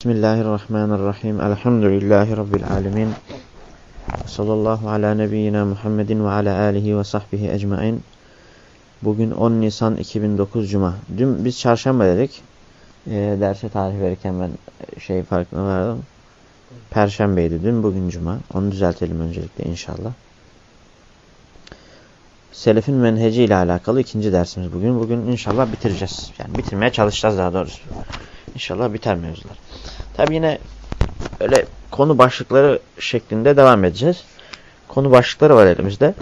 Bismillahirrahmanirrahim. Elhamdülillahi Rabbil alemin. Sallallahu ala nebiyyina Muhammedin ve ala alihi ve sahbihi ecmain. Bugün 10 Nisan 2009 Cuma. Dün biz çarşamba dedik. E, derse tarih verirken ben şey farkına vardım. Perşembeydi dün, bugün Cuma. Onu düzeltelim öncelikle inşallah. Selefin menheci ile alakalı ikinci dersimiz bugün. Bugün inşallah bitireceğiz. Yani bitirmeye çalışacağız daha doğrusu. İnşallah biter mevzular. Tabi yine öyle konu başlıkları şeklinde devam edeceğiz. Konu başlıkları var elimizde.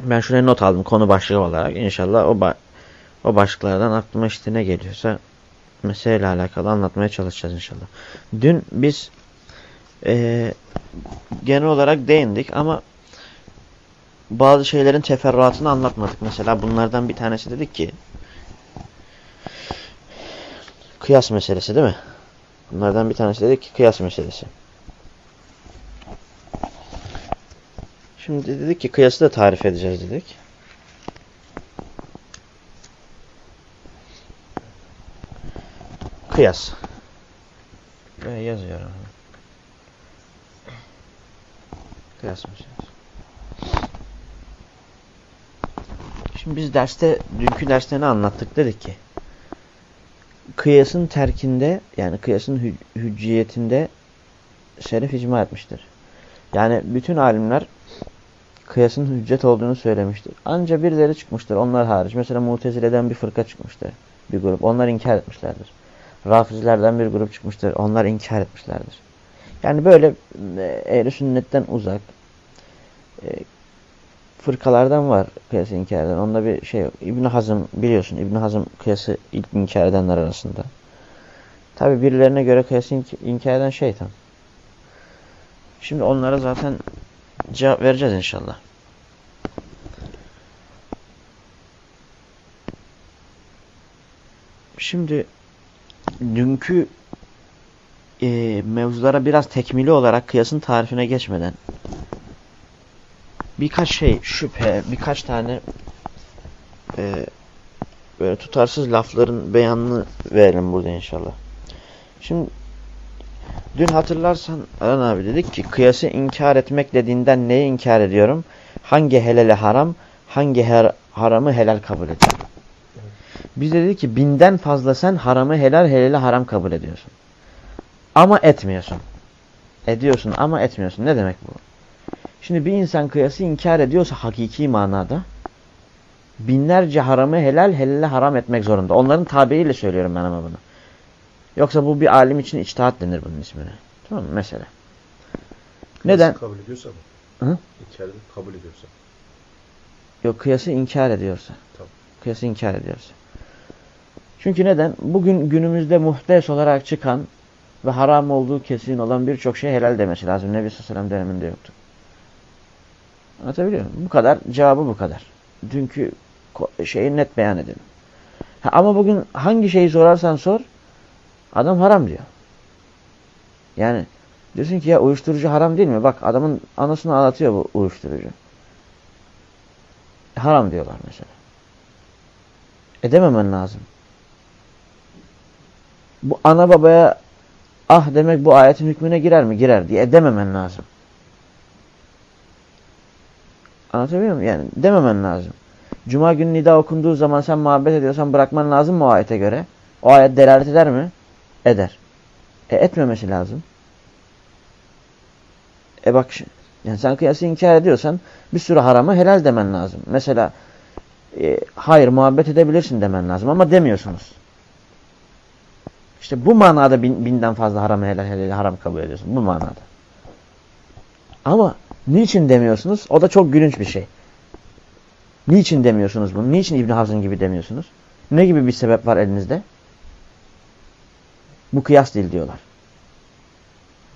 Ben şuraya not aldım konu başlığı olarak. İnşallah o, ba o başlıklardan aklıma işte ne geliyorsa meseleyle alakalı anlatmaya çalışacağız inşallah. Dün biz e, genel olarak değindik ama bazı şeylerin teferruatını anlatmadık. Mesela bunlardan bir tanesi dedik ki kıyas meselesi değil mi? Bunlardan bir tanesi dedik ki kıyas meselesi. Şimdi dedik ki kıyası da tarif edeceğiz dedik. Kıyas. Böyle yazıyorum. Kıyas meselesi. Şimdi biz derste, dünkü derste ne anlattık dedik ki kıyasın terkinde yani kıyasın hü hücciyetinde şeref icma etmiştir. Yani bütün alimler kıyasın hüccet olduğunu söylemiştir. Anca birileri çıkmıştır onlar hariç. Mesela Mutezile'den bir fırka çıkmıştır. Bir grup. Onlar inkar etmişlerdir. Rafizilerden bir grup çıkmıştır. Onlar inkar etmişlerdir. Yani böyle e, ehl sünnetten uzak e, fırkalardan var kıyası inkar. Onda bir şey yok. İbn Hazım biliyorsun. İbn Hazım kıyası ilk inkar edenler arasında. Tabi birilerine göre kıyası inkar eden şeytan. Şimdi onlara zaten cevap vereceğiz inşallah. Şimdi dünkü e, mevzulara biraz tekmili olarak kıyasın tarifine geçmeden birkaç şey şüphe, birkaç tane e, böyle tutarsız lafların beyanını verelim burada inşallah. Şimdi dün hatırlarsan Aran abi dedik ki kıyası inkar etmek dediğinden neyi inkar ediyorum? Hangi helali haram, hangi her, haramı helal kabul ediyorum? Biz de dedik ki binden fazla sen haramı helal, helali haram kabul ediyorsun. Ama etmiyorsun. Ediyorsun ama etmiyorsun. Ne demek bu? Şimdi bir insan kıyası inkar ediyorsa hakiki manada binlerce haramı helal, helale haram etmek zorunda. Onların tabiriyle söylüyorum ben ama bunu. Yoksa bu bir alim için içtihat denir bunun ismine. Tamam mı? Mesela. Neden? kabul ediyorsa mı? Hı? İnkar kabul ediyorsa. Yok kıyası inkar ediyorsa. Tamam. Kıyası inkar ediyorsa. Çünkü neden? Bugün günümüzde muhtes olarak çıkan ve haram olduğu kesin olan birçok şey helal demesi lazım. Nebi Sallallahu Aleyhi ve Sellem döneminde yoktu. Anlatabiliyor muyum? Bu kadar. Cevabı bu kadar. Dünkü şeyi net beyan edin. Ha, ama bugün hangi şeyi sorarsan sor adam haram diyor. Yani diyorsun ki ya uyuşturucu haram değil mi? Bak adamın anasını ağlatıyor bu uyuşturucu. Haram diyorlar mesela. Edememen lazım. Bu ana babaya ah demek bu ayetin hükmüne girer mi? Girer diye edememen lazım. Anlatabiliyor muyum? Yani dememen lazım. Cuma günü nida okunduğu zaman sen muhabbet ediyorsan bırakman lazım mı o ayete göre? O ayet delalet eder mi? Eder. E etmemesi lazım. E bak yani sen kıyası inkar ediyorsan bir sürü haramı helal demen lazım. Mesela e, hayır muhabbet edebilirsin demen lazım ama demiyorsunuz. İşte bu manada bin, binden fazla haramı helal helal haram kabul ediyorsun. Bu manada. Ama Niçin demiyorsunuz? O da çok gülünç bir şey. Niçin demiyorsunuz bunu? Niçin İbn Hazm gibi demiyorsunuz? Ne gibi bir sebep var elinizde? Bu kıyas değil diyorlar.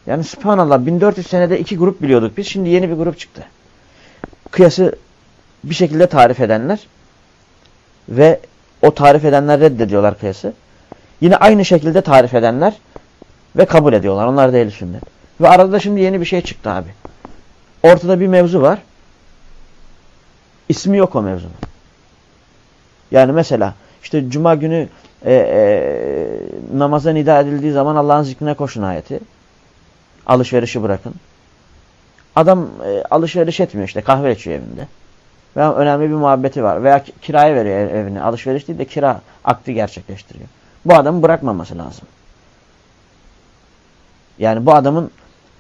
Yani subhanallah 1400 senede iki grup biliyorduk biz. Şimdi yeni bir grup çıktı. Kıyası bir şekilde tarif edenler ve o tarif edenler reddediyorlar kıyası. Yine aynı şekilde tarif edenler ve kabul ediyorlar. Onlar da ehl sünnet. Ve arada şimdi yeni bir şey çıktı abi. Ortada bir mevzu var. İsmi yok o mevzunun. Yani mesela işte cuma günü e, e, namaza nida edildiği zaman Allah'ın zikrine koşun ayeti. Alışverişi bırakın. Adam e, alışveriş etmiyor işte kahve içiyor evinde. Veya önemli bir muhabbeti var. Veya kiraya veriyor ev, evini. Alışveriş değil de kira akti gerçekleştiriyor. Bu adamı bırakmaması lazım. Yani bu adamın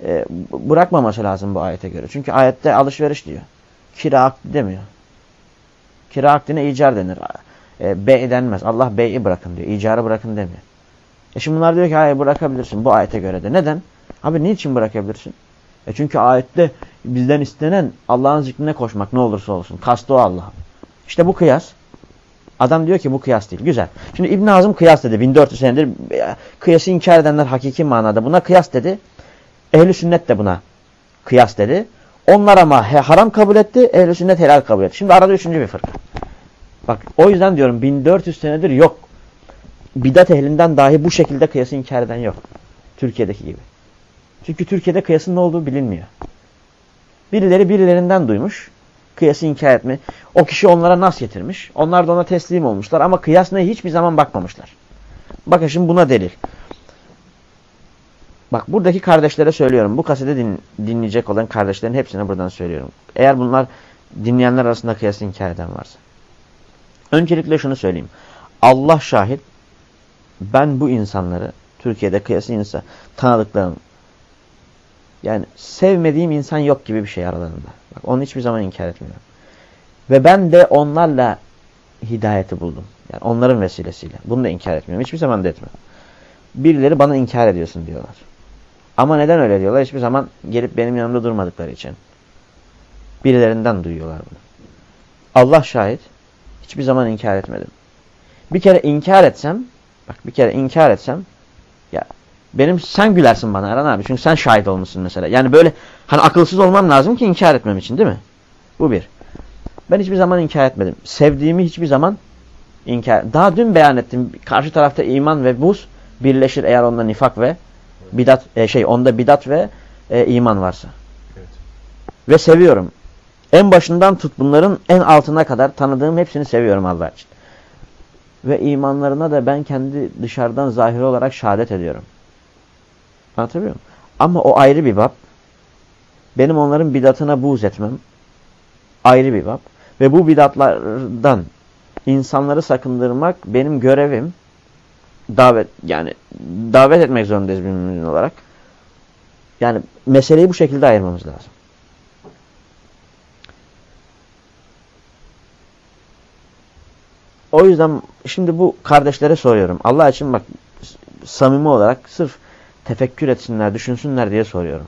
e, bırakmaması lazım bu ayete göre. Çünkü ayette alışveriş diyor. Kira akdi demiyor. Kira akdine icar denir. E, bey denmez. Allah bey'i bırakın diyor. İcarı bırakın demiyor. E şimdi bunlar diyor ki hayır bırakabilirsin bu ayete göre de. Neden? Abi niçin bırakabilirsin? E çünkü ayette bizden istenen Allah'ın zikrine koşmak ne olursa olsun. Kastı o Allah. İşte bu kıyas. Adam diyor ki bu kıyas değil. Güzel. Şimdi İbn Hazım kıyas dedi. 1400 senedir kıyası inkar edenler hakiki manada buna kıyas dedi. Ehli sünnet de buna kıyas dedi. Onlar ama haram kabul etti. Ehli sünnet helal kabul etti. Şimdi arada üçüncü bir fırka. Bak o yüzden diyorum 1400 senedir yok. Bidat ehlinden dahi bu şekilde kıyası inkar eden yok. Türkiye'deki gibi. Çünkü Türkiye'de kıyasın ne olduğu bilinmiyor. Birileri birilerinden duymuş. Kıyası inkar etme. O kişi onlara nas getirmiş. Onlar da ona teslim olmuşlar ama kıyas ne hiçbir zaman bakmamışlar. Bakın şimdi buna delil. Bak buradaki kardeşlere söylüyorum. Bu kasede din, dinleyecek olan kardeşlerin hepsine buradan söylüyorum. Eğer bunlar dinleyenler arasında kıyası inkar eden varsa. Öncelikle şunu söyleyeyim. Allah şahit ben bu insanları Türkiye'de kıyası insan tanıdıklarım yani sevmediğim insan yok gibi bir şey aralarında. Bak onu hiçbir zaman inkar etmiyorum. Ve ben de onlarla hidayeti buldum. Yani onların vesilesiyle. Bunu da inkar etmiyorum. Hiçbir zaman da etmiyorum. Birileri bana inkar ediyorsun diyorlar. Ama neden öyle diyorlar? Hiçbir zaman gelip benim yanımda durmadıkları için. Birilerinden duyuyorlar bunu. Allah şahit. Hiçbir zaman inkar etmedim. Bir kere inkar etsem, bak bir kere inkar etsem, ya benim sen gülersin bana Erhan abi. Çünkü sen şahit olmuşsun mesela. Yani böyle hani akılsız olmam lazım ki inkar etmem için değil mi? Bu bir. Ben hiçbir zaman inkar etmedim. Sevdiğimi hiçbir zaman inkar. Daha dün beyan ettim. Karşı tarafta iman ve buz birleşir eğer onda nifak ve bidat e, şey onda bidat ve e, iman varsa. Evet. Ve seviyorum. En başından tut bunların en altına kadar tanıdığım hepsini seviyorum Allah için. Ve imanlarına da ben kendi dışarıdan zahiri olarak şehadet ediyorum. Anlatabiliyor muyum? Ama o ayrı bir bab. Benim onların bidatına buğz etmem ayrı bir bab. Ve bu bidatlardan insanları sakındırmak benim görevim. Davet yani davet etmek zorundayız bir mümin olarak. Yani meseleyi bu şekilde ayırmamız lazım. O yüzden şimdi bu kardeşlere soruyorum. Allah için bak samimi olarak sırf tefekkür etsinler, düşünsünler diye soruyorum.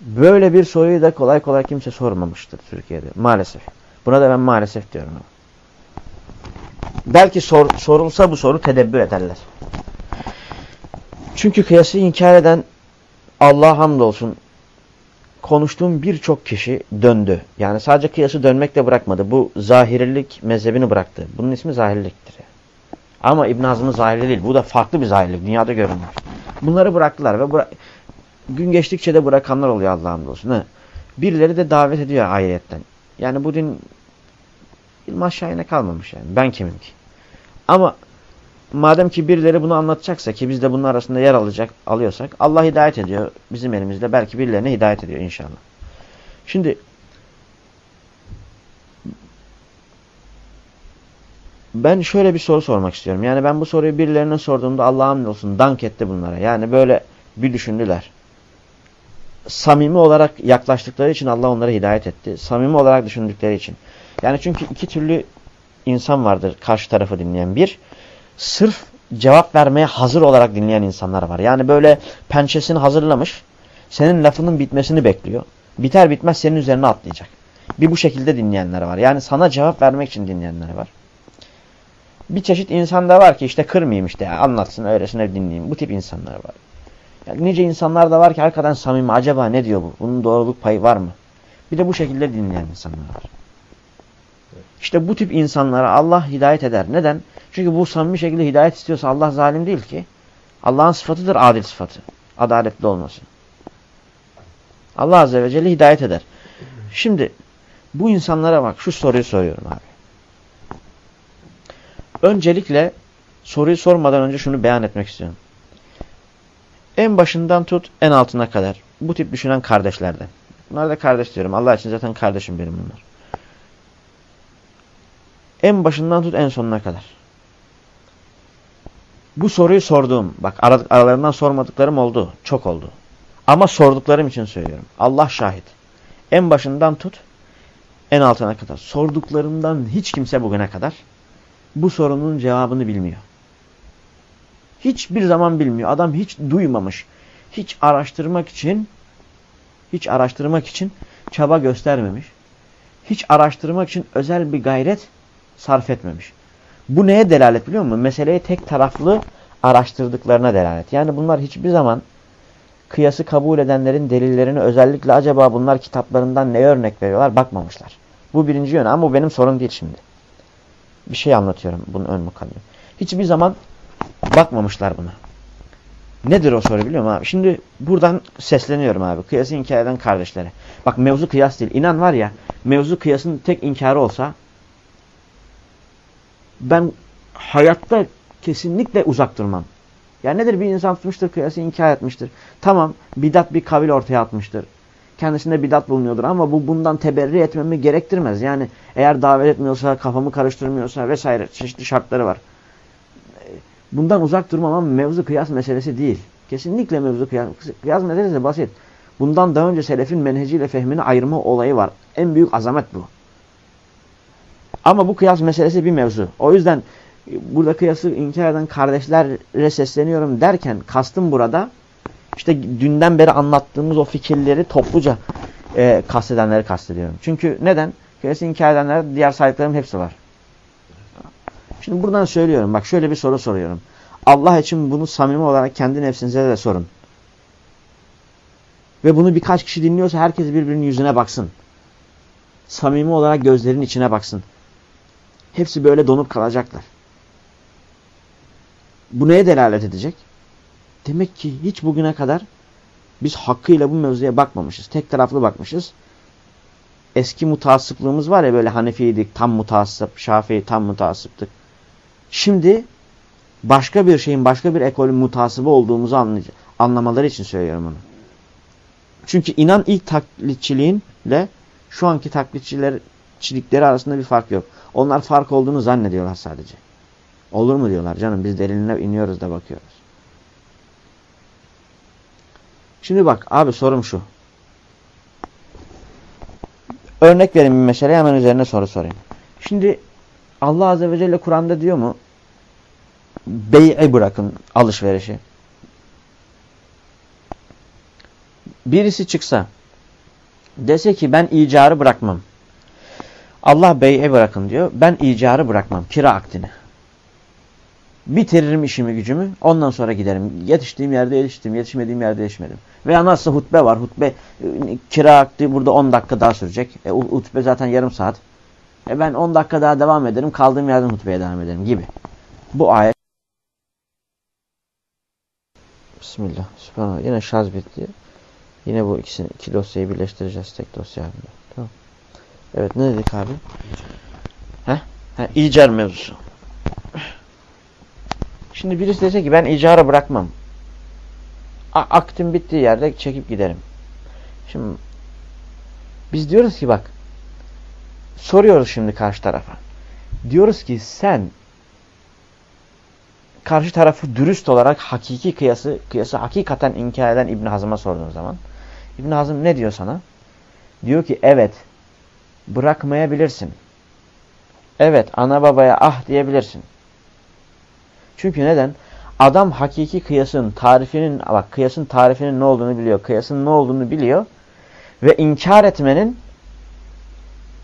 Böyle bir soruyu da kolay kolay kimse sormamıştır Türkiye'de. Maalesef. Buna da ben maalesef diyorum. Belki sor, sorulsa bu soru tedebbür ederler. Çünkü kıyası inkar eden Allah'a hamdolsun konuştuğum birçok kişi döndü. Yani sadece kıyası dönmekle bırakmadı. Bu zahirlik mezhebini bıraktı. Bunun ismi zahirliktir. Ama İbn Hazm'ın zahirli değil. Bu da farklı bir zahirlik. Dünyada görünmüyor. Bunları bıraktılar ve bıra gün geçtikçe de bırakanlar oluyor Allah'ın olsun. Ne? Birileri de davet ediyor ayetten. Yani bu din ilm aşağına kalmamış yani. Ben kimim ki? Ama madem ki birileri bunu anlatacaksa ki biz de bunun arasında yer alacak alıyorsak Allah hidayet ediyor. Bizim elimizde belki birilerine hidayet ediyor inşallah. Şimdi ben şöyle bir soru sormak istiyorum. Yani ben bu soruyu birilerine sorduğumda Allah'ım olsun dank etti bunlara. Yani böyle bir düşündüler. Samimi olarak yaklaştıkları için Allah onlara hidayet etti. Samimi olarak düşündükleri için. Yani çünkü iki türlü insan vardır karşı tarafı dinleyen. Bir, sırf cevap vermeye hazır olarak dinleyen insanlar var. Yani böyle pençesini hazırlamış, senin lafının bitmesini bekliyor. Biter bitmez senin üzerine atlayacak. Bir bu şekilde dinleyenler var. Yani sana cevap vermek için dinleyenler var. Bir çeşit insan da var ki işte kırmayayım işte ya, anlatsın öylesine dinleyeyim. Bu tip insanlar var. Yani nice insanlar da var ki arkadan samimi acaba ne diyor bu? Bunun doğruluk payı var mı? Bir de bu şekilde dinleyen insanlar var. İşte bu tip insanlara Allah hidayet eder. Neden? Çünkü bu samimi şekilde hidayet istiyorsa Allah zalim değil ki. Allah'ın sıfatıdır adil sıfatı. Adaletli olması. Allah Azze ve Celle hidayet eder. Şimdi bu insanlara bak şu soruyu soruyorum abi. Öncelikle soruyu sormadan önce şunu beyan etmek istiyorum. En başından tut en altına kadar. Bu tip düşünen kardeşlerden. Bunlar da kardeş diyorum. Allah için zaten kardeşim benim bunlar. En başından tut en sonuna kadar. Bu soruyu sorduğum, bak aralarından sormadıklarım oldu. Çok oldu. Ama sorduklarım için söylüyorum. Allah şahit. En başından tut en altına kadar. Sorduklarımdan hiç kimse bugüne kadar bu sorunun cevabını bilmiyor. Hiçbir zaman bilmiyor. Adam hiç duymamış. Hiç araştırmak için hiç araştırmak için çaba göstermemiş. Hiç araştırmak için özel bir gayret sarf etmemiş. Bu neye delalet biliyor musun? Meseleyi tek taraflı araştırdıklarına delalet. Yani bunlar hiçbir zaman kıyası kabul edenlerin delillerini özellikle acaba bunlar kitaplarından ne örnek veriyorlar bakmamışlar. Bu birinci yön ama bu benim sorun değil şimdi. Bir şey anlatıyorum bunun ön mukaddime. Hiçbir zaman bakmamışlar buna. Nedir o soru biliyor musun abi? Şimdi buradan sesleniyorum abi. Kıyası inkar eden kardeşlere. Bak mevzu kıyas değil. İnan var ya mevzu kıyasın tek inkarı olsa ben hayatta kesinlikle uzak durmam. Yani nedir bir insan tutmuştur kıyası inkar etmiştir. Tamam bidat bir kavil ortaya atmıştır. Kendisinde bidat bulunuyordur ama bu bundan teberri etmemi gerektirmez. Yani eğer davet etmiyorsa, kafamı karıştırmıyorsa vesaire çeşitli şartları var. Bundan uzak durmam ama mevzu kıyas meselesi değil. Kesinlikle mevzu kıyas, kıyas meselesi basit. Bundan daha önce selefin menheciyle fehmini ayırma olayı var. En büyük azamet bu. Ama bu kıyas meselesi bir mevzu. O yüzden burada kıyası inkar eden kardeşlere sesleniyorum derken kastım burada işte dünden beri anlattığımız o fikirleri topluca e, kastedenleri kastediyorum. Çünkü neden? Kıyası inkar edenler diğer sahiplerim hepsi var. Şimdi buradan söylüyorum. Bak şöyle bir soru soruyorum. Allah için bunu samimi olarak kendi nefsinize de sorun. Ve bunu birkaç kişi dinliyorsa herkes birbirinin yüzüne baksın. Samimi olarak gözlerinin içine baksın. Hepsi böyle donup kalacaklar. Bu neye delalet edecek? Demek ki hiç bugüne kadar biz hakkıyla bu mevzuya bakmamışız. Tek taraflı bakmışız. Eski mutasıplığımız var ya böyle Hanefiydik, tam mutasıp, Şafii tam mutasıptık. Şimdi başka bir şeyin, başka bir ekolün mutasıbı olduğumuzu anlamaları için söylüyorum bunu. Çünkü inan ilk taklitçiliğinle şu anki taklitçilikleri arasında bir fark yok. Onlar fark olduğunu zannediyorlar sadece. Olur mu diyorlar canım biz deliline iniyoruz da bakıyoruz. Şimdi bak abi sorum şu. Örnek vereyim bir mesele hemen üzerine soru sorayım. Şimdi Allah Azze ve Celle Kur'an'da diyor mu? Bey'i bırakın alışverişi. Birisi çıksa dese ki ben icarı bırakmam. Allah bey'e bırakın diyor. Ben icarı bırakmam. Kira akdini. Bitiririm işimi gücümü. Ondan sonra giderim. Yetiştiğim yerde yetiştim. Yetişmediğim yerde yetişmedim. Veya nasıl hutbe var. Hutbe kira akdi burada 10 dakika daha sürecek. E, hutbe zaten yarım saat. E ben 10 dakika daha devam ederim. Kaldığım yerden hutbeye devam ederim gibi. Bu ayet. Bismillah. Sübhanallah. Yine şarj bitti. Yine bu ikisini, iki dosyayı birleştireceğiz tek dosya halinde. Evet ne dedik abi? Heh? Ha, icar mevzusu. Şimdi birisi dese ki ben icara bırakmam. A aktin bittiği yerde çekip giderim. Şimdi biz diyoruz ki bak soruyoruz şimdi karşı tarafa. Diyoruz ki sen karşı tarafı dürüst olarak hakiki kıyası, kıyası hakikaten inkar eden İbn Hazım'a sorduğun zaman İbn Hazım ne diyor sana? Diyor ki evet bırakmayabilirsin. Evet ana babaya ah diyebilirsin. Çünkü neden? Adam hakiki kıyasın tarifinin bak kıyasın tarifinin ne olduğunu biliyor. Kıyasın ne olduğunu biliyor ve inkar etmenin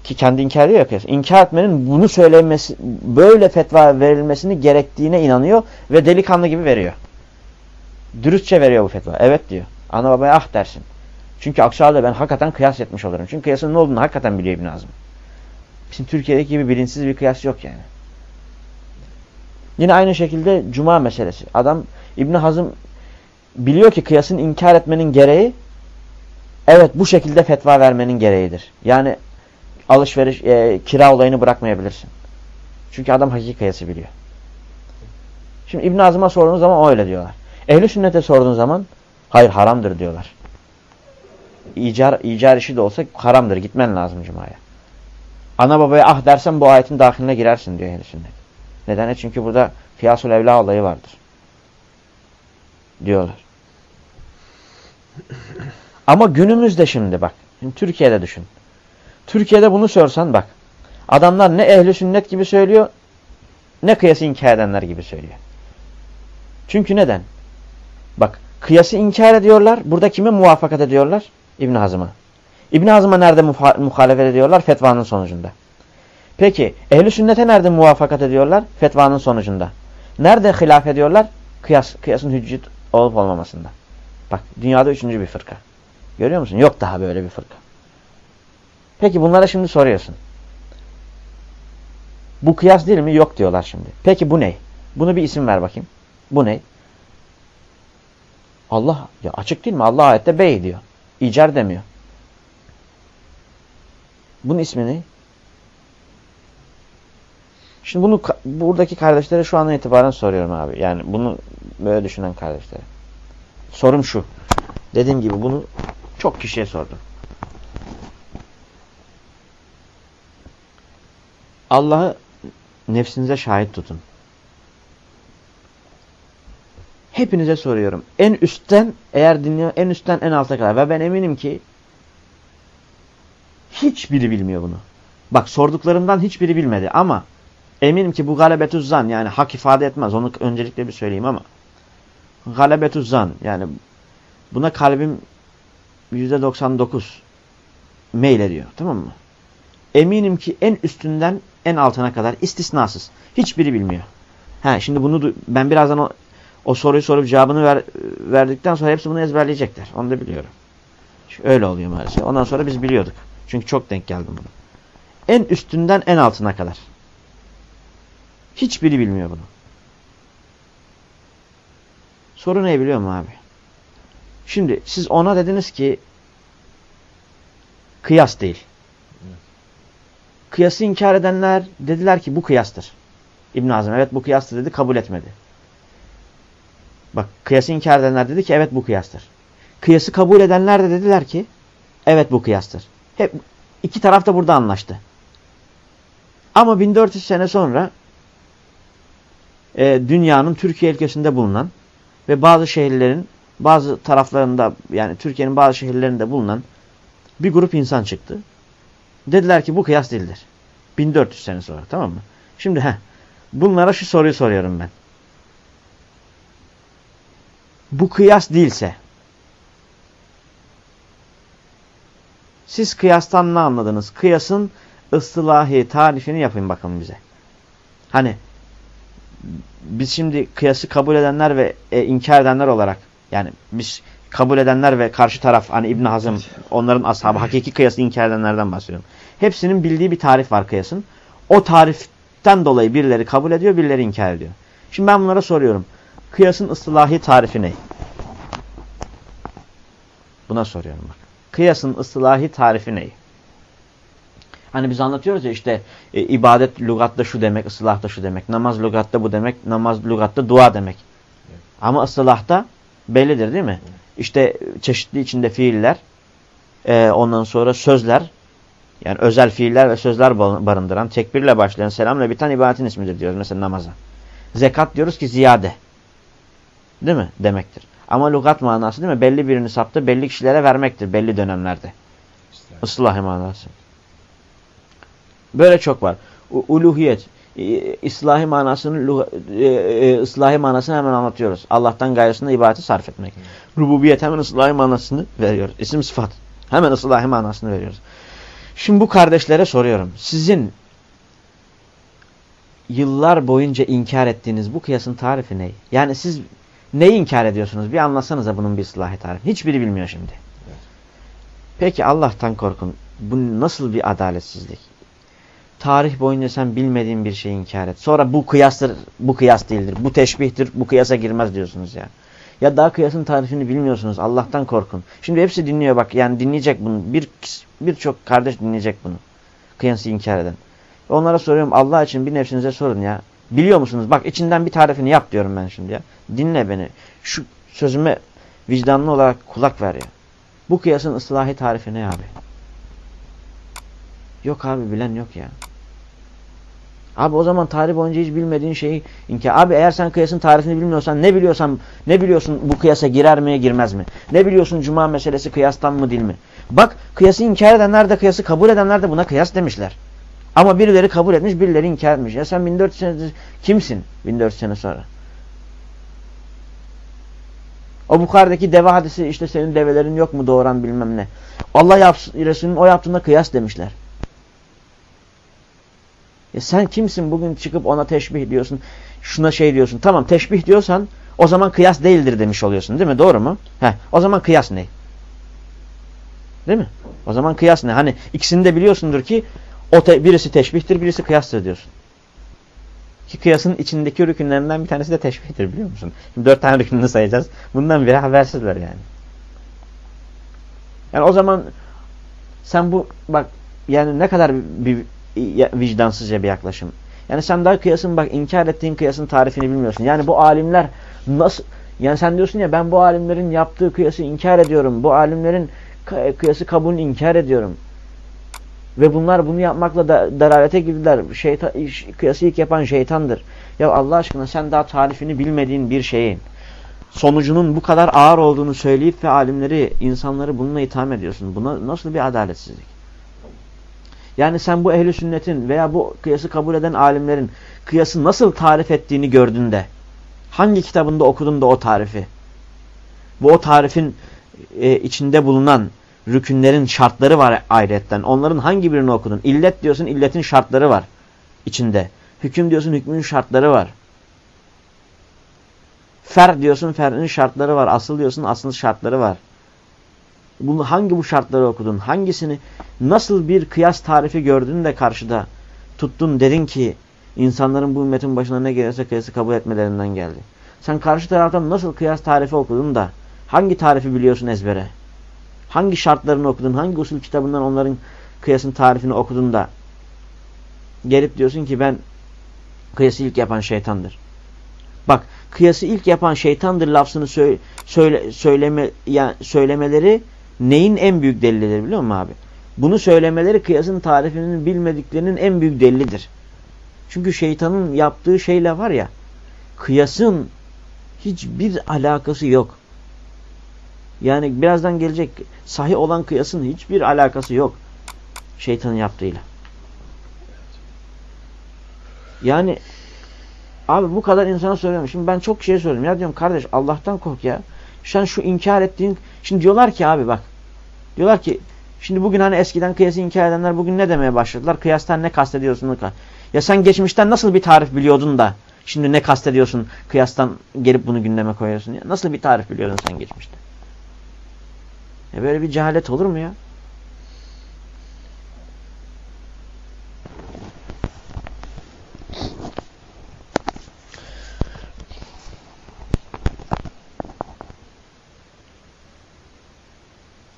ki kendi inkar ediyor ya kıyas. İnkar etmenin bunu söylemesi, böyle fetva verilmesini gerektiğine inanıyor ve delikanlı gibi veriyor. Dürüstçe veriyor bu fetva. Evet diyor. Ana babaya ah dersin. Çünkü aksi ben hakikaten kıyas etmiş olurum. Çünkü kıyasın ne olduğunu hakikaten biliyor İbn Azm. Bizim Türkiye'deki gibi bilinçsiz bir kıyas yok yani. Yine aynı şekilde cuma meselesi. Adam İbn Hazım biliyor ki kıyasın inkar etmenin gereği evet bu şekilde fetva vermenin gereğidir. Yani alışveriş, e, kira olayını bırakmayabilirsin. Çünkü adam hakiki kıyası biliyor. Şimdi İbn Azim'a sorduğunuz zaman öyle diyorlar. Ehli sünnete sorduğun zaman hayır haramdır diyorlar. İcar, icar işi de olsa haramdır. Gitmen lazım cumaya. Ana babaya ah dersen bu ayetin dahiline girersin diyor ehli sünnet. Neden? E çünkü burada kıyasul evla olayı vardır. Diyorlar. Ama günümüzde şimdi bak. Şimdi Türkiye'de düşün. Türkiye'de bunu sorsan bak. Adamlar ne ehli sünnet gibi söylüyor ne kıyası inkar edenler gibi söylüyor. Çünkü neden? Bak kıyası inkar ediyorlar. Burada kime muvaffakat ediyorlar? İbn Hazım'a. İbn Hazım'a nerede muhalefet ediyorlar? Fetvanın sonucunda. Peki ehli sünnete nerede muvaffakat ediyorlar? Fetvanın sonucunda. Nerede hilaf ediyorlar? Kıyas, kıyasın hüccet olup olmamasında. Bak dünyada üçüncü bir fırka. Görüyor musun? Yok daha böyle bir fırka. Peki bunlara şimdi soruyorsun. Bu kıyas değil mi? Yok diyorlar şimdi. Peki bu ne? Bunu bir isim ver bakayım. Bu ne? Allah ya açık değil mi? Allah ayette bey diyor. İcar demiyor. Bunun ismi ne? Şimdi bunu buradaki kardeşlere şu andan itibaren soruyorum abi. Yani bunu böyle düşünen kardeşlere. Sorum şu. Dediğim gibi bunu çok kişiye sordum. Allah'ı nefsinize şahit tutun. Hepinize soruyorum. En üstten eğer dinliyor en üstten en alta kadar ve ben eminim ki hiçbiri bilmiyor bunu. Bak sorduklarımdan hiçbiri bilmedi ama eminim ki bu galebetüz zan yani hak ifade etmez. Onu öncelikle bir söyleyeyim ama galebetüz zan yani buna kalbim %99 mail ediyor. Tamam mı? Eminim ki en üstünden en altına kadar istisnasız. Hiçbiri bilmiyor. Ha, şimdi bunu ben birazdan o, o soruyu sorup cevabını ver, verdikten sonra hepsi bunu ezberleyecekler. Onu da biliyorum. Öyle oluyor maalesef. Ondan sonra biz biliyorduk. Çünkü çok denk geldim bunu. En üstünden en altına kadar. Hiçbiri bilmiyor bunu. Soru ne biliyor musun abi? Şimdi siz ona dediniz ki kıyas değil. Kıyası inkar edenler dediler ki bu kıyastır. İbn Azim evet bu kıyastır dedi kabul etmedi. Bak kıyası inkar edenler dedi ki evet bu kıyastır. Kıyası kabul edenler de dediler ki evet bu kıyastır. Hep iki taraf da burada anlaştı. Ama 1400 sene sonra e, dünyanın Türkiye ülkesinde bulunan ve bazı şehirlerin bazı taraflarında yani Türkiye'nin bazı şehirlerinde bulunan bir grup insan çıktı. Dediler ki bu kıyas değildir. 1400 sene sonra tamam mı? Şimdi he, bunlara şu soruyu soruyorum ben. Bu kıyas değilse siz kıyastan ne anladınız? Kıyasın ıstılahi tarifini yapın bakalım bize. Hani biz şimdi kıyası kabul edenler ve e, inkar edenler olarak yani biz kabul edenler ve karşı taraf hani İbn Hazım onların ashabı hakiki kıyası inkar edenlerden bahsediyorum. Hepsinin bildiği bir tarif var kıyasın. O tariften dolayı birileri kabul ediyor, birileri inkar ediyor. Şimdi ben bunlara soruyorum. Kıyasın ıslahi tarifi ne? Buna soruyorum bak. Kıyasın ıslahi tarifi ne? Hani biz anlatıyoruz ya işte e, ibadet lügatta şu demek, ıslahta şu demek. Namaz lügatta bu demek, namaz lügatta dua demek. Evet. Ama ıslahta bellidir değil mi? Evet. İşte çeşitli içinde fiiller, e, ondan sonra sözler, yani özel fiiller ve sözler barındıran, tekbirle başlayan, selamla biten ibadetin ismidir diyoruz mesela namaza. Zekat diyoruz ki ziyade. Değil mi? Demektir. Ama lugat manası değil mi? Belli birini saptı, belli kişilere vermektir belli dönemlerde. Islahi manası. Böyle çok var. U uluhiyet. İslahi manasını e, e, ıslahi manasını hemen anlatıyoruz. Allah'tan gayrısında ibadeti sarf etmek. Rububiyet hemen ıslahi manasını veriyoruz. İsim sıfat. Hemen ıslahi manasını veriyoruz. Şimdi bu kardeşlere soruyorum. Sizin yıllar boyunca inkar ettiğiniz bu kıyasın tarifi ne? Yani siz neyi inkar ediyorsunuz? Bir anlatsanıza bunun bir ıslahi tarifi. Hiçbiri bilmiyor şimdi. Peki Allah'tan korkun. Bu nasıl bir adaletsizlik? Tarih boyunca sen bilmediğin bir şeyi inkar et. Sonra bu kıyastır, bu kıyas değildir. Bu teşbihtir, bu kıyasa girmez diyorsunuz yani. Ya daha kıyasın tarifini bilmiyorsunuz. Allah'tan korkun. Şimdi hepsi dinliyor bak. Yani dinleyecek bunu. Bir birçok kardeş dinleyecek bunu. Kıyası inkar eden. Onlara soruyorum Allah için bir nefsinize sorun ya. Biliyor musunuz? Bak içinden bir tarifini yap diyorum ben şimdi ya. Dinle beni. Şu sözüme vicdanlı olarak kulak ver ya. Bu kıyasın ıslahi tarifi ne abi? Yok abi bilen yok ya. Abi o zaman tarih boyunca hiç bilmediğin şeyi inkar. Abi eğer sen kıyasın tarifini bilmiyorsan ne biliyorsan ne biliyorsun bu kıyasa girer mi girmez mi? Ne biliyorsun cuma meselesi kıyastan mı değil mi? Bak kıyası inkar edenler de kıyası kabul edenler de buna kıyas demişler. Ama birileri kabul etmiş birileri inkar etmiş. Ya sen 1400 sene kimsin 1400 sene sonra? O Bukhari'deki deve hadisi işte senin develerin yok mu doğuran bilmem ne. Allah yapsın, Resulü'nün o yaptığında kıyas demişler. Ya sen kimsin bugün çıkıp ona teşbih diyorsun, şuna şey diyorsun. Tamam teşbih diyorsan o zaman kıyas değildir demiş oluyorsun değil mi? Doğru mu? Heh, o zaman kıyas ne? Değil mi? O zaman kıyas ne? Hani ikisini de biliyorsundur ki o te birisi teşbihtir, birisi kıyastır diyorsun. Ki kıyasın içindeki rükünlerinden bir tanesi de teşbihtir biliyor musun? Şimdi dört tane rükününü sayacağız. Bundan biri habersizler yani. Yani o zaman sen bu bak yani ne kadar bir vicdansızca bir yaklaşım. Yani sen daha kıyasın bak inkar ettiğin kıyasın tarifini bilmiyorsun. Yani bu alimler nasıl yani sen diyorsun ya ben bu alimlerin yaptığı kıyası inkar ediyorum. Bu alimlerin kıyası kabulünü inkar ediyorum. Ve bunlar bunu yapmakla da daralete girdiler. Şeytan, kıyası ilk yapan şeytandır. Ya Allah aşkına sen daha tarifini bilmediğin bir şeyin sonucunun bu kadar ağır olduğunu söyleyip ve alimleri, insanları bununla itham ediyorsun. Buna nasıl bir adaletsizlik? Yani sen bu ehli sünnetin veya bu kıyası kabul eden alimlerin kıyası nasıl tarif ettiğini gördün de hangi kitabında okudun da o tarifi? Bu o tarifin e, içinde bulunan rükünlerin şartları var ayrıyetten. Onların hangi birini okudun? İllet diyorsun, illetin şartları var içinde. Hüküm diyorsun, hükmün şartları var. Fer diyorsun, ferin şartları var. Asıl diyorsun, asıl şartları var. Bunu hangi bu şartları okudun? Hangisini nasıl bir kıyas tarifi gördün de karşıda tuttun dedin ki insanların bu ümmetin başına ne gelirse kıyası kabul etmelerinden geldi. Sen karşı taraftan nasıl kıyas tarifi okudun da hangi tarifi biliyorsun ezbere? Hangi şartlarını okudun? Hangi usul kitabından onların kıyasın tarifini okudun da gelip diyorsun ki ben kıyası ilk yapan şeytandır. Bak kıyası ilk yapan şeytandır lafzını söyle, söyle, söyleme, yani söylemeleri neyin en büyük delilidir biliyor musun abi? Bunu söylemeleri kıyasın tarifinin bilmediklerinin en büyük delilidir. Çünkü şeytanın yaptığı şeyle var ya kıyasın hiçbir alakası yok. Yani birazdan gelecek sahih olan kıyasın hiçbir alakası yok şeytanın yaptığıyla. Yani abi bu kadar insana söylüyorum. Şimdi ben çok şey söylüyorum. Ya diyorum kardeş Allah'tan kork ya. Sen şu inkar ettiğin şimdi diyorlar ki abi bak. Diyorlar ki şimdi bugün hani eskiden kıyası inkar edenler bugün ne demeye başladılar? Kıyastan ne kastediyorsun? Ya sen geçmişten nasıl bir tarif biliyordun da şimdi ne kastediyorsun? Kıyastan gelip bunu gündeme koyuyorsun ya. Nasıl bir tarif biliyordun sen geçmişte? Ya böyle bir cehalet olur mu ya?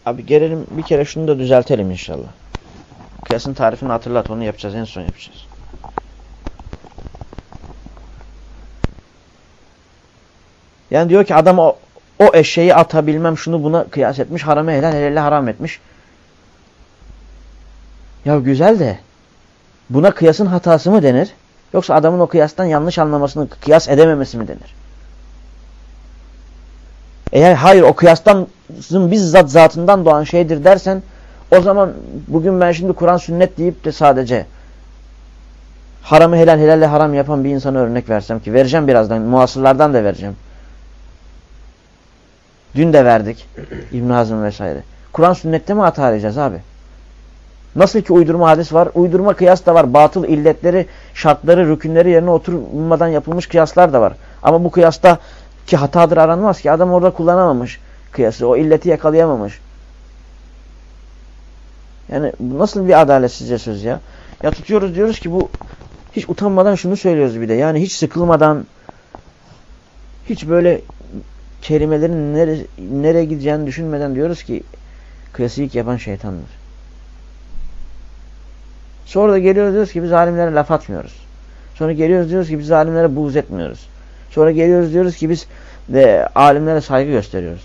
Abi gelelim bir kere şunu da düzeltelim inşallah. Kıyasın tarifini hatırlat onu yapacağız en son yapacağız. Yani diyor ki adam o, o eşeği atabilmem şunu buna kıyas etmiş haramı helal helali haram etmiş. Ya güzel de buna kıyasın hatası mı denir? Yoksa adamın o kıyastan yanlış anlamasını kıyas edememesi mi denir? Eğer hayır o kıyastan bizzat zatından doğan şeydir dersen o zaman bugün ben şimdi Kur'an sünnet deyip de sadece haramı helal helalle haram yapan bir insana örnek versem ki vereceğim birazdan muasırlardan da vereceğim. Dün de verdik İbn Hazm vesaire. Kur'an sünnette mi hata arayacağız abi? Nasıl ki uydurma hadis var, uydurma kıyas da var. Batıl illetleri, şartları, rükünleri yerine oturmadan yapılmış kıyaslar da var. Ama bu kıyasta ki hatadır aranmaz ki. Adam orada kullanamamış kıyası. O illeti yakalayamamış. Yani bu nasıl bir adaletsizce söz ya? Ya tutuyoruz diyoruz ki bu hiç utanmadan şunu söylüyoruz bir de. Yani hiç sıkılmadan hiç böyle kelimelerin nere, nereye gideceğini düşünmeden diyoruz ki kıyası ilk yapan şeytandır. Sonra da geliyoruz diyoruz ki biz alimlere laf atmıyoruz. Sonra geliyoruz diyoruz ki biz alimlere buğz etmiyoruz. Sonra geliyoruz diyoruz ki biz de alimlere saygı gösteriyoruz.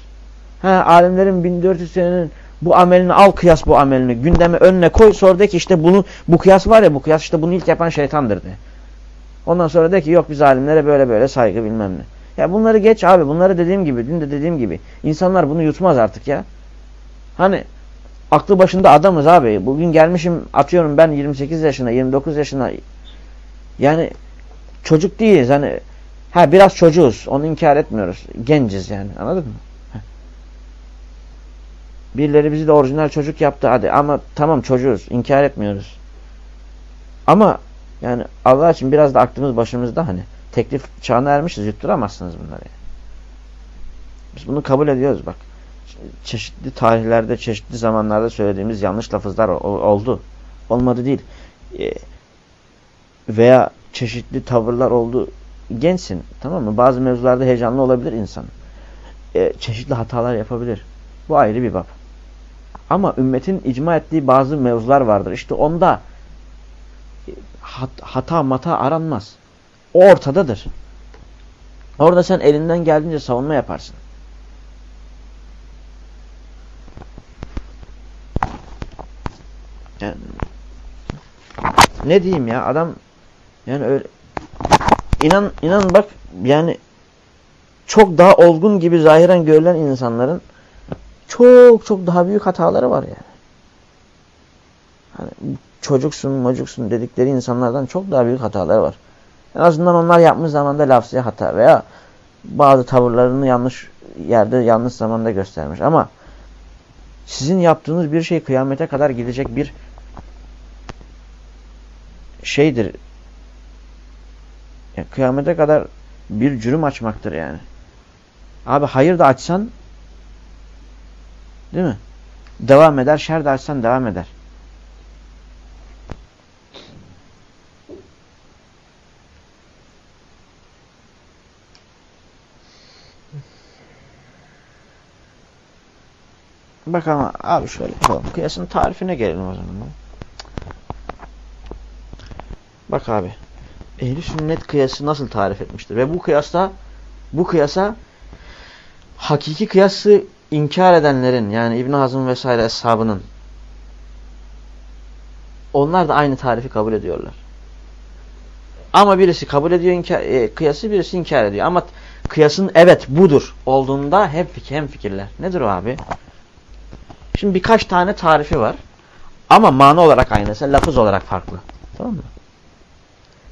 Ha alimlerin 1400 senenin bu amelini al kıyas bu amelini gündeme önüne koy sonra de ki işte bunu bu kıyas var ya bu kıyas işte bunu ilk yapan şeytandır de. Ondan sonra de ki yok biz alimlere böyle böyle saygı bilmem ne. Ya bunları geç abi. Bunları dediğim gibi dün de dediğim gibi. İnsanlar bunu yutmaz artık ya. Hani aklı başında adamız abi. Bugün gelmişim atıyorum ben 28 yaşına 29 yaşına. Yani çocuk değiliz. Hani ha biraz çocuğuz. Onu inkar etmiyoruz. Genciz yani. Anladın mı? Birileri bizi de orijinal çocuk yaptı. Hadi. Ama tamam çocuğuz. İnkar etmiyoruz. Ama yani Allah için biraz da aklımız başımızda hani teklif çağına ermişiz yutturamazsınız bunları. Biz bunu kabul ediyoruz bak. Çeşitli tarihlerde, çeşitli zamanlarda söylediğimiz yanlış lafızlar oldu. Olmadı değil. E, veya çeşitli tavırlar oldu. Gençsin tamam mı? Bazı mevzularda heyecanlı olabilir insan. E, çeşitli hatalar yapabilir. Bu ayrı bir bab. Ama ümmetin icma ettiği bazı mevzular vardır. İşte onda hata mata aranmaz. O ortadadır. Orada sen elinden geldiğince savunma yaparsın. Yani, ne diyeyim ya adam yani öyle inan inan bak yani çok daha olgun gibi zahiren görülen insanların çok çok daha büyük hataları var yani. Hani çocuksun, mocuksun dedikleri insanlardan çok daha büyük hataları var. En azından onlar yapmış zamanda lafzıya hata veya bazı tavırlarını yanlış yerde, yanlış zamanda göstermiş. Ama sizin yaptığınız bir şey kıyamete kadar gidecek bir şeydir. Yani kıyamete kadar bir cürüm açmaktır yani. Abi hayır da açsan değil mi? Devam eder. Şer de açsan devam eder. Bak ama abi şöyle yapalım. Kıyasın tarifine gelelim o zaman. Bak abi. Ehli sünnet kıyası nasıl tarif etmiştir? Ve bu kıyasta bu kıyasa hakiki kıyası inkar edenlerin yani İbn Hazm vesaire eshabının onlar da aynı tarifi kabul ediyorlar. Ama birisi kabul ediyor inkar, e, kıyası birisi inkar ediyor. Ama kıyasın evet budur olduğunda hep hem fikirler. Nedir o abi? Şimdi birkaç tane tarifi var. Ama mana olarak aynısı, lafız olarak farklı. Tamam mı?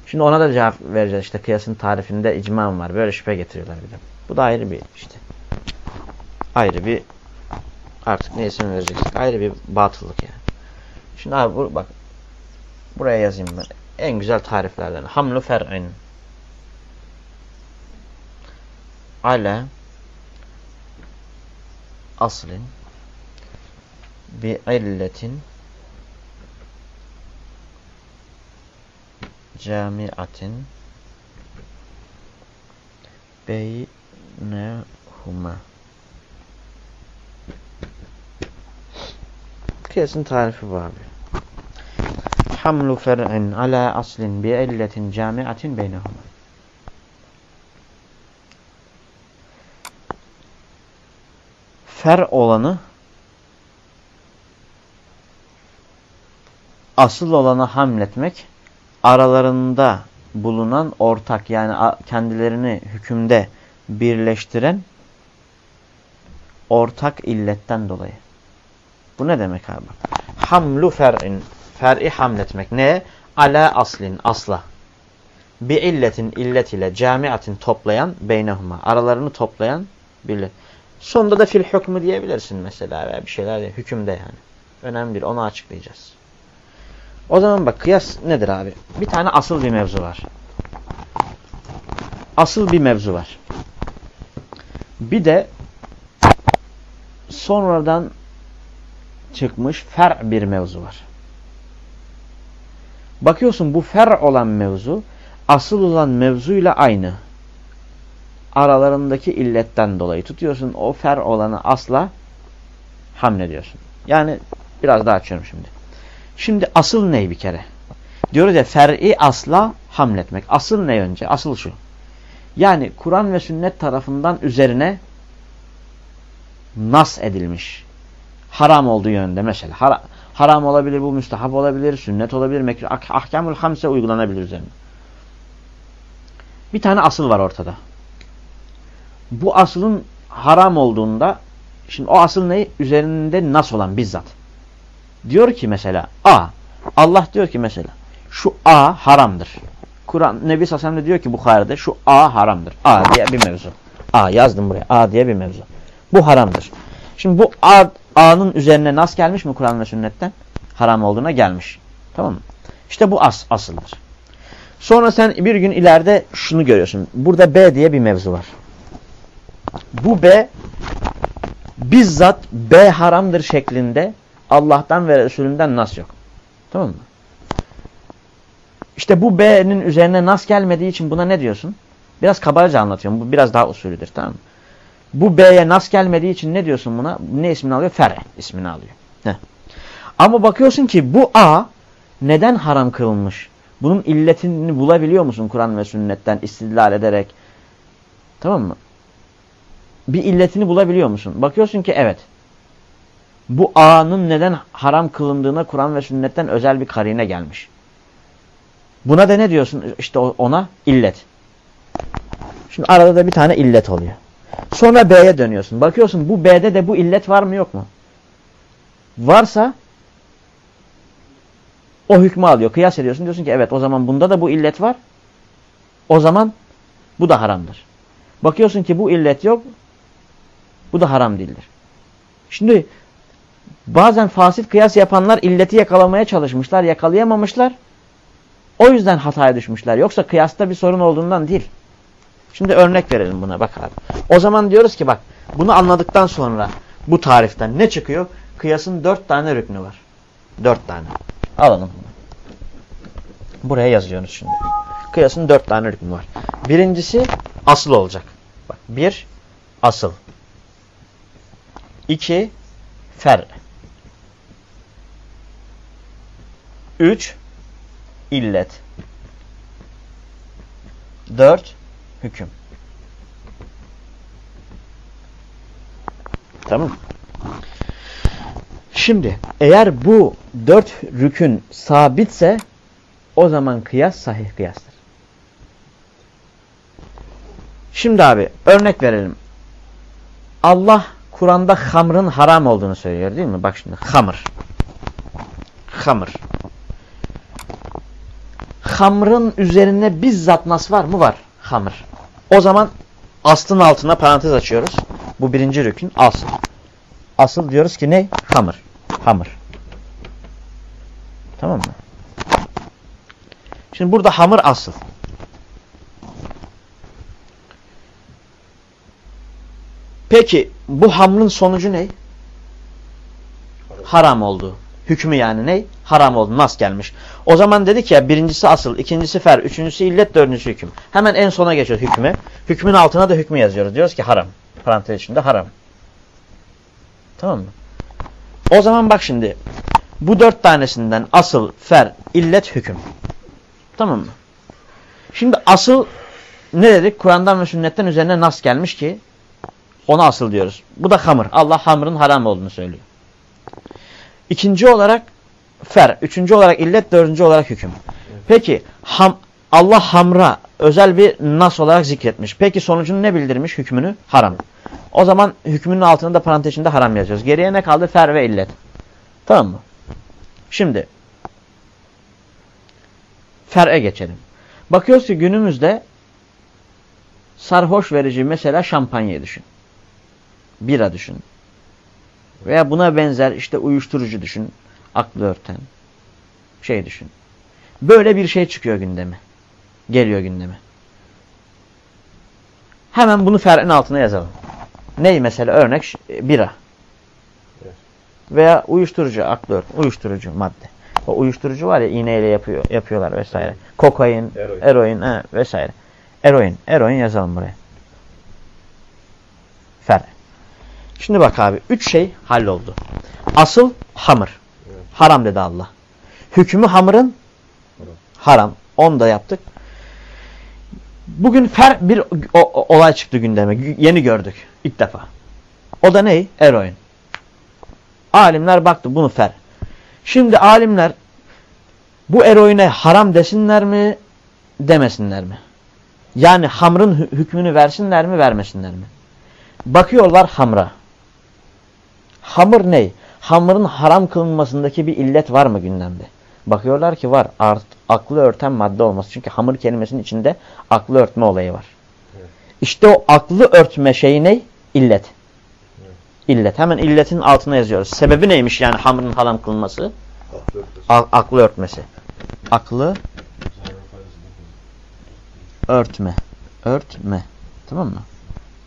Şimdi ona da cevap vereceğiz. İşte kıyasın tarifinde icmam var. Böyle şüphe getiriyorlar bir de. Bu da ayrı bir işte. Ayrı bir artık ne isim vereceksek ayrı bir batıllık yani. Şimdi abi bu, bak buraya yazayım ben. En güzel tariflerden. Hamlu fer'in ala aslin bi'illetin camiatin beynehuma Kıyasin tarifi var abi. Hamlu fer'in ala aslin bi'illetin camiatin beynehuma fer olanı asıl olanı hamletmek aralarında bulunan ortak yani kendilerini hükümde birleştiren ortak illetten dolayı. Bu ne demek abi? Hamlu fer'in. Fer'i hamletmek. Ne? Ala aslin. Asla. Bir illetin illet ile camiatin toplayan beynehuma. Aralarını toplayan birle. Sonunda da fil hükmü diyebilirsin mesela. Veya bir şeyler de hükümde yani. Önemli değil. Onu açıklayacağız. O zaman bak kıyas nedir abi? Bir tane asıl bir mevzu var. Asıl bir mevzu var. Bir de sonradan çıkmış fer bir mevzu var. Bakıyorsun bu fer olan mevzu asıl olan mevzuyla aynı. Aralarındaki illetten dolayı tutuyorsun o fer olanı asla hamlediyorsun. Yani biraz daha açıyorum şimdi. Şimdi asıl ne bir kere? Diyoruz ya fer'i asla hamletmek. Asıl ne önce? Asıl şu. Yani Kur'an ve sünnet tarafından üzerine nas edilmiş. Haram olduğu yönünde mesela. Har haram olabilir, bu müstahap olabilir, sünnet olabilir, mekruh, ah ahkamul hamse uygulanabilir üzerine. Bir tane asıl var ortada. Bu asılın haram olduğunda şimdi o asıl ne? Üzerinde nas olan bizzat. Diyor ki mesela A. Allah diyor ki mesela şu A haramdır. Kur'an Nebi Sallallahu de diyor ki Bukhari'de şu A haramdır. A diye bir mevzu. A yazdım buraya. A diye bir mevzu. Bu haramdır. Şimdi bu A A'nın üzerine nas gelmiş mi Kur'an ve sünnetten? Haram olduğuna gelmiş. Tamam mı? İşte bu as asıldır. Sonra sen bir gün ileride şunu görüyorsun. Burada B diye bir mevzu var. Bu B bizzat B haramdır şeklinde Allah'tan ve Resulünden nas yok. Tamam mı? İşte bu B'nin üzerine nas gelmediği için buna ne diyorsun? Biraz kabaca anlatıyorum. Bu biraz daha usulüdür. Tamam mı? Bu B'ye nas gelmediği için ne diyorsun buna? Ne ismini alıyor? Fere ismini alıyor. Heh. Ama bakıyorsun ki bu A neden haram kılınmış? Bunun illetini bulabiliyor musun Kur'an ve sünnetten istidlal ederek? Tamam mı? Bir illetini bulabiliyor musun? Bakıyorsun ki evet. Bu A'nın neden haram kılındığına Kur'an ve sünnetten özel bir karine gelmiş. Buna da ne diyorsun? İşte ona illet. Şimdi arada da bir tane illet oluyor. Sonra B'ye dönüyorsun. Bakıyorsun bu B'de de bu illet var mı yok mu? Varsa o hükmü alıyor. Kıyas ediyorsun. Diyorsun ki evet o zaman bunda da bu illet var. O zaman bu da haramdır. Bakıyorsun ki bu illet yok. Bu da haram değildir. Şimdi bazen fasit kıyas yapanlar illeti yakalamaya çalışmışlar. Yakalayamamışlar. O yüzden hataya düşmüşler. Yoksa kıyasta bir sorun olduğundan değil. Şimdi örnek verelim buna bak abi. O zaman diyoruz ki bak bunu anladıktan sonra bu tariften ne çıkıyor? Kıyasın dört tane rüknü var. Dört tane. Alalım bunu. Buraya yazıyoruz şimdi. Kıyasın dört tane rüknü var. Birincisi asıl olacak. Bak bir asıl. İki fer. Üç illet. Dört hüküm. Tamam Şimdi eğer bu dört rükün sabitse o zaman kıyas sahih kıyastır. Şimdi abi örnek verelim. Allah Kur'an'da hamrın haram olduğunu söylüyor değil mi? Bak şimdi hamır. Hamır. Hamrın üzerine bizzat nas var mı? Var. Hamır. O zaman aslın altına parantez açıyoruz. Bu birinci rükün asıl. Asıl diyoruz ki ne? Hamır. Hamır. Tamam mı? Şimdi burada hamır asıl. Peki bu hamrın sonucu ne? Haram oldu. Hükmü yani ne? Haram oldu. Nas gelmiş. O zaman dedik ya birincisi asıl, ikincisi fer, üçüncüsü illet, dördüncüsü hüküm. Hemen en sona geçiyor hükmü. Hükmün altına da hükmü yazıyoruz. Diyoruz ki haram. Parantez içinde haram. Tamam mı? O zaman bak şimdi. Bu dört tanesinden asıl, fer, illet, hüküm. Tamam mı? Şimdi asıl ne dedik? Kur'an'dan ve sünnetten üzerine nas gelmiş ki ona asıl diyoruz. Bu da hamur. Allah hamurun haram olduğunu söylüyor. İkinci olarak fer. Üçüncü olarak illet. Dördüncü olarak hüküm. Peki ham, Allah hamra özel bir nas olarak zikretmiş. Peki sonucunu ne bildirmiş? Hükmünü haram. O zaman hükmünün altında parantezinde haram yazıyoruz. Geriye ne kaldı? Fer ve illet. Tamam mı? Şimdi fer'e geçelim. Bakıyoruz ki günümüzde sarhoş verici mesela şampanya düşün. Bira düşün. Veya buna benzer işte uyuşturucu düşün. Aklı örten. Şey düşün. Böyle bir şey çıkıyor gündeme. Geliyor gündeme. Hemen bunu fer'in altına yazalım. Ney mesela örnek? Bira. Veya uyuşturucu, aklı örten. Uyuşturucu madde. O uyuşturucu var ya iğneyle yapıyor, yapıyorlar vesaire. Kokain, eroin, eroin he, vesaire. Eroin, eroin yazalım buraya. Fer. Şimdi bak abi. Üç şey halloldu. Asıl hamır. Evet. Haram dedi Allah. Hükmü hamırın haram. Onu da yaptık. Bugün fer bir olay çıktı gündeme. Yeni gördük ilk defa. O da ne? Eroin. Alimler baktı bunu fer. Şimdi alimler bu eroine haram desinler mi demesinler mi? Yani hamrın hükmünü versinler mi vermesinler mi? Bakıyorlar hamra. Hamur ne? Hamurun haram kılınmasındaki bir illet var mı gündemde? Bakıyorlar ki var. Art, aklı örten madde olması. Çünkü hamur kelimesinin içinde aklı örtme olayı var. Evet. İşte o aklı örtme şeyi ne? İllet. Evet. İllet. Hemen illetin altına yazıyoruz. Sebebi neymiş yani hamurun haram kılınması? Aklı örtmesi. aklı örtmesi. Aklı örtme. Örtme. Tamam mı?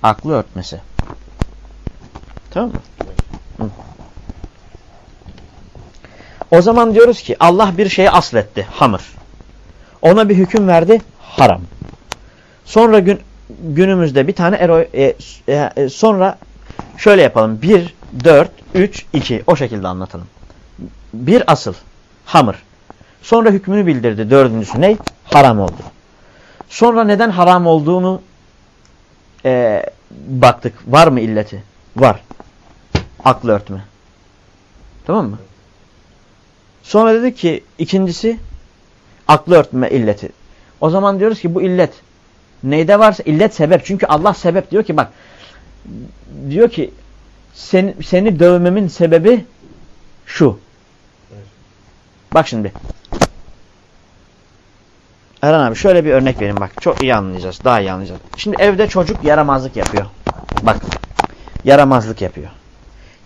Aklı örtmesi. Tamam mı? O zaman diyoruz ki Allah bir şeyi asletti. Hamur. Ona bir hüküm verdi. Haram. Sonra gün, günümüzde bir tane ero, e, e, e, sonra şöyle yapalım. 1, 4, 3, 2 o şekilde anlatalım. Bir asıl. Hamur. Sonra hükmünü bildirdi. Dördüncüsü ne? Haram oldu. Sonra neden haram olduğunu e, baktık. Var mı illeti? Var. Aklı örtme. Tamam mı? Sonra dedi ki ikincisi aklı örtme illeti. O zaman diyoruz ki bu illet neyde varsa illet sebep. Çünkü Allah sebep diyor ki bak diyor ki seni, seni dövmemin sebebi şu. Bak şimdi. Erhan abi şöyle bir örnek vereyim bak. Çok iyi anlayacağız. Daha iyi anlayacağız. Şimdi evde çocuk yaramazlık yapıyor. Bak. Yaramazlık yapıyor.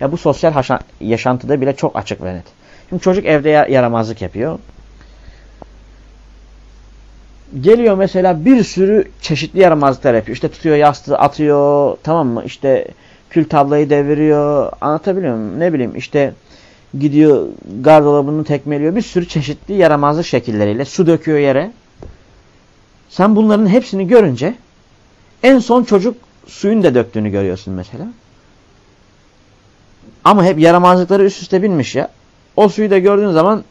Ya bu sosyal yaşantıda bile çok açık ve net. Şimdi çocuk evde yaramazlık yapıyor. Geliyor mesela bir sürü çeşitli yaramazlıklar yapıyor. İşte tutuyor yastığı atıyor tamam mı? İşte kül tablayı deviriyor. Anlatabiliyor muyum? Ne bileyim işte gidiyor gardırobunu tekmeliyor. Bir sürü çeşitli yaramazlık şekilleriyle su döküyor yere. Sen bunların hepsini görünce en son çocuk suyun da döktüğünü görüyorsun mesela. Ama hep yaramazlıkları üst üste binmiş ya. O suyu da gördüğün zaman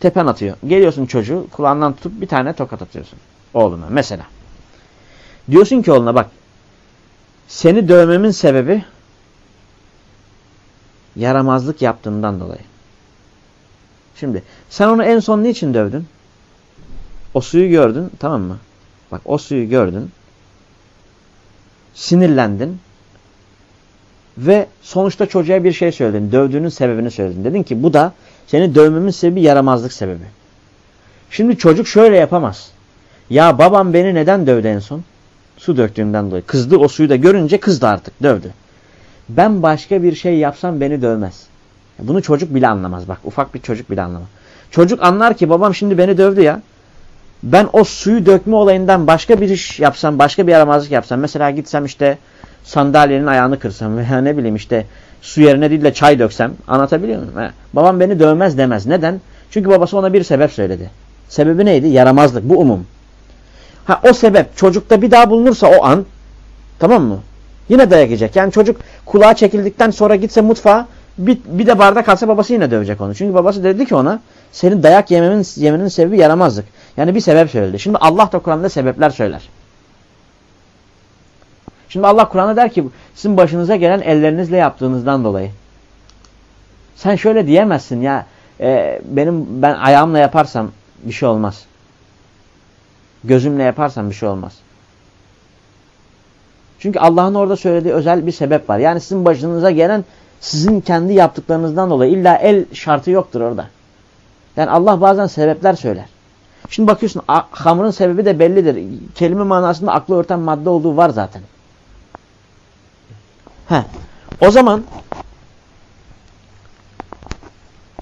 tepen atıyor. Geliyorsun çocuğu kulağından tutup bir tane tokat atıyorsun. Oğluna mesela. Diyorsun ki oğluna bak seni dövmemin sebebi yaramazlık yaptığından dolayı. Şimdi sen onu en son niçin dövdün? O suyu gördün tamam mı? Bak o suyu gördün. Sinirlendin. Ve sonuçta çocuğa bir şey söyledin. Dövdüğünün sebebini söyledin. Dedin ki bu da seni dövmemin sebebi yaramazlık sebebi. Şimdi çocuk şöyle yapamaz. Ya babam beni neden dövdü en son? Su döktüğümden dolayı. Kızdı o suyu da görünce kızdı artık dövdü. Ben başka bir şey yapsam beni dövmez. Bunu çocuk bile anlamaz. Bak ufak bir çocuk bile anlamaz. Çocuk anlar ki babam şimdi beni dövdü ya. Ben o suyu dökme olayından başka bir iş yapsam, başka bir yaramazlık yapsam. Mesela gitsem işte sandalyenin ayağını kırsam veya ne bileyim işte su yerine değil de çay döksem anlatabiliyor muyum? He. Babam beni dövmez demez. Neden? Çünkü babası ona bir sebep söyledi. Sebebi neydi? Yaramazlık. Bu umum. Ha o sebep çocukta bir daha bulunursa o an tamam mı? Yine dayak yiyecek. Yani çocuk kulağa çekildikten sonra gitse mutfağa bir, bir de bardak kalsa babası yine dövecek onu. Çünkü babası dedi ki ona senin dayak yemenin, yemenin sebebi yaramazlık. Yani bir sebep söyledi. Şimdi Allah da Kur'an'da sebepler söyler. Şimdi Allah Kur'an'da der ki sizin başınıza gelen ellerinizle yaptığınızdan dolayı. Sen şöyle diyemezsin ya e, benim ben ayağımla yaparsam bir şey olmaz. Gözümle yaparsam bir şey olmaz. Çünkü Allah'ın orada söylediği özel bir sebep var. Yani sizin başınıza gelen sizin kendi yaptıklarınızdan dolayı illa el şartı yoktur orada. Yani Allah bazen sebepler söyler. Şimdi bakıyorsun hamurun sebebi de bellidir. Kelime manasında aklı örten madde olduğu var zaten. He. O zaman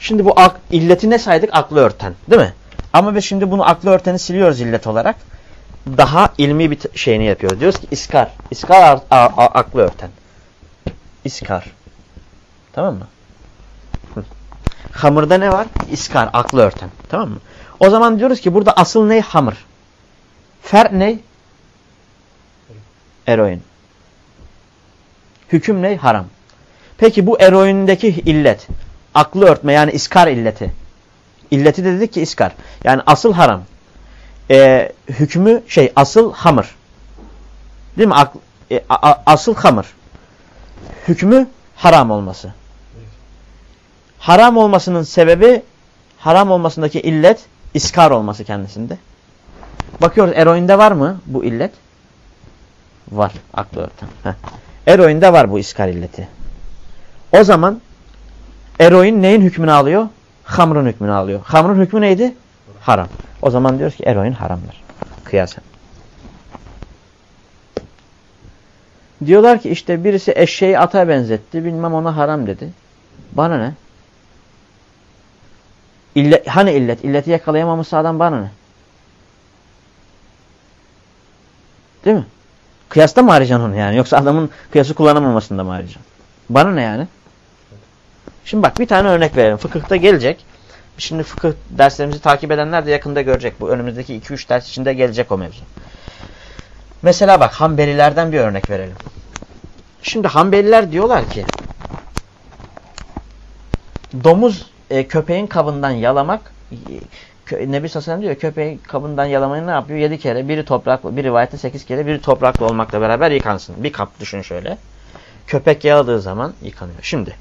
şimdi bu ak, illeti ne saydık? Aklı örten. Değil mi? Ama biz şimdi bunu aklı örteni siliyoruz illet olarak. Daha ilmi bir şeyini yapıyoruz. Diyoruz ki iskar. İskar aklı örten. İskar. Tamam mı? Hı. Hamurda ne var? İskar, aklı örten. Tamam mı? O zaman diyoruz ki burada asıl ne? Hamur. Fer ne? Eroin. Hüküm ne? Haram. Peki bu eroindeki illet, aklı örtme yani iskar illeti. İlleti de dedik ki iskar. Yani asıl haram. e, hükmü şey asıl hamır. Değil mi? Ak, e, a, asıl hamır. Hükmü haram olması. Haram olmasının sebebi haram olmasındaki illet iskar olması kendisinde. Bakıyoruz eroinde var mı bu illet? Var. Aklı örten. Heh. Eroinde var bu iskar illeti. O zaman eroin neyin hükmünü alıyor? Hamrın hükmünü alıyor. Hamrın hükmü neydi? Haram. O zaman diyoruz ki eroin haramdır. Kıyasen. Diyorlar ki işte birisi eşeği ata benzetti. Bilmem ona haram dedi. Bana ne? İllet, hani illet? İlleti yakalayamamışsa adam bana ne? Değil mi? Kıyasta mı arayacaksın onu yani? Yoksa adamın kıyası kullanamamasında mı arayacaksın? Bana ne yani? Şimdi bak bir tane örnek verelim. Fıkıhta gelecek. Şimdi fıkıh derslerimizi takip edenler de yakında görecek. Bu önümüzdeki 2-3 ders içinde gelecek o mevzu. Mesela bak Hanbelilerden bir örnek verelim. Şimdi Hanbeliler diyorlar ki domuz e, köpeğin kabından yalamak Nebi Sassan diyor köpeğin kabından yalamayı ne yapıyor? 7 kere biri topraklı bir rivayette 8 kere biri topraklı olmakla beraber yıkansın. Bir kap düşün şöyle. Köpek yaladığı zaman yıkanıyor. Şimdi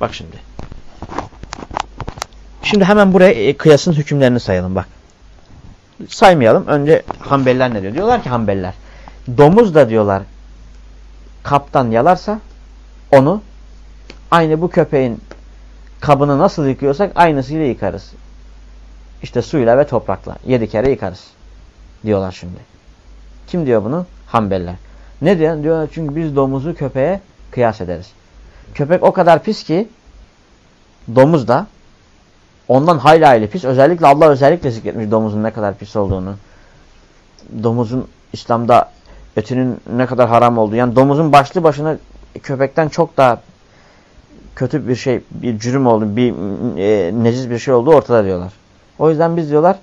bak şimdi. Şimdi hemen buraya e, kıyasın hükümlerini sayalım bak. Saymayalım. Önce Hanbeliler ne diyor? Diyorlar ki Hanbeliler domuz da diyorlar kaptan yalarsa onu aynı bu köpeğin kabını nasıl yıkıyorsak aynısıyla yıkarız. İşte suyla ve toprakla. Yedi kere yıkarız. Diyorlar şimdi. Kim diyor bunu? Hanbeliler. Ne diyor? Diyorlar çünkü biz domuzu köpeğe kıyas ederiz. Köpek o kadar pis ki domuz da ondan hayli hayli pis. Özellikle Allah özellikle zikretmiş domuzun ne kadar pis olduğunu. Domuzun İslam'da etinin ne kadar haram olduğu. Yani domuzun başlı başına köpekten çok daha kötü bir şey, bir cürüm oldu, bir e, necis bir şey oldu ortada diyorlar. O yüzden biz diyorlar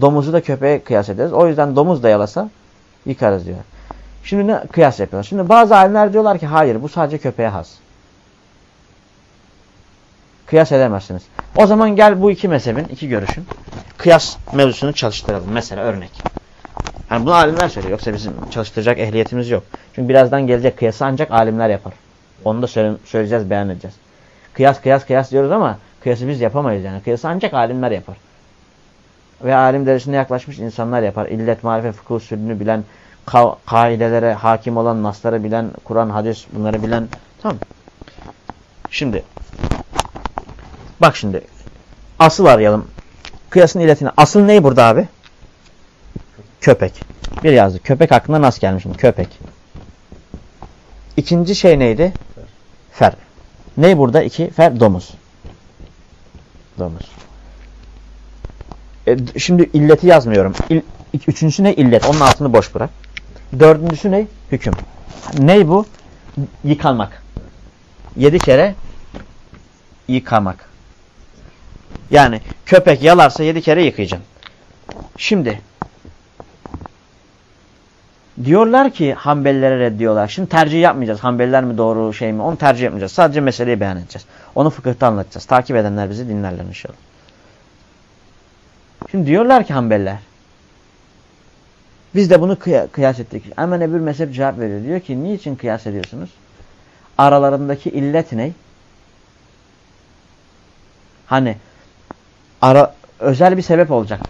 domuzu da köpeğe kıyas ederiz. O yüzden domuz da yalasa yıkarız diyor. Şimdi ne kıyas yapıyorlar? Şimdi bazı alimler diyorlar ki hayır bu sadece köpeğe has. Kıyas edemezsiniz. O zaman gel bu iki mezhebin, iki görüşün kıyas mevzusunu çalıştıralım. Mesela örnek. Yani bunu alimler söylüyor. Yoksa bizim çalıştıracak ehliyetimiz yok. Çünkü birazdan gelecek kıyası ancak alimler yapar. Onu da söyleyeceğiz, beyan edeceğiz. Kıyas kıyas kıyas diyoruz ama kıyası biz yapamayız yani. Kıyası ancak alimler yapar. Ve alim derecesine yaklaşmış insanlar yapar. İllet, marifet, fıkıh usulünü bilen, ka kaidelere hakim olan, nasları bilen, Kur'an, hadis bunları bilen. Tamam Şimdi bak şimdi asıl arayalım. Kıyasın illetini. Asıl ney burada abi? Köpek. Bir yazdı. Köpek hakkında nasıl gelmiş mi? Köpek. İkinci şey neydi? Fer. Ne burada? İki. Fer. Domuz. Domuz. E, şimdi illeti yazmıyorum. İl, üçüncüsü ne? İllet. Onun altını boş bırak. Dördüncüsü ne? Hüküm. Ne bu? Yıkanmak. Yedi kere yıkamak. Yani köpek yalarsa yedi kere yıkayacaksın. Şimdi Diyorlar ki Hanbelilere reddiyorlar. Şimdi tercih yapmayacağız. Hanbeliler mi doğru şey mi? Onu tercih yapmayacağız. Sadece meseleyi beyan edeceğiz. Onu fıkıhta anlatacağız. Takip edenler bizi dinlerler inşallah. Şimdi diyorlar ki Hanbeliler. Biz de bunu kıyas ettik. Hemen öbür mezhep cevap veriyor. Diyor ki niçin kıyas ediyorsunuz? Aralarındaki illet ne? Hani ara, özel bir sebep olacak.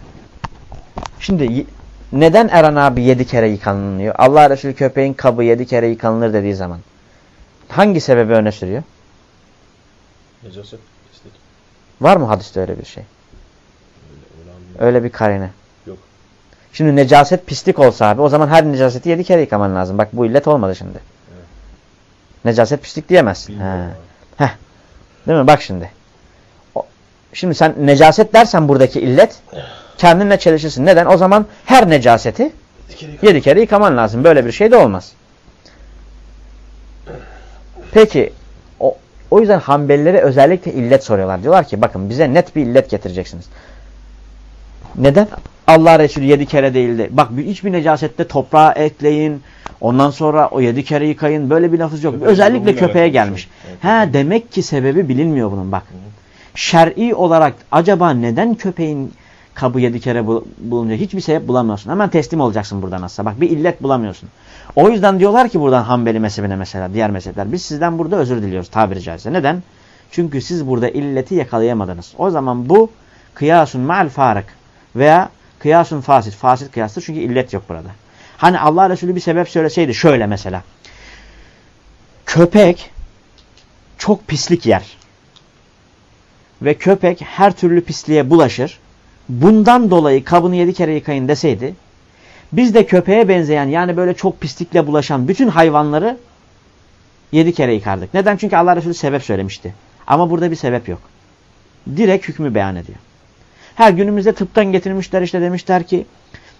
Şimdi neden Eren abi yedi kere yıkanılıyor? Allah Resulü köpeğin kabı yedi kere yıkanılır dediği zaman. Hangi sebebi öne sürüyor? Necaset, pislik. Var mı hadiste öyle bir şey? Öyle, bir karine. Yok. Şimdi necaset pislik olsa abi o zaman her necaseti yedi kere yıkaman lazım. Bak bu illet olmadı şimdi. Evet. Necaset pislik diyemezsin. Heh. Değil mi? Bak şimdi. O, şimdi sen necaset dersen buradaki illet kendinle çelişirsin. Neden? O zaman her necaseti yedi kere yıkaman lazım. Böyle bir şey de olmaz. Peki o, o yüzden Hanbelilere özellikle illet soruyorlar. Diyorlar ki bakın bize net bir illet getireceksiniz. Neden? Allah Resulü yedi kere değildi. Bak hiçbir necasette toprağa ekleyin. Ondan sonra o yedi kere yıkayın. Böyle bir lafız yok. Köpeğin Özellikle köpeğe gelmiş. Evet, ha demek ki sebebi bilinmiyor bunun bak. Şer'i olarak acaba neden köpeğin kabı yedi kere bul- bulunca hiçbir sebep bulamıyorsun. Hemen teslim olacaksın buradan aslında. Bak bir illet bulamıyorsun. O yüzden diyorlar ki buradan Hanbeli mezhebine mesela diğer mezhepler. Biz sizden burada özür diliyoruz tabiri caizse. Neden? Çünkü siz burada illeti yakalayamadınız. O zaman bu kıyasun ma'al farık veya kıyasun fasit. Fasit kıyastır çünkü illet yok burada. Hani Allah Resulü bir sebep söyleseydi şöyle mesela. Köpek çok pislik yer. Ve köpek her türlü pisliğe bulaşır. Bundan dolayı kabını yedi kere yıkayın deseydi biz de köpeğe benzeyen yani böyle çok pislikle bulaşan bütün hayvanları yedi kere yıkardık. Neden? Çünkü Allah Resulü sebep söylemişti. Ama burada bir sebep yok. Direkt hükmü beyan ediyor. Her günümüzde tıptan getirmişler işte demişler ki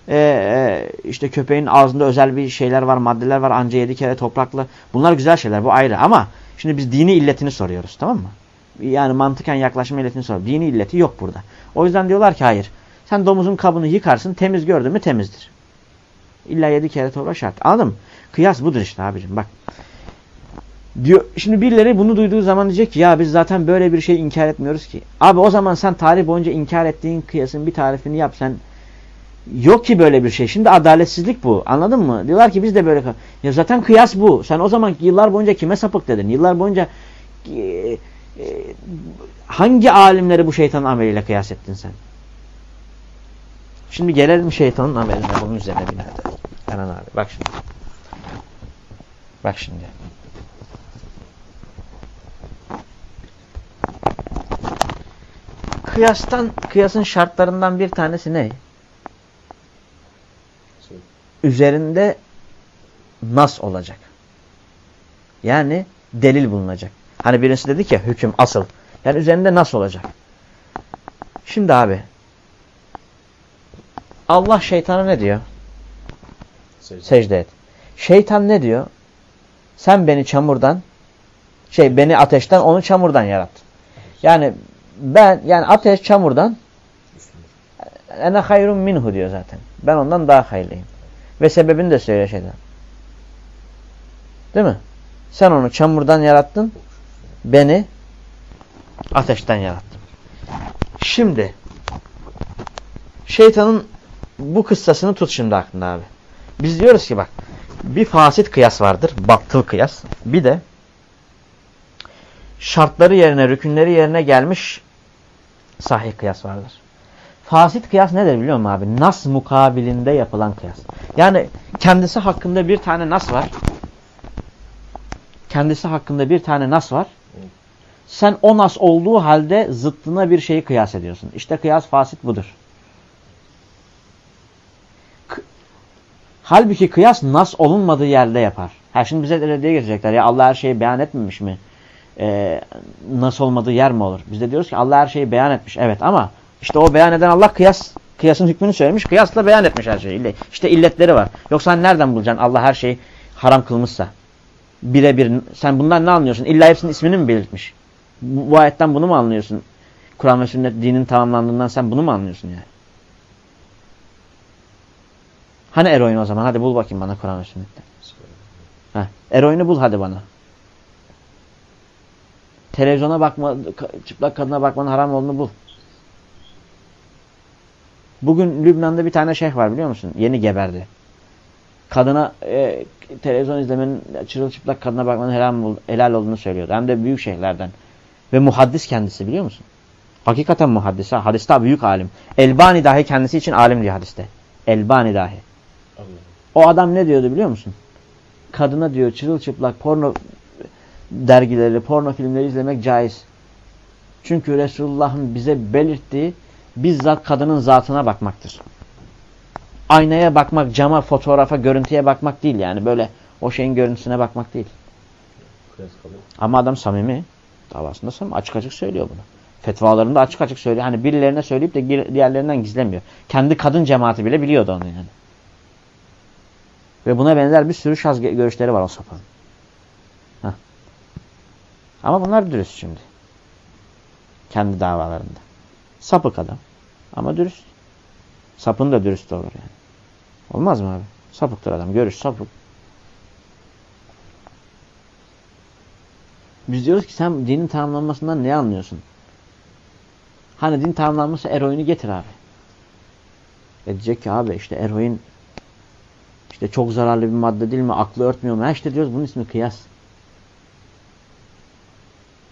e, e, işte köpeğin ağzında özel bir şeyler var, maddeler var anca yedi kere toprakla. Bunlar güzel şeyler bu ayrı ama şimdi biz dini illetini soruyoruz tamam mı? Yani mantıken yaklaşma illetini soruyoruz. Dini illeti yok burada. O yüzden diyorlar ki hayır. Sen domuzun kabını yıkarsın temiz gördün mü temizdir. İlla yedi kere toprak şart. Anladın mı? Kıyas budur işte abicim bak. Diyor, şimdi birileri bunu duyduğu zaman diyecek ki ya biz zaten böyle bir şey inkar etmiyoruz ki. Abi o zaman sen tarih boyunca inkar ettiğin kıyasın bir tarifini yap sen. Yok ki böyle bir şey. Şimdi adaletsizlik bu. Anladın mı? Diyorlar ki biz de böyle. Ya zaten kıyas bu. Sen o zaman yıllar boyunca kime sapık dedin? Yıllar boyunca e, e, hangi alimleri bu şeytanın ameliyle kıyas ettin sen? Şimdi gelelim şeytanın ameline bunun üzerine binader. Kenan abi bak şimdi. Bak şimdi. Kıyastan, kıyasın şartlarından bir tanesi ne? Üzerinde nas olacak. Yani delil bulunacak. Hani birisi dedi ki hüküm asıl. Yani üzerinde nas olacak. Şimdi abi Allah şeytana ne diyor? Secde. Secde et. Şeytan ne diyor? Sen beni çamurdan şey beni ateşten onu çamurdan yarattın. Yani ben yani ateş çamurdan ene hayrun minhu diyor zaten. Ben ondan daha hayırlıyım. Ve sebebini de söylüyor şeyden. Değil mi? Sen onu çamurdan yarattın. Beni ateşten yarattın. Şimdi şeytanın bu kıssasını tut şimdi aklında abi. Biz diyoruz ki bak bir fasit kıyas vardır. Battıl kıyas. Bir de şartları yerine, rükünleri yerine gelmiş sahih kıyas vardır. Fasit kıyas nedir biliyor musun abi? Nas mukabilinde yapılan kıyas. Yani kendisi hakkında bir tane nas var. Kendisi hakkında bir tane nas var. Sen o nas olduğu halde zıttına bir şeyi kıyas ediyorsun. İşte kıyas fasit budur. Halbuki kıyas nas olunmadığı yerde yapar. Ha şimdi bize de diye getirecekler ya Allah her şeyi beyan etmemiş mi? Ee, nas olmadığı yer mi olur? Biz de diyoruz ki Allah her şeyi beyan etmiş. Evet ama işte o beyan eden Allah kıyas kıyasın hükmünü söylemiş. Kıyasla beyan etmiş her şeyi. İşte illetleri var. Yoksa sen nereden bulacaksın Allah her şeyi haram kılmışsa? Birebir sen bundan ne anlıyorsun? İlla hepsinin ismini mi belirtmiş? Bu, bu ayetten bunu mu anlıyorsun? Kur'an ve sünnet dinin tamamlandığından sen bunu mu anlıyorsun yani? Hani eroin o zaman? Hadi bul bakayım bana Kur'an ve sünnette. Heh, eroini bul hadi bana. Televizyona bakma, çıplak kadına bakmanın haram olduğunu bul. Bugün Lübnan'da bir tane şeyh var biliyor musun? Yeni geberdi. Kadına e, televizyon izlemenin, çırılçıplak kadına bakmanın helal, helal olduğunu söylüyordu. Hem de büyük şeyhlerden. Ve muhaddis kendisi biliyor musun? Hakikaten muhaddis. Ha. Hadiste büyük alim. Elbani dahi kendisi için alim diyor hadiste. Elbani dahi. Allah. O adam ne diyordu biliyor musun? Kadına diyor çırılçıplak porno dergileri, porno filmleri izlemek caiz. Çünkü Resulullah'ın bize belirttiği bizzat kadının zatına bakmaktır. Aynaya bakmak, cama, fotoğrafa, görüntüye bakmak değil yani. Böyle o şeyin görüntüsüne bakmak değil. Ama adam samimi. Davasında samimi. Açık açık söylüyor bunu. Fetvalarında açık açık söylüyor. Hani birilerine söyleyip de diğerlerinden gizlemiyor. Kendi kadın cemaati bile biliyordu onu yani. Ve buna benzer bir sürü şaz görüşleri var o sapanın. Ama bunlar dürüst şimdi. Kendi davalarında. Sapık adam. Ama dürüst. Sapın da dürüst olur yani. Olmaz mı abi? Sapıktır adam. Görüş sapık. Biz diyoruz ki sen dinin tamamlanmasından ne anlıyorsun? Hani din tamamlanması eroini getir abi. E diyecek ki abi işte eroin işte çok zararlı bir madde değil mi? Aklı örtmüyor mu? Ha işte diyoruz bunun ismi kıyas.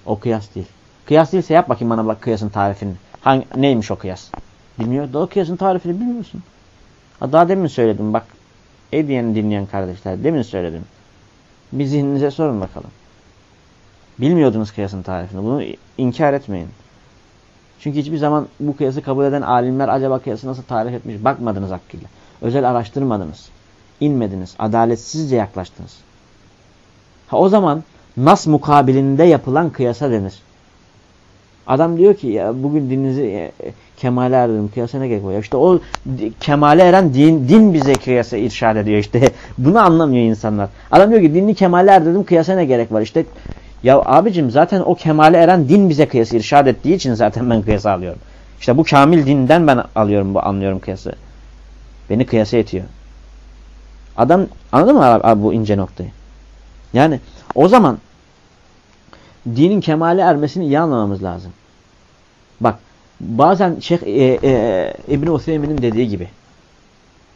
O kıyas değil. Kıyas değilse yap bakayım bana bak kıyasın tarifini. Hangi, neymiş o kıyas? Bilmiyor. O kıyasın tarifini bilmiyorsun. Ha, daha demin söyledim bak. Ey diyen dinleyen kardeşler demin söyledim. Bir zihninize sorun bakalım. Bilmiyordunuz kıyasın tarifini. Bunu inkar etmeyin. Çünkü hiçbir zaman bu kıyası kabul eden alimler acaba kıyası nasıl tarif etmiş bakmadınız hakkıyla. Özel araştırmadınız. İnmediniz. Adaletsizce yaklaştınız. Ha o zaman nas mukabilinde yapılan kıyasa denir. Adam diyor ki ya bugün dininizi e, kemale erdim. Kıyasa ne gerek var? Ya işte o kemale eren din, din bize kıyasa irşad ediyor işte. Bunu anlamıyor insanlar. Adam diyor ki dinini kemale erdirdim kıyasa ne gerek var? İşte ya abicim zaten o kemale eren din bize kıyası irşad ettiği için zaten ben kıyası alıyorum. İşte bu kamil dinden ben alıyorum bu anlıyorum kıyası. Beni kıyasa etiyor. Adam anladın mı abi, abi bu ince noktayı? Yani o zaman dinin kemale ermesini iyi anlamamız lazım. Bak bazen Şeyh e, e, İbn Useymin'in dediği gibi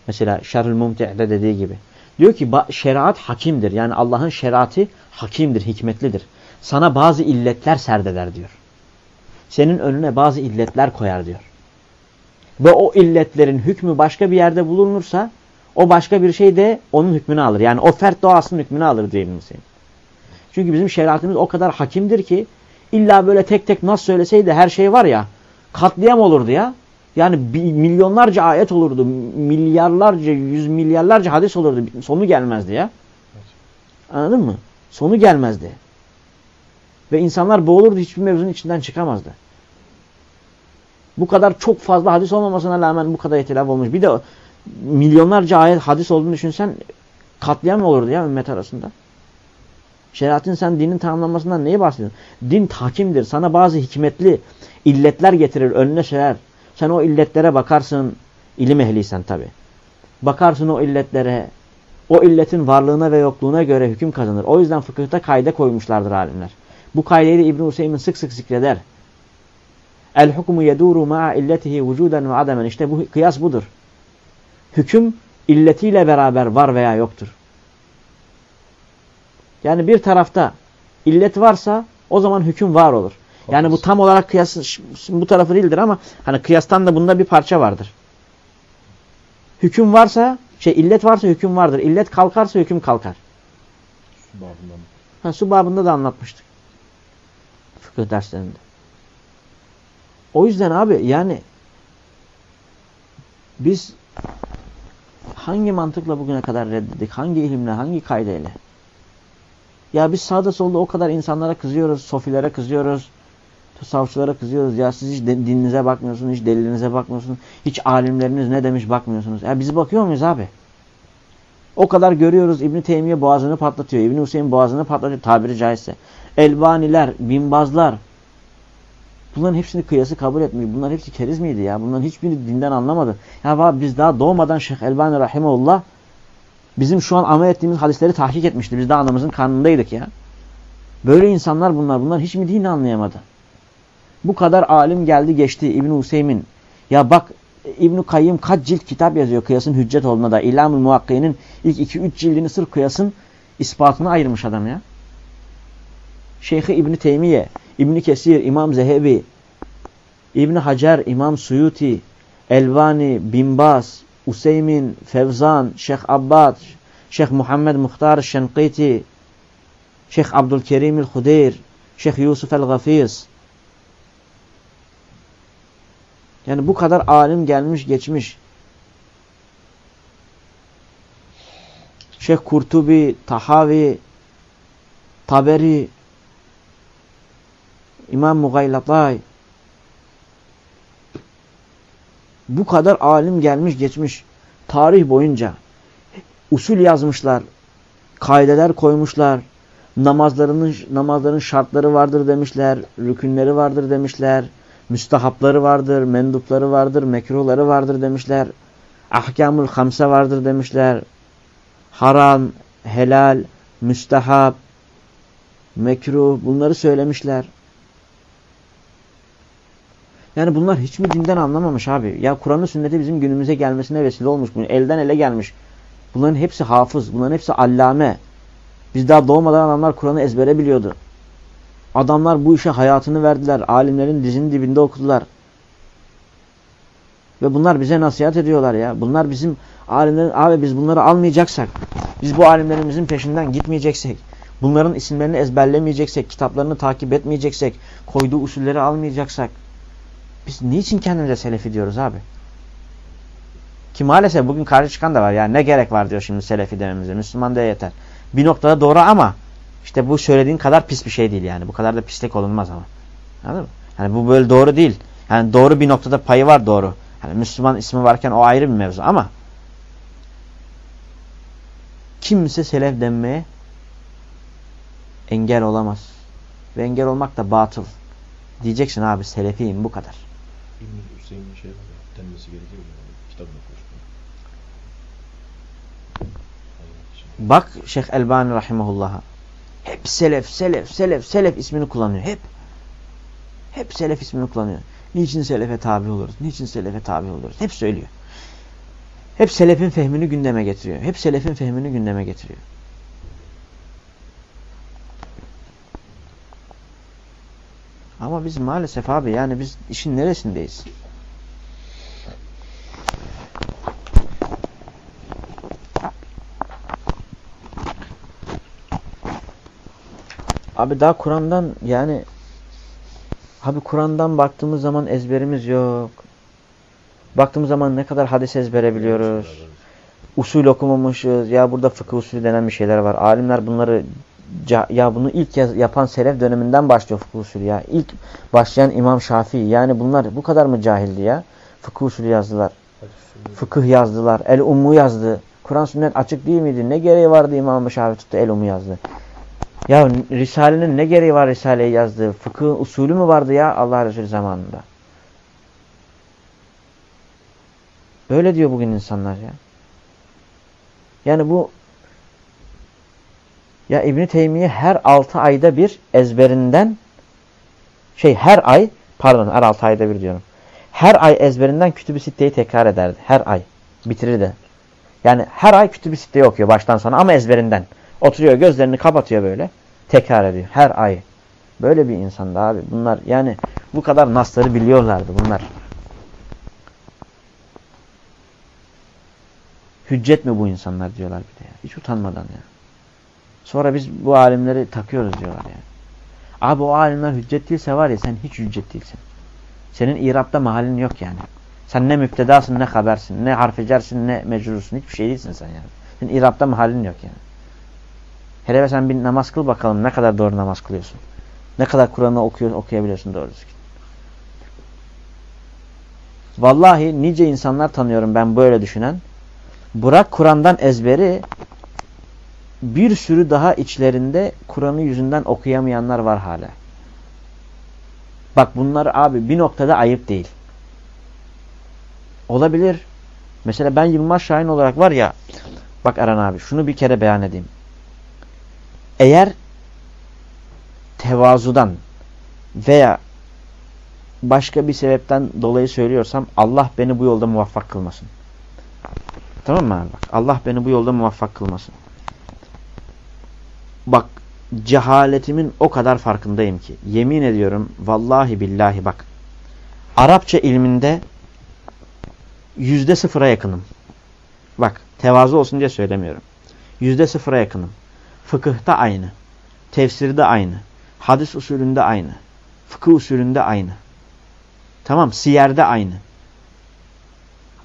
mesela Şerhül Mumti'de dediği gibi diyor ki şeriat hakimdir. Yani Allah'ın şeriatı hakimdir, hikmetlidir. Sana bazı illetler serdeder diyor. Senin önüne bazı illetler koyar diyor. Ve o illetlerin hükmü başka bir yerde bulunursa o başka bir şey de onun hükmünü alır. Yani o fert doğasının hükmünü alır diyelim senin. Çünkü bizim şeriatımız o kadar hakimdir ki illa böyle tek tek nasıl söyleseydi her şey var ya katliam olurdu ya. Yani milyonlarca ayet olurdu. Milyarlarca, yüz milyarlarca hadis olurdu. Sonu gelmezdi ya. Anladın mı? Sonu gelmezdi. Ve insanlar boğulurdu. Hiçbir mevzunun içinden çıkamazdı. Bu kadar çok fazla hadis olmamasına rağmen bu kadar itilaf olmuş. Bir de milyonlarca ayet hadis olduğunu düşünsen katliam olurdu ya ümmet arasında. Şeriatın sen dinin tamamlanmasından neyi bahsediyorsun? Din takimdir. Sana bazı hikmetli illetler getirir, önüne şeyler. Sen o illetlere bakarsın, ilim ehliysen tabi. Bakarsın o illetlere, o illetin varlığına ve yokluğuna göre hüküm kazanır. O yüzden fıkıhta kaide koymuşlardır alimler. Bu kaideyi de İbn-i Hüseyin sık sık zikreder. El hukmu yeduru ma'a illetihi vücuden ve ademen. İşte bu kıyas budur. Hüküm illetiyle beraber var veya yoktur. Yani bir tarafta illet varsa o zaman hüküm var olur. Yani bu tam olarak kıyas bu tarafı değildir ama hani kıyastan da bunda bir parça vardır. Hüküm varsa şey illet varsa hüküm vardır. İllet kalkarsa hüküm kalkar. Su babında mı? Ha, su babında da anlatmıştık. Fıkıh derslerinde. O yüzden abi yani biz hangi mantıkla bugüne kadar reddedik? Hangi ilimle, hangi kaydeyle? Ya biz sağda solda o kadar insanlara kızıyoruz, sofilere kızıyoruz, tasavvufçulara kızıyoruz. Ya siz hiç dininize bakmıyorsunuz, hiç delilinize bakmıyorsunuz, hiç alimleriniz ne demiş bakmıyorsunuz. Ya biz bakıyor muyuz abi? O kadar görüyoruz İbn Teymiye boğazını patlatıyor. İbn Hüseyin boğazını patlatıyor tabiri caizse. Elbaniler, binbazlar. Bunların hepsini kıyası kabul etmiyor. Bunlar hepsi keriz miydi ya? Bunların hiçbirini dinden anlamadı. Ya biz daha doğmadan Şeyh Elbani Rahimullah bizim şu an amel ettiğimiz hadisleri tahkik etmişti. Biz de anamızın karnındaydık ya. Böyle insanlar bunlar. Bunlar hiç mi dini anlayamadı? Bu kadar alim geldi geçti İbn Hüseyin. Ya bak İbn Kayyım kaç cilt kitap yazıyor kıyasın hüccet olduğuna da. İlamül Muhakkiye'nin ilk 2-3 cildini sırf kıyasın ispatını ayırmış adam ya. Şeyhi İbn Teymiye, İbn Kesir, İmam Zehebi, İbn Hacer, İmam Suyuti, Elvani, Binbaz, Useymin, Fevzan, Şeyh Abbad, Şeyh Muhammed Muhtar Şenkiti, Şeyh Abdülkerim el-Hudeyr, Şeyh Yusuf el-Gafiz. Yani bu kadar alim gelmiş geçmiş. Şeyh Kurtubi, Tahavi, Taberi, İmam Mugaylatay, bu kadar alim gelmiş geçmiş tarih boyunca usul yazmışlar, kaideler koymuşlar, namazlarının namazların şartları vardır demişler, rükünleri vardır demişler, müstahapları vardır, mendupları vardır, mekruhları vardır demişler, ahkamul hamse vardır demişler, haram, helal, müstahap, mekruh bunları söylemişler. Yani bunlar hiç mi dinden anlamamış abi? Ya Kur'an'ın sünneti bizim günümüze gelmesine vesile olmuş. Elden ele gelmiş. Bunların hepsi hafız. Bunların hepsi allame. Biz daha doğmadan adamlar Kur'an'ı ezbere biliyordu. Adamlar bu işe hayatını verdiler. Alimlerin dizinin dibinde okudular. Ve bunlar bize nasihat ediyorlar ya. Bunlar bizim alimlerin, abi biz bunları almayacaksak, biz bu alimlerimizin peşinden gitmeyeceksek, bunların isimlerini ezberlemeyeceksek, kitaplarını takip etmeyeceksek, koyduğu usulleri almayacaksak, biz niçin kendimize selefi diyoruz abi? Ki maalesef bugün karşı çıkan da var. Yani ne gerek var diyor şimdi selefi dememize. Müslüman da yeter. Bir noktada doğru ama işte bu söylediğin kadar pis bir şey değil yani. Bu kadar da pislik olunmaz ama. Anladın mı? Yani bu böyle doğru değil. Yani doğru bir noktada payı var doğru. Yani Müslüman ismi varken o ayrı bir mevzu ama kimse selef denmeye engel olamaz. Ve engel olmak da batıl. Diyeceksin abi selefiyim bu kadar. İbn-i Hüseyin'in şey denmesi gerekiyor yani. Kitabını okumuştum. Bak Şeyh Elbani rahimahullah'a. Hep selef, selef, selef, selef ismini kullanıyor. Hep. Hep selef ismini kullanıyor. Niçin selefe tabi oluruz? Niçin selefe tabi oluruz? Hep söylüyor. Hep selefin fehmini gündeme getiriyor. Hep selefin fehmini gündeme getiriyor. Ama biz maalesef abi yani biz işin neresindeyiz? Abi daha Kur'an'dan yani abi Kur'an'dan baktığımız zaman ezberimiz yok. Baktığımız zaman ne kadar hadis ezbere biliyoruz. Usul okumamışız. Ya burada fıkıh usulü denen bir şeyler var. Alimler bunları ya bunu ilk yaz, yapan selef döneminden başlıyor fıkıh usulü ya. İlk başlayan İmam Şafii. Yani bunlar bu kadar mı cahildi ya? Fıkıh usulü yazdılar. Fıkıh yazdılar. El Ummu yazdı. Kur'an sünnet açık değil miydi? Ne gereği vardı İmam Şafii tuttu El Ummu yazdı. Ya Risale'nin ne gereği var Risale'yi yazdığı? Fıkıh usulü mü vardı ya Allah Resulü zamanında? Öyle diyor bugün insanlar ya. Yani bu ya İbn Teymiye her 6 ayda bir ezberinden şey her ay pardon her 6 ayda bir diyorum. Her ay ezberinden Kütüb-i Sitte'yi tekrar ederdi. Her ay bitirirdi. Yani her ay Kütüb-i Sitte'yi okuyor baştan sona ama ezberinden. Oturuyor gözlerini kapatıyor böyle. Tekrar ediyor her ay. Böyle bir insandı abi. Bunlar yani bu kadar nasları biliyorlardı bunlar. Hüccet mi bu insanlar diyorlar bir de ya. Hiç utanmadan ya. Sonra biz bu alimleri takıyoruz diyorlar yani. Abi o alimler hüccet değilse var ya sen hiç hüccet değilsin. Senin İrab'da mahallin yok yani. Sen ne müptedasın ne habersin. Ne harfecersin ne mecrursun. Hiçbir şey değilsin sen yani. Senin İrab'da mahallin yok yani. Hele sen bir namaz kıl bakalım ne kadar doğru namaz kılıyorsun. Ne kadar Kur'an'ı okuyabiliyorsun doğru düzgün. Vallahi nice insanlar tanıyorum ben böyle düşünen. Bırak Kur'an'dan ezberi bir sürü daha içlerinde Kur'an'ı yüzünden okuyamayanlar var hala. Bak bunlar abi bir noktada ayıp değil. Olabilir. Mesela ben Yılmaz Şahin olarak var ya bak Eren abi şunu bir kere beyan edeyim. Eğer tevazudan veya başka bir sebepten dolayı söylüyorsam Allah beni bu yolda muvaffak kılmasın. Tamam mı abi? Bak, Allah beni bu yolda muvaffak kılmasın. Bak cehaletimin o kadar farkındayım ki. Yemin ediyorum vallahi billahi bak. Arapça ilminde yüzde sıfıra yakınım. Bak tevazu olsun diye söylemiyorum. Yüzde sıfıra yakınım. Fıkıhta aynı. Tefsirde aynı. Hadis usulünde aynı. Fıkıh usulünde aynı. Tamam siyerde aynı.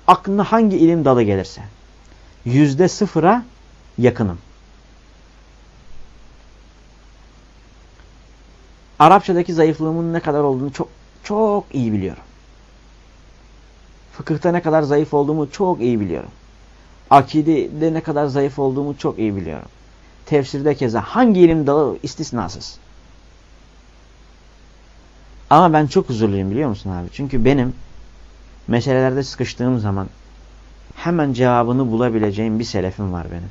Aklına hangi ilim dalı gelirse. Yüzde sıfıra yakınım. Arapçadaki zayıflığımın ne kadar olduğunu çok çok iyi biliyorum. Fıkıhta ne kadar zayıf olduğumu çok iyi biliyorum. Akidede ne kadar zayıf olduğumu çok iyi biliyorum. Tefsirde keza hangi ilim dalı istisnasız. Ama ben çok huzurluyum biliyor musun abi? Çünkü benim meselelerde sıkıştığım zaman hemen cevabını bulabileceğim bir selefim var benim.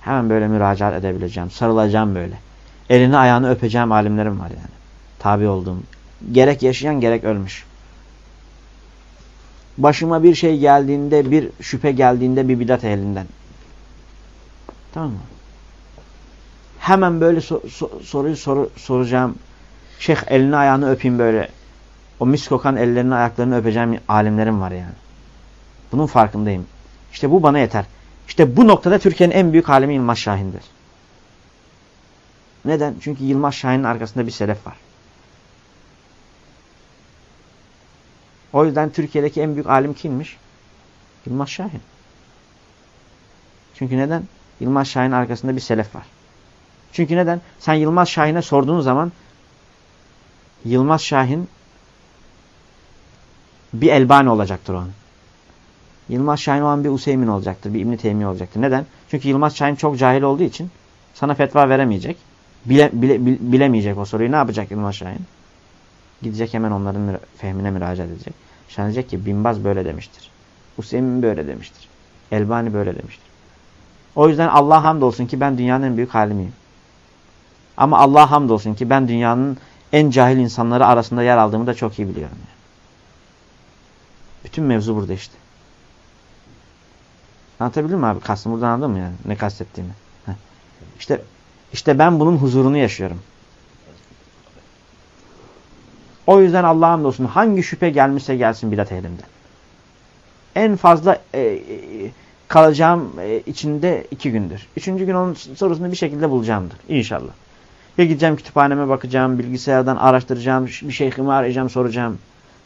Hemen böyle müracaat edebileceğim, sarılacağım böyle. Elini ayağını öpeceğim alimlerim var yani. Tabi olduğum. Gerek yaşayan gerek ölmüş. Başıma bir şey geldiğinde, bir şüphe geldiğinde bir bidat ehlinden. Tamam mı? Hemen böyle so so soruyu soru soracağım. Şeyh elini ayağını öpeyim böyle. O mis kokan ellerini ayaklarını öpeceğim alimlerim var yani. Bunun farkındayım. İşte bu bana yeter. İşte bu noktada Türkiye'nin en büyük alimi Yılmaz Şahin'dir. Neden? Çünkü Yılmaz Şahin'in arkasında bir selef var. O yüzden Türkiye'deki en büyük alim kimmiş? Yılmaz Şahin. Çünkü neden? Yılmaz Şahin'in arkasında bir selef var. Çünkü neden? Sen Yılmaz Şahin'e sorduğun zaman Yılmaz Şahin bir Elbani olacaktır o an. Yılmaz Şahin o an bir Useymin olacaktır. Bir İbn-i Teymiye olacaktır. Neden? Çünkü Yılmaz Şahin çok cahil olduğu için sana fetva veremeyecek. Bile, bile, bile, bilemeyecek o soruyu. Ne yapacak Yılmaz Şahin? Gidecek hemen onların fehmine müracaat edecek. Şahin diyecek ki Binbaz böyle demiştir. Useymin böyle demiştir. Elbani böyle demiştir. O yüzden Allah hamdolsun ki ben dünyanın en büyük halimiyim. Ama Allah hamdolsun ki ben dünyanın en cahil insanları arasında yer aldığımı da çok iyi biliyorum. Yani. Bütün mevzu burada işte. Anlatabildim mi abi? Kastım buradan anladın mı yani? Ne kastettiğimi? Heh. İşte, işte ben bunun huzurunu yaşıyorum. O yüzden Allah'a hamdolsun hangi şüphe gelmişse gelsin bidat elimden. En fazla e, e, kalacağım e, içinde iki gündür. Üçüncü gün onun sorusunu bir şekilde bulacağımdır. İnşallah. Ya gideceğim kütüphaneme bakacağım, bilgisayardan araştıracağım, bir şeyhimi arayacağım, soracağım.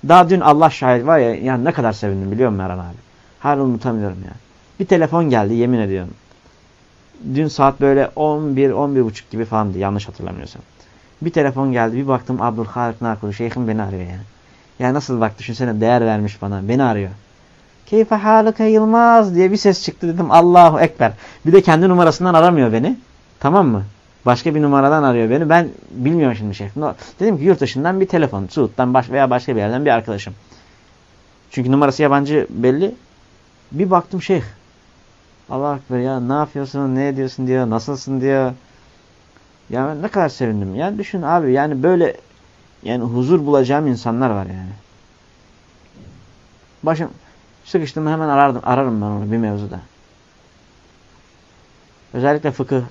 Daha dün Allah şahit var ya, yani ne kadar sevindim biliyor musun Erhan abi? Hala unutamıyorum ya. Bir telefon geldi yemin ediyorum. Dün saat böyle 11, 11 buçuk gibi falandı yanlış hatırlamıyorsam. Bir telefon geldi bir baktım Abdülhalik Narkulu şeyhim beni arıyor yani. Ya nasıl bak düşünsene değer vermiş bana beni arıyor. Keyfe halıka Yılmaz diye bir ses çıktı dedim Allahu Ekber. Bir de kendi numarasından aramıyor beni. Tamam mı? Başka bir numaradan arıyor beni. Ben bilmiyorum şimdi şeyh. Dedim ki yurt dışından bir telefon. Suud'dan baş veya başka bir yerden bir arkadaşım. Çünkü numarası yabancı belli. Bir baktım şeyh. Allah Ekber ya ne yapıyorsun, ne ediyorsun diyor, nasılsın diyor. Ya ben ne kadar sevindim. Yani düşün abi yani böyle yani huzur bulacağım insanlar var yani. Başım sıkıştım hemen arardım, ararım ben onu bir mevzuda. Özellikle fıkıh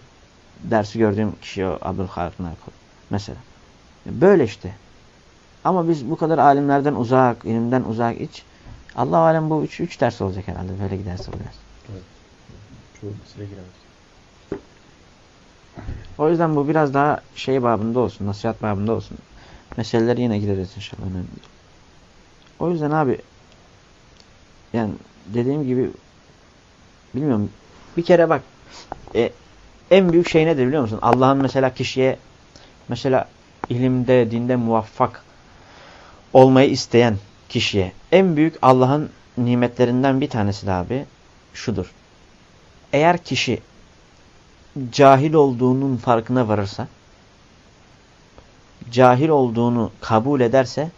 dersi gördüğüm kişi o Abdülhalik Narkul. Mesela. Böyle işte. Ama biz bu kadar alimlerden uzak, ilimden uzak hiç. Allah alem bu üç, üç ders olacak herhalde böyle giderse bu ders. Evet. Çoğu mesele giremedik. O yüzden bu biraz daha şey babında olsun, nasihat babında olsun. Meseleleri yine gideriz inşallah. O yüzden abi yani dediğim gibi bilmiyorum bir kere bak e, en büyük şey nedir biliyor musun? Allah'ın mesela kişiye mesela ilimde, dinde muvaffak olmayı isteyen kişiye en büyük Allah'ın nimetlerinden bir tanesi de abi şudur. Eğer kişi cahil olduğunun farkına varırsa, cahil olduğunu kabul ederse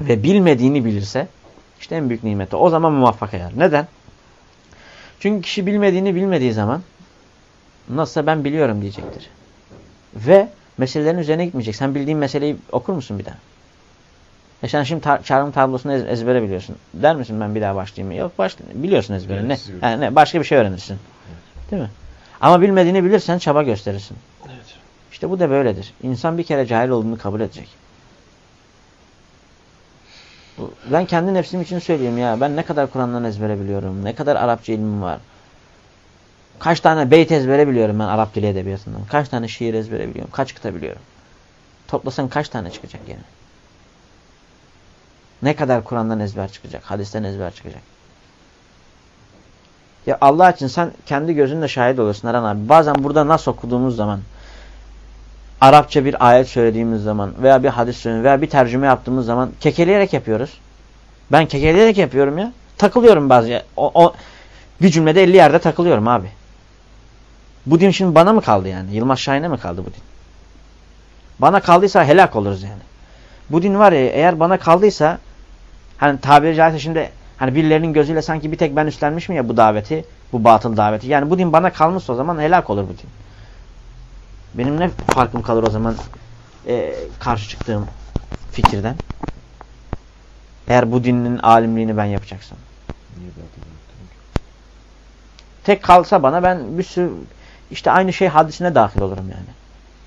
ve bilmediğini bilirse, işte en büyük nimeti. O zaman muvaffak eder. Neden? Çünkü kişi bilmediğini bilmediği zaman nasılsa ben biliyorum diyecektir. Ve meselelerin üzerine gitmeyecek. Sen bildiğin meseleyi okur musun bir daha? E sen şimdi tar çarpım tablosunu ez ezbere biliyorsun. Der misin ben bir daha başlayayım mı? Yok başla. Biliyorsun ezbere. Evet, ne? Yani ne? Başka bir şey öğrenirsin. Evet. Değil mi? Ama bilmediğini bilirsen çaba gösterirsin. Evet. İşte bu da böyledir. İnsan bir kere cahil olduğunu kabul edecek. Ben kendi nefsim için söyleyeyim ya. Ben ne kadar Kur'an'dan ezbere biliyorum. Ne kadar Arapça ilmim var. Kaç tane beyt ezbere biliyorum ben Arap dili edebiyatından. Kaç tane şiir ezbere biliyorum. Kaç kıta biliyorum. Toplasan kaç tane çıkacak yani. Ne kadar Kur'an'dan ezber çıkacak. Hadisten ezber çıkacak. Ya Allah için sen kendi gözünle şahit oluyorsun Aran abi. Bazen burada nasıl okuduğumuz zaman Arapça bir ayet söylediğimiz zaman veya bir hadis söylediğimiz veya bir tercüme yaptığımız zaman kekeleyerek yapıyoruz. Ben kekeleyerek yapıyorum ya. Takılıyorum bazı o, o bir cümlede 50 yerde takılıyorum abi. Bu din şimdi bana mı kaldı yani? Yılmaz Şahin'e mi kaldı bu din? Bana kaldıysa helak oluruz yani. Bu din var ya eğer bana kaldıysa hani tabiri caizse şimdi hani birilerinin gözüyle sanki bir tek ben üstlenmişim ya bu daveti, bu batıl daveti. Yani bu din bana kalmışsa o zaman helak olur bu din. Benim ne farkım kalır o zaman e, karşı çıktığım fikirden? Eğer bu dinin alimliğini ben yapacaksam. Tek kalsa bana ben bir sürü işte aynı şey hadisine dahil olurum yani.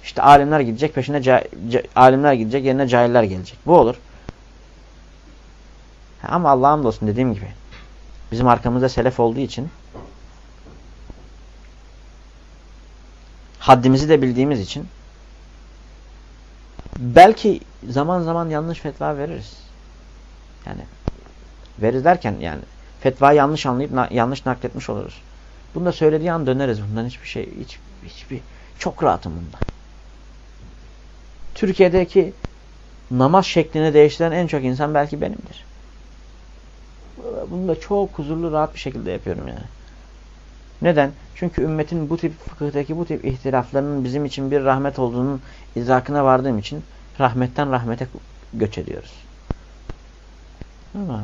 İşte alimler gidecek peşine ca- ca- alimler gidecek yerine cahiller gelecek. Bu olur. Ama Allah'ım olsun dediğim gibi bizim arkamızda selef olduğu için haddimizi de bildiğimiz için belki zaman zaman yanlış fetva veririz. Yani veririz derken yani fetvayı yanlış anlayıp na- yanlış nakletmiş oluruz. Bunu da söylediği an döneriz. Bundan hiçbir şey hiç hiçbir çok rahatım bunda. Türkiye'deki namaz şeklini değiştiren en çok insan belki benimdir. Bunu da çok huzurlu, rahat bir şekilde yapıyorum yani. Neden? Çünkü ümmetin bu tip fıkıhtaki bu tip ihtilaflarının bizim için bir rahmet olduğunun idrakına vardığım için rahmetten rahmete göç ediyoruz. Değil mi abi?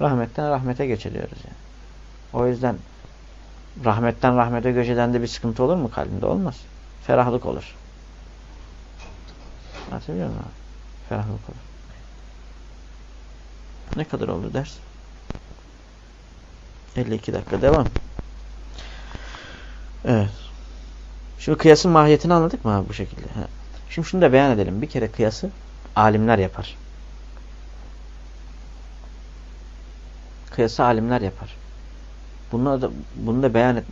Rahmetten rahmete göç ediyoruz yani. O yüzden rahmetten rahmete göç edende bir sıkıntı olur mu kalbinde? Olmaz. Ferahlık olur. Anlatabiliyor muyum abi? Ferahlık olur. Ne kadar oldu ders? 52 dakika devam. Evet. Şimdi kıyasın mahiyetini anladık mı abi bu şekilde? Ha. Şimdi şunu da beyan edelim. Bir kere kıyası alimler yapar. Kıyası alimler yapar. Bunu da, bunu da beyan et,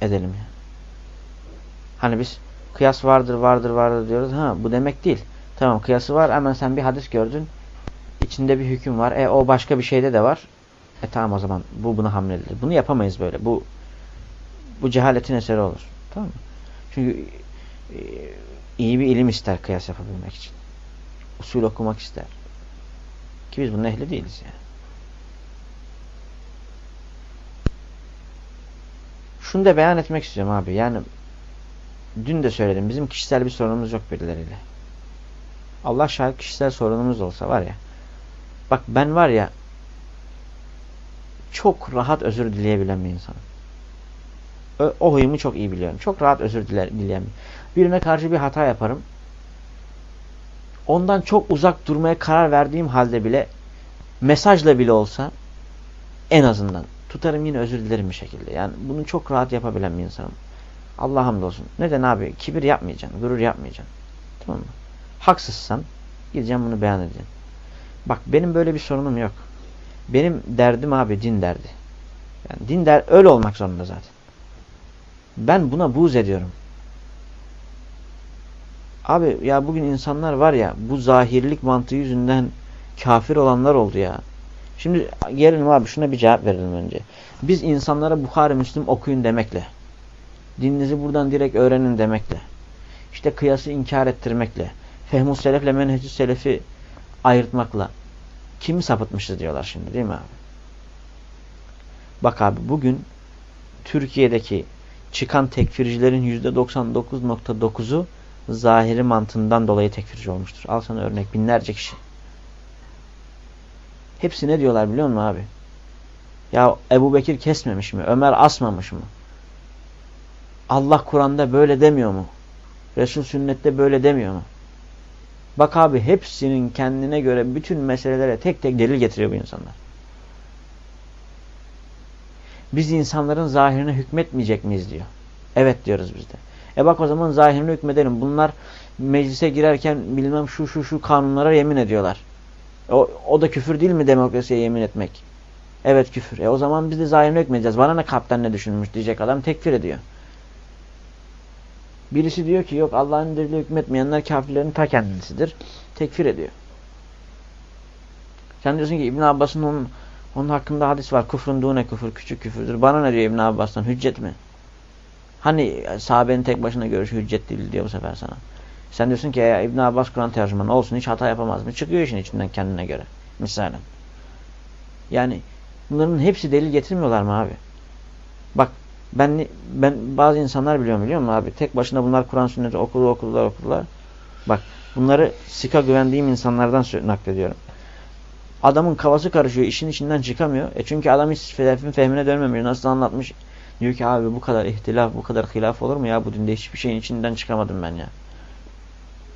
edelim. Yani. Hani biz kıyas vardır vardır vardır diyoruz. Ha bu demek değil. Tamam kıyası var hemen sen bir hadis gördün. İçinde bir hüküm var. E o başka bir şeyde de var. E tamam o zaman bu buna hamledilir. Bunu yapamayız böyle. Bu bu cehaletin eseri olur. Tamam mı? Çünkü e, iyi bir ilim ister kıyas yapabilmek için. Usul okumak ister. Ki biz bunun ehli değiliz yani. Şunu da beyan etmek istiyorum abi. Yani dün de söyledim. Bizim kişisel bir sorunumuz yok birileriyle. Allah şahit kişisel sorunumuz olsa var ya. Bak ben var ya çok rahat özür dileyebilen bir insanım. O, o huyumu çok iyi biliyorum. Çok rahat özür diler, dileyen bir. Birine karşı bir hata yaparım. Ondan çok uzak durmaya karar verdiğim halde bile mesajla bile olsa en azından tutarım yine özür dilerim bir şekilde. Yani bunu çok rahat yapabilen bir insanım. Allah hamdolsun. Neden abi? Kibir yapmayacaksın. Gurur yapmayacaksın. Tamam mı? Haksızsan gideceğim bunu beyan edeceğim. Bak benim böyle bir sorunum yok. Benim derdim abi din derdi. Yani din der öyle olmak zorunda zaten. Ben buna buğz ediyorum. Abi ya bugün insanlar var ya bu zahirlik mantığı yüzünden kafir olanlar oldu ya. Şimdi gelelim abi şuna bir cevap verelim önce. Biz insanlara Bukhari Müslim okuyun demekle, dininizi buradan direkt öğrenin demekle, işte kıyası inkar ettirmekle, fehmus selefle menhecü selefi ayırtmakla kimi sapıtmışız diyorlar şimdi değil mi abi? Bak abi bugün Türkiye'deki çıkan tekfircilerin %99.9'u zahiri mantığından dolayı tekfirci olmuştur. Al sana örnek binlerce kişi. Hepsi ne diyorlar biliyor musun abi? Ya Ebu Bekir kesmemiş mi? Ömer asmamış mı? Allah Kur'an'da böyle demiyor mu? Resul sünnette böyle demiyor mu? Bak abi hepsinin kendine göre bütün meselelere tek tek delil getiriyor bu insanlar. Biz insanların zahirine hükmetmeyecek miyiz diyor. Evet diyoruz biz de. E bak o zaman zahirine hükmedelim. Bunlar meclise girerken bilmem şu şu şu kanunlara yemin ediyorlar. O, o da küfür değil mi demokrasiye yemin etmek? Evet küfür. E o zaman biz de zahirine hükmedeceğiz. Bana ne kaptan ne düşünmüş diyecek adam tekfir ediyor. Birisi diyor ki yok Allah'ın indirdiği hükmetmeyenler kafirlerin ta kendisidir. Tekfir ediyor. Sen diyorsun ki İbn Abbas'ın onun, onun hakkında hadis var. Küfrün dune küfür, küçük küfürdür. Bana ne diyor İbn Abbas'tan? Hüccet mi? Hani sahabenin tek başına görüşü hüccet değil diyor bu sefer sana. Sen diyorsun ki ya İbn Abbas Kur'an tercümanı olsun hiç hata yapamaz mı? Çıkıyor işin içinden kendine göre. Misalen. Yani bunların hepsi delil getirmiyorlar mı abi? Bak ben ben bazı insanlar biliyorum biliyor musun abi? Tek başına bunlar Kur'an sünneti okudu okudular okudular. Bak bunları sika güvendiğim insanlardan naklediyorum. Adamın kafası karışıyor, işin içinden çıkamıyor. E çünkü adam hiç selefin fehmine dönmemiş. Nasıl anlatmış? Diyor ki abi bu kadar ihtilaf, bu kadar hilaf olur mu ya? Bu dinde hiçbir şeyin içinden çıkamadım ben ya.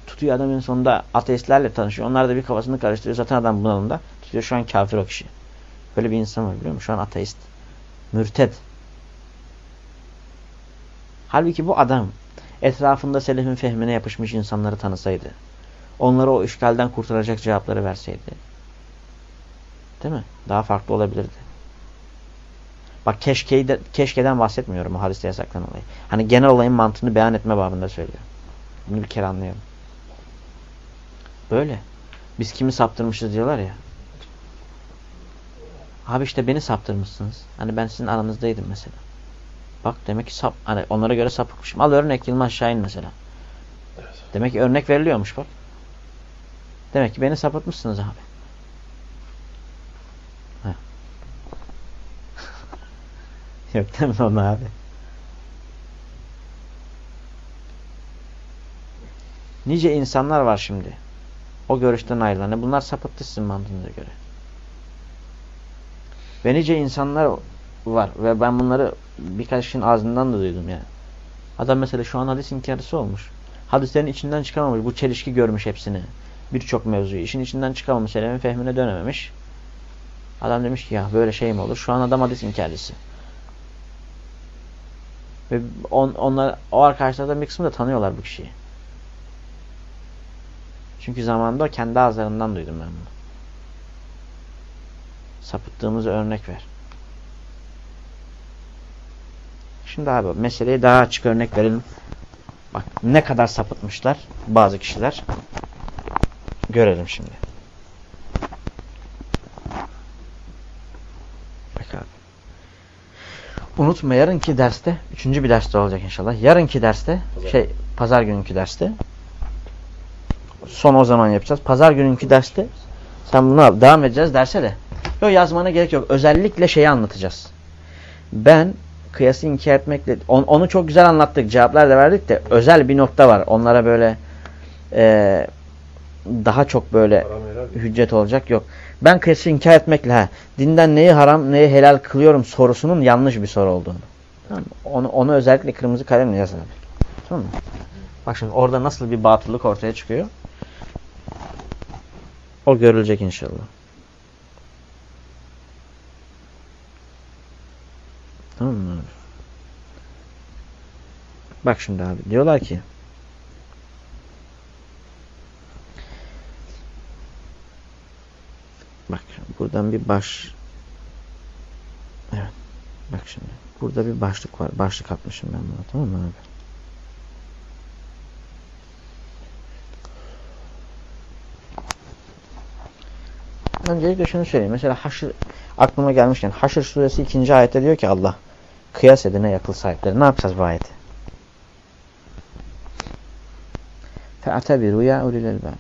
Tutuyor adam en sonunda ateistlerle tanışıyor. Onlar da bir kafasını karıştırıyor. Zaten adam bunalımda. tutuyor. Şu an kafir o kişi. Böyle bir insan var biliyor musun? Şu an ateist. Mürted. Halbuki bu adam etrafında selefin fehmine yapışmış insanları tanısaydı, onlara o işgalden kurtaracak cevapları verseydi, değil mi? Daha farklı olabilirdi. Bak keşkeyi keşkeden bahsetmiyorum o hadiste yasaklanan olayı. Hani genel olayın mantığını beyan etme babında söylüyorum. Bunu bir kere anlayalım. Böyle. Biz kimi saptırmışız diyorlar ya. Abi işte beni saptırmışsınız. Hani ben sizin aranızdaydım mesela. Bak demek ki sap, hani onlara göre sapıkmışım. Al örnek Yılmaz Şahin mesela. Evet. Demek ki örnek veriliyormuş bak. Demek ki beni sapıtmışsınız abi. Yok değil mi onu abi? Nice insanlar var şimdi. O görüşten ayrılan. E Bunlar sapıttı sizin mantığınıza göre. Ve nice insanlar var. Ve ben bunları birkaç kişinin ağzından da duydum yani. Adam mesela şu an hadis inkarcısı olmuş. Hadislerin içinden çıkamamış. Bu çelişki görmüş hepsini. Birçok mevzuyu. işin içinden çıkamamış. Selemin fehmine dönememiş. Adam demiş ki ya böyle şey mi olur? Şu an adam hadis inkarcısı. Ve on, onlar, o arkadaşlardan bir kısmı da tanıyorlar bu kişiyi. Çünkü zamanında kendi ağızlarından duydum ben bunu. Sapıttığımızı örnek ver. Şimdi abi meseleye daha açık örnek verelim. Bak ne kadar sapıtmışlar bazı kişiler. Görelim şimdi. Bak abi. Unutma yarınki derste, üçüncü bir derste olacak inşallah. Yarınki derste, Pazar. şey pazar gününkü derste. Son o zaman yapacağız. Pazar gününkü derste sen bunu al. Devam edeceğiz derse de. Yok yazmana gerek yok. Özellikle şeyi anlatacağız. Ben kıyası inkar etmekle on, onu çok güzel anlattık. Cevaplar da verdik de özel bir nokta var. Onlara böyle e, daha çok böyle hüccet olacak yok. Ben kıyası inkar etmekle ha, dinden neyi haram neyi helal kılıyorum sorusunun yanlış bir soru olduğunu. Tamam mı? Onu, onu özellikle kırmızı kalemle yaz abi. Tamam mı? Bak şimdi orada nasıl bir batıllık ortaya çıkıyor. O görülecek inşallah. Tamam mı? Bak şimdi abi diyorlar ki Bak buradan bir baş Evet. Bak şimdi. Burada bir başlık var. Başlık atmışım ben buna. Tamam mı abi? Öncelikle şunu söyleyeyim. Mesela Haşr aklıma gelmişken Haşr suresi 2. ayette diyor ki Allah kıyas edine yakıl sahipleri. Ne yapacağız bu ayeti? Fe'tebiru ya ulil elbab.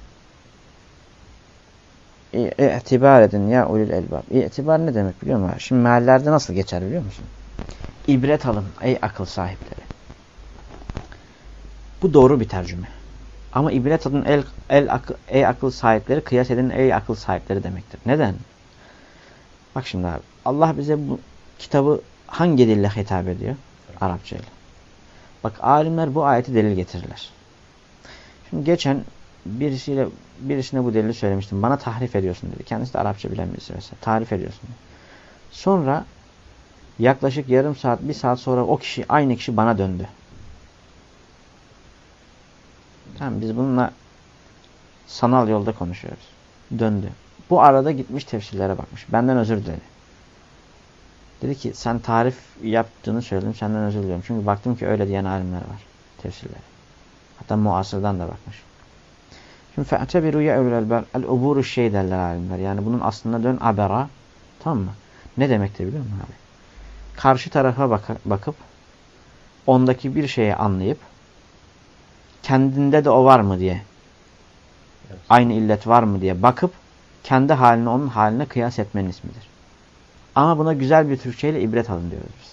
İ'tibar edin ya ulil elbab. İ'tibar ne demek biliyor musun? Şimdi meallerde nasıl geçer biliyor musun? İbret alın ey akıl sahipleri. Bu doğru bir tercüme. Ama ibret alın el, el akıl, ey akıl sahipleri, kıyas edin ey akıl sahipleri demektir. Neden? Bak şimdi abi. Allah bize bu kitabı hangi dille hitap ediyor? Arapça ile. Bak alimler bu ayeti delil getirirler. Şimdi geçen birisiyle birisine bu delili söylemiştim. Bana tahrif ediyorsun dedi. Kendisi de Arapça bilen birisi mesela. Tarif ediyorsun. Dedi. Sonra yaklaşık yarım saat, bir saat sonra o kişi, aynı kişi bana döndü. Tamam biz bununla sanal yolda konuşuyoruz. Döndü. Bu arada gitmiş tefsirlere bakmış. Benden özür diledi. Dedi ki sen tarif yaptığını söyledim. Senden özür diliyorum. Çünkü baktım ki öyle diyen alimler var. Tefsirlere. Hatta muasırdan da bakmış. Şimdi fe'tebiru ya evlel elber el uburu şey derler alimler. Yani bunun aslında dön abera. Tamam mı? Ne demektir biliyor musun abi? Karşı tarafa bak bakıp ondaki bir şeyi anlayıp kendinde de o var mı diye Evet. aynı illet var mı diye bakıp kendi halini onun haline kıyas etmenin ismidir. Ama buna güzel bir Türkçeyle ibret alın diyoruz biz.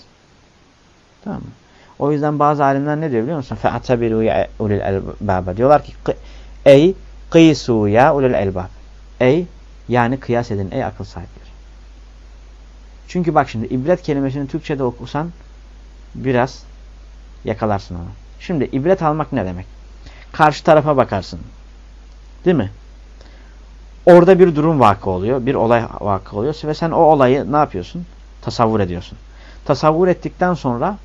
Tamam mı? O yüzden bazı alimler ne diyor biliyor musun? فَاَعْتَبِرُوا يَا ulil elbaba. Diyorlar ki ey kıysu ya ulil elbab. Ey yani kıyas edin ey akıl sahipleri. Çünkü bak şimdi ibret kelimesini Türkçe'de okusan biraz yakalarsın onu. Şimdi ibret almak ne demek? Karşı tarafa bakarsın. Değil mi? Orada bir durum vakı oluyor. Bir olay vakı oluyor. Ve sen o olayı ne yapıyorsun? Tasavvur ediyorsun. Tasavvur ettikten sonra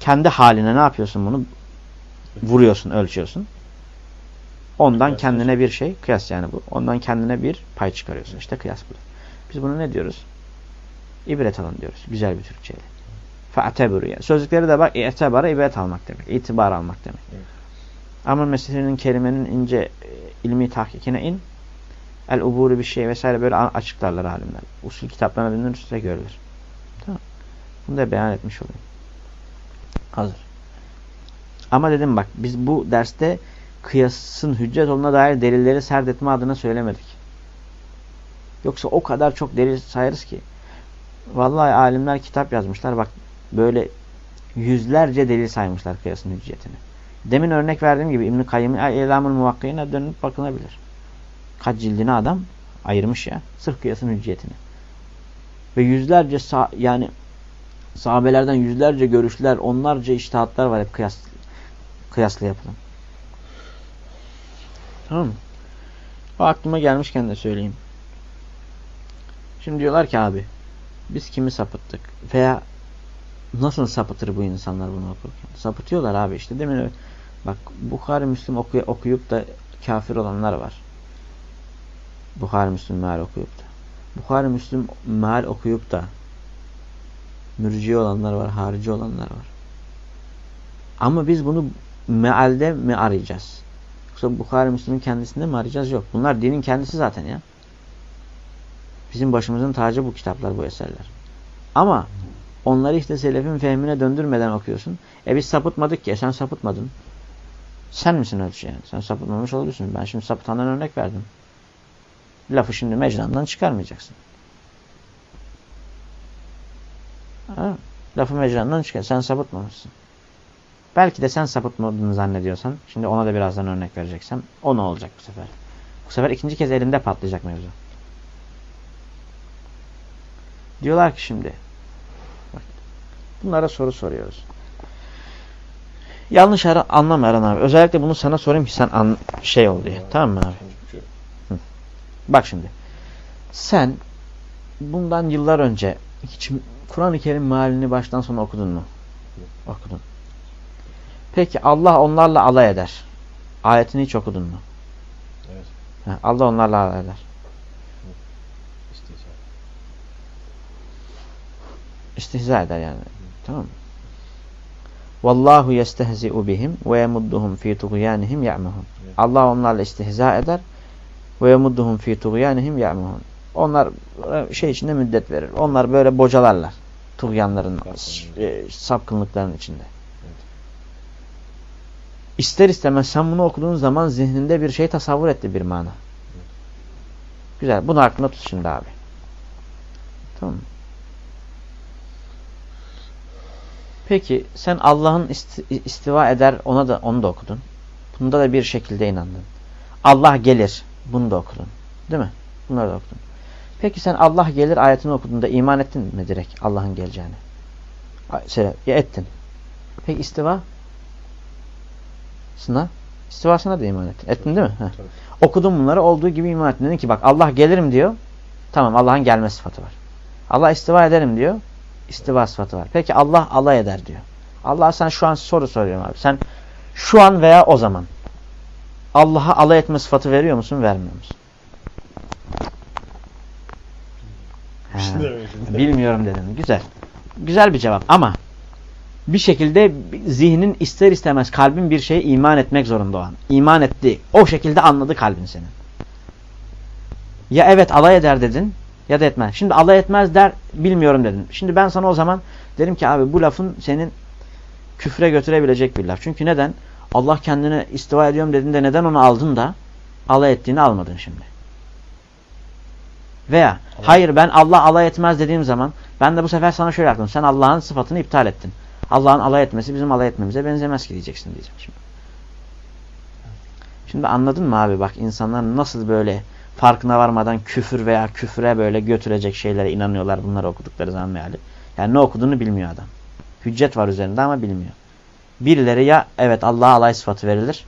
kendi haline ne yapıyorsun bunu? Vuruyorsun, ölçüyorsun. Ondan Kıyas kendine bir şey, kıyas yani bu. Ondan kendine bir pay çıkarıyorsun. İşte kıyas bu. Biz bunu ne diyoruz? İbret alın diyoruz. Güzel bir Türkçeyle. Fe'tebürü yani. Sözlükleri de bak, i'tebara ibret almak demek. İtibar almak demek. Evet. Ama meselenin kelimenin ince e, ilmi tahkikine in. El uburu bir şey vesaire böyle açıklarlar alimler. Usul kitaplarına dönülür üstüne görülür. Tamam. Bunu da beyan etmiş olayım. Hazır. Ama dedim bak biz bu derste kıyasın hüccet olduğuna dair delilleri serdetme adına söylemedik. Yoksa o kadar çok delil sayarız ki. Vallahi alimler kitap yazmışlar. Bak böyle yüzlerce delil saymışlar kıyasın hüccetini. Demin örnek verdiğim gibi İbn-i Kayyım'ın Elamül Muvakkayına dönüp bakılabilir. Kaç cildine adam ayırmış ya. Sırf kıyasın hücciyetini. Ve yüzlerce sah yani sahabelerden yüzlerce görüşler, onlarca iştihatlar var hep kıyas, kıyasla yapılan. Tamam mı? O aklıma gelmişken de söyleyeyim. Şimdi diyorlar ki abi biz kimi sapıttık? Veya nasıl sapıtır bu insanlar bunu okurken? Sapıtıyorlar abi işte demin öyle. Bak Bukhari Müslim okuy okuyup da kafir olanlar var. Bukhari Müslim meal okuyup da. Bukhari Müslim meal okuyup da mürciye olanlar var, harici olanlar var. Ama biz bunu mealde mi arayacağız? Yoksa Bukhari Müslim'in kendisinde mi arayacağız? Yok. Bunlar dinin kendisi zaten ya. Bizim başımızın tacı bu kitaplar, bu eserler. Ama onları işte selefin fehmine döndürmeden okuyorsun. E biz sapıtmadık ki. E sen sapıtmadın. Sen misin ölçü yani? Sen sapıtmamış olabilirsin. Ben şimdi sapıtandan örnek verdim. Lafı şimdi mecrandan çıkarmayacaksın. Ha? Lafı mecrandan çıkar. Sen sapıtmamışsın. Belki de sen sapıtmadığını zannediyorsan, şimdi ona da birazdan örnek vereceksem, o ne olacak bu sefer? Bu sefer ikinci kez elinde patlayacak mevzu. Diyorlar ki şimdi, bunlara soru soruyoruz. Yanlış anlama Eren abi. Özellikle bunu sana sorayım ki sen an, şey ol diye. Tamam mı abi? Bak şimdi. Sen bundan yıllar önce hiç Kur'an-ı Kerim mealini baştan sona okudun mu? Okudun. Peki Allah onlarla alay eder. Ayetini hiç okudun mu? Evet. Ha, Allah onlarla alay eder. İstihza. İstihza eder yani. Tamam mı? Vallahu yestehzi'u bihim ve yemudduhum fi tuğyanihim ya'mehun. Evet. Allah onlarla istihza eder ve yemudduhum fi tuğyanihim ya'mehun. Onlar şey içinde müddet verir. Onlar böyle bocalarlar. Tuğyanların, e, sapkınlıkların içinde. İster istemez sen bunu okuduğun zaman zihninde bir şey tasavvur etti bir mana. Güzel. Bunu aklında tut şimdi abi. Tamam mı? Peki sen Allah'ın isti- istiva eder ona da onu da okudun. Bunda da bir şekilde inandın. Allah gelir. Bunu da okudun. Değil mi? Bunları da okudun. Peki sen Allah gelir ayetini okuduğunda iman ettin mi direkt Allah'ın geleceğini? Şey, ya ettin. Peki istiva? Sına? İstivasına da iman ettin. Ettin değil mi? Heh. Okudun bunları olduğu gibi iman ettin. Dedin ki bak Allah gelirim diyor. Tamam Allah'ın gelme sıfatı var. Allah istiva ederim diyor. İstiva sıfatı var. Peki Allah alay eder diyor. Allah sen şu an soru soruyorum abi. Sen şu an veya o zaman Allah'a alay etme sıfatı veriyor musun, vermiyor musun? Ha, bilmiyorum dedim. Güzel. Güzel bir cevap ama bir şekilde zihnin ister istemez kalbin bir şeye iman etmek zorunda o an. İman etti. O şekilde anladı kalbin senin. Ya evet alay eder dedin ya da etmez. Şimdi alay etmez der bilmiyorum dedin. Şimdi ben sana o zaman derim ki abi bu lafın senin küfre götürebilecek bir laf. Çünkü neden? Allah kendine istiva ediyorum dediğinde neden onu aldın da alay ettiğini almadın şimdi. Veya hayır ben Allah alay etmez dediğim zaman ben de bu sefer sana şöyle yaptım. Sen Allah'ın sıfatını iptal ettin. Allah'ın alay etmesi bizim alay etmemize benzemez ki diyeceksin diyeceğim şimdi. Şimdi anladın mı abi bak insanlar nasıl böyle farkına varmadan küfür veya küfre böyle götürecek şeylere inanıyorlar bunları okudukları zaman meali. Yani ne okuduğunu bilmiyor adam. Hüccet var üzerinde ama bilmiyor. Birileri ya evet Allah'a alay sıfatı verilir.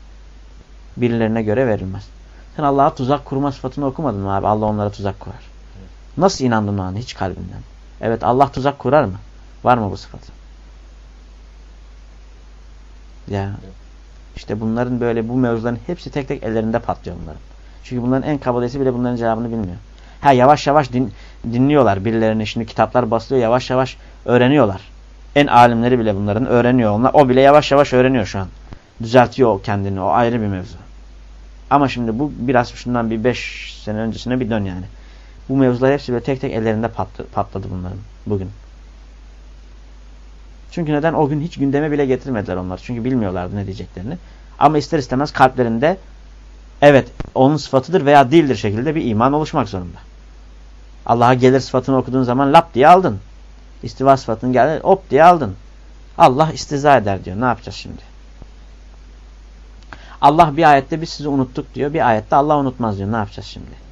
Birilerine göre verilmez. Sen Allah'a tuzak kurma sıfatını okumadın mı abi? Allah onlara tuzak kurar. Nasıl inandın ona hiç kalbinden? Evet Allah tuzak kurar mı? Var mı bu sıfatı? Ya. İşte bunların böyle bu mevzuların hepsi tek tek ellerinde patlıyor bunların. Çünkü bunların en kabadesi bile bunların cevabını bilmiyor. Ha yavaş yavaş din, dinliyorlar birilerini. Şimdi kitaplar basılıyor yavaş yavaş öğreniyorlar. En alimleri bile bunların öğreniyor. Onlar, o bile yavaş yavaş öğreniyor şu an. Düzeltiyor kendini. O ayrı bir mevzu. Ama şimdi bu biraz şundan bir beş sene öncesine bir dön yani. Bu mevzular hepsi böyle tek tek ellerinde patladı, patladı bunların bugün. Çünkü neden? O gün hiç gündeme bile getirmediler onlar. Çünkü bilmiyorlardı ne diyeceklerini. Ama ister istemez kalplerinde evet onun sıfatıdır veya değildir şekilde bir iman oluşmak zorunda. Allah'a gelir sıfatını okuduğun zaman lap diye aldın. İstiva sıfatını geldi hop diye aldın. Allah istiza eder diyor. Ne yapacağız şimdi? Allah bir ayette biz sizi unuttuk diyor. Bir ayette Allah unutmaz diyor. Ne yapacağız şimdi?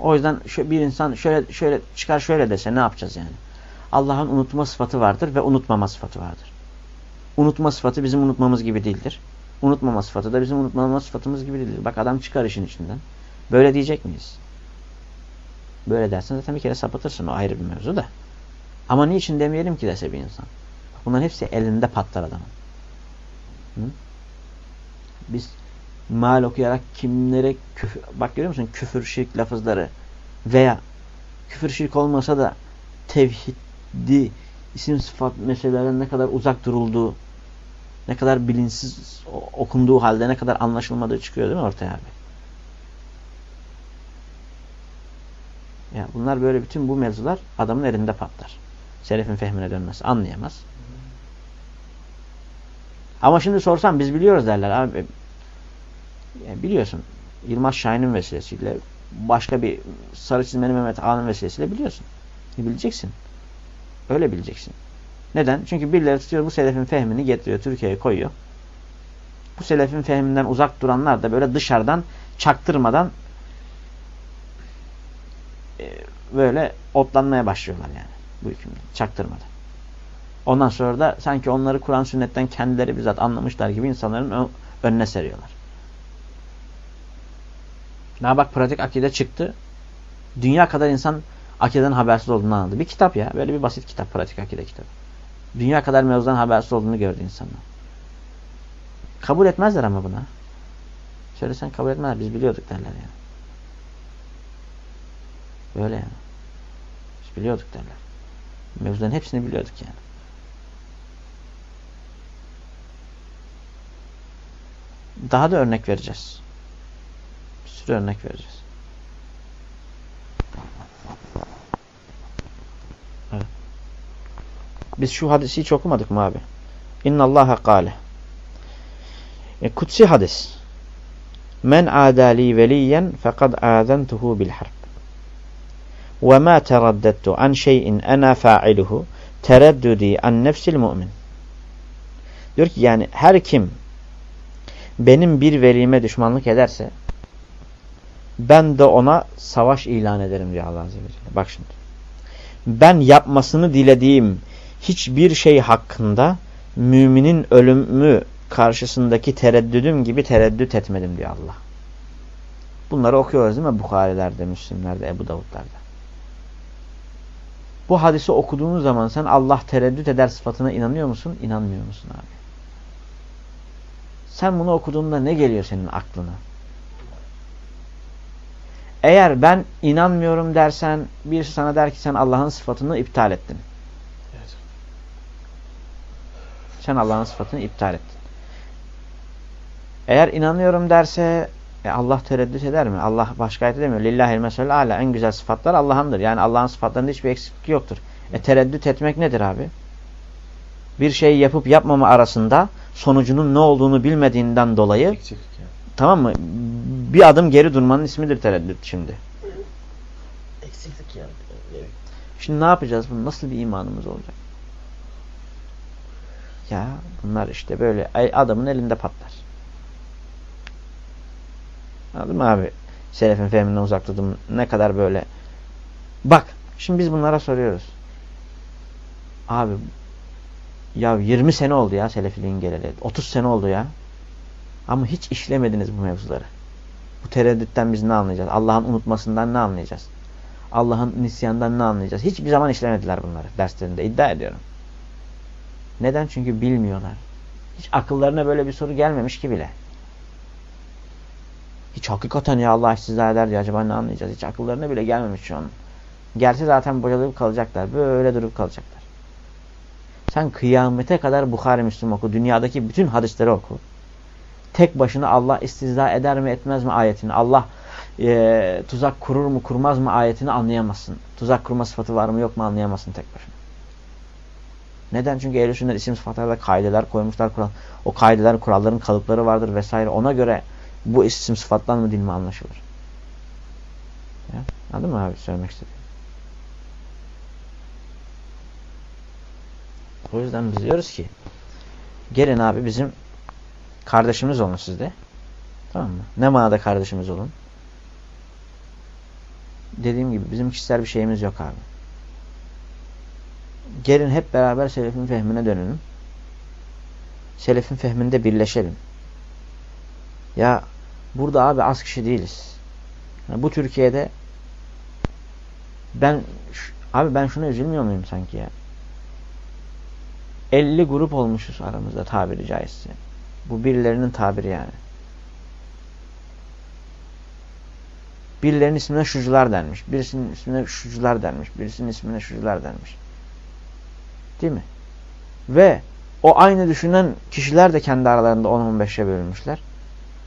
O yüzden bir insan şöyle şöyle çıkar şöyle dese ne yapacağız yani? Allah'ın unutma sıfatı vardır ve unutmama sıfatı vardır. Unutma sıfatı bizim unutmamız gibi değildir. Unutmama sıfatı da bizim unutmama sıfatımız gibi değildir. Bak adam çıkar işin içinden. Böyle diyecek miyiz? Böyle dersen zaten bir kere sapıtırsın. O ayrı bir mevzu da. Ama niçin demeyelim ki dese bir insan. Bunların hepsi elinde patlar adamın. Hı? Biz mal okuyarak kimlere küfür, bak görüyor musun küfür şirk lafızları veya küfür şirk olmasa da tevhidi isim sıfat meselelerine ne kadar uzak durulduğu ne kadar bilinçsiz okunduğu halde ne kadar anlaşılmadığı çıkıyor değil mi ortaya abi? Ya bunlar böyle bütün bu mevzular adamın elinde patlar. Selefin fehmine dönmez. Anlayamaz. Ama şimdi sorsam biz biliyoruz derler. Abi yani biliyorsun Yılmaz Şahin'in vesilesiyle başka bir Sarı Çizmeli Mehmet Ağa'nın vesilesiyle biliyorsun. E, bileceksin. Öyle bileceksin. Neden? Çünkü birileri tutuyor bu selefin fehmini getiriyor Türkiye'ye koyuyor. Bu selefin fehminden uzak duranlar da böyle dışarıdan çaktırmadan e, böyle otlanmaya başlıyorlar yani. Bu hükümde. Çaktırmadan. Ondan sonra da sanki onları Kur'an sünnetten kendileri bizzat anlamışlar gibi insanların önüne seriyorlar. Ne bak pratik akide çıktı. Dünya kadar insan akideden habersiz olduğunu anladı. Bir kitap ya. Böyle bir basit kitap. Pratik akide kitabı. Dünya kadar mevzudan habersiz olduğunu gördü insanlar. Kabul etmezler ama buna. Söylesen kabul etmezler. Biz biliyorduk derler yani. Böyle yani. Biz biliyorduk derler. Mevzuların hepsini biliyorduk yani. Daha da örnek vereceğiz. Bir sürü örnek vereceğiz. Biz şu hadisi hiç okumadık mı abi? İnna Allaha kâle. E, kutsi hadis. Men adali veliyen fekad azentuhu bil harb. Ve ma teraddettu an şeyin ana fa'iluhu tereddüdi an nefsil mu'min. Diyor ki yani her kim benim bir velime düşmanlık ederse ben de ona savaş ilan ederim diyor Allah Azze ve Celle. Bak şimdi. Ben yapmasını dilediğim hiçbir şey hakkında müminin ölümü karşısındaki tereddüdüm gibi tereddüt etmedim diyor Allah. Bunları okuyoruz değil mi? Bukhari'lerde, Müslimler'de, Ebu Davud'larda. Bu hadisi okuduğunuz zaman sen Allah tereddüt eder sıfatına inanıyor musun? İnanmıyor musun abi? Sen bunu okuduğunda ne geliyor senin aklına? Eğer ben inanmıyorum dersen bir sana der ki sen Allah'ın sıfatını iptal ettin. Evet. Sen Allah'ın sıfatını iptal ettin. Eğer inanıyorum derse e Allah tereddüt eder mi? Allah başka ayet demiyor. Lillahil mesele ala. En güzel sıfatlar Allah'ındır. Yani Allah'ın sıfatlarında hiçbir eksiklik yoktur. E tereddüt etmek nedir abi? Bir şeyi yapıp yapmama arasında sonucunun ne olduğunu bilmediğinden dolayı Eksiklik yani. tamam mı? Bir adım geri durmanın ismidir tereddüt şimdi. Eksiklik yani. Şimdi ne yapacağız? Bunun nasıl bir imanımız olacak? Ya bunlar işte böyle adamın elinde patlar. Anladın mı abi? Selefin fehminden uzak tutum ne kadar böyle. Bak şimdi biz bunlara soruyoruz. Abi ya 20 sene oldu ya selefiliğin geleli. 30 sene oldu ya. Ama hiç işlemediniz bu mevzuları. Bu tereddütten biz ne anlayacağız? Allah'ın unutmasından ne anlayacağız? Allah'ın nisyandan ne anlayacağız? Hiçbir zaman işlemediler bunları derslerinde. iddia ediyorum. Neden? Çünkü bilmiyorlar. Hiç akıllarına böyle bir soru gelmemiş ki bile. Hiç hakikaten ya Allah istizah eder diye acaba ne anlayacağız? Hiç akıllarına bile gelmemiş şu an. Gelse zaten bocalayıp kalacaklar. Böyle durup kalacaklar. Sen kıyamete kadar Bukhari Müslüm oku. Dünyadaki bütün hadisleri oku. Tek başına Allah istizah eder mi etmez mi ayetini. Allah e, tuzak kurur mu kurmaz mı ayetini anlayamazsın. Tuzak kurma sıfatı var mı yok mu anlayamazsın tek başına. Neden? Çünkü ehl isim sıfatlarda kaideler koymuşlar. Kural. O kaideler, kuralların kalıpları vardır vesaire. Ona göre bu isim sıfattan mı din mi anlaşılır? Ya, anladın mı abi söylemek istediğim? O yüzden biz diyoruz ki gelin abi bizim kardeşimiz olun sizde. Tamam mı? Ne manada kardeşimiz olun? Dediğim gibi bizim kişisel bir şeyimiz yok abi. Gelin hep beraber selefin fehmine dönelim. Selefin fehminde birleşelim. Ya burada abi az kişi değiliz. Yani bu Türkiye'de ben abi ben şuna üzülmüyor muyum sanki ya? 50 grup olmuşuz aramızda tabiri caizse. Bu birilerinin tabiri yani. Birilerinin ismine şucular denmiş. Birisinin ismine şucular denmiş. Birisinin ismine şucular denmiş. Değil mi? Ve o aynı düşünen kişiler de kendi aralarında 10-15'e bölünmüşler.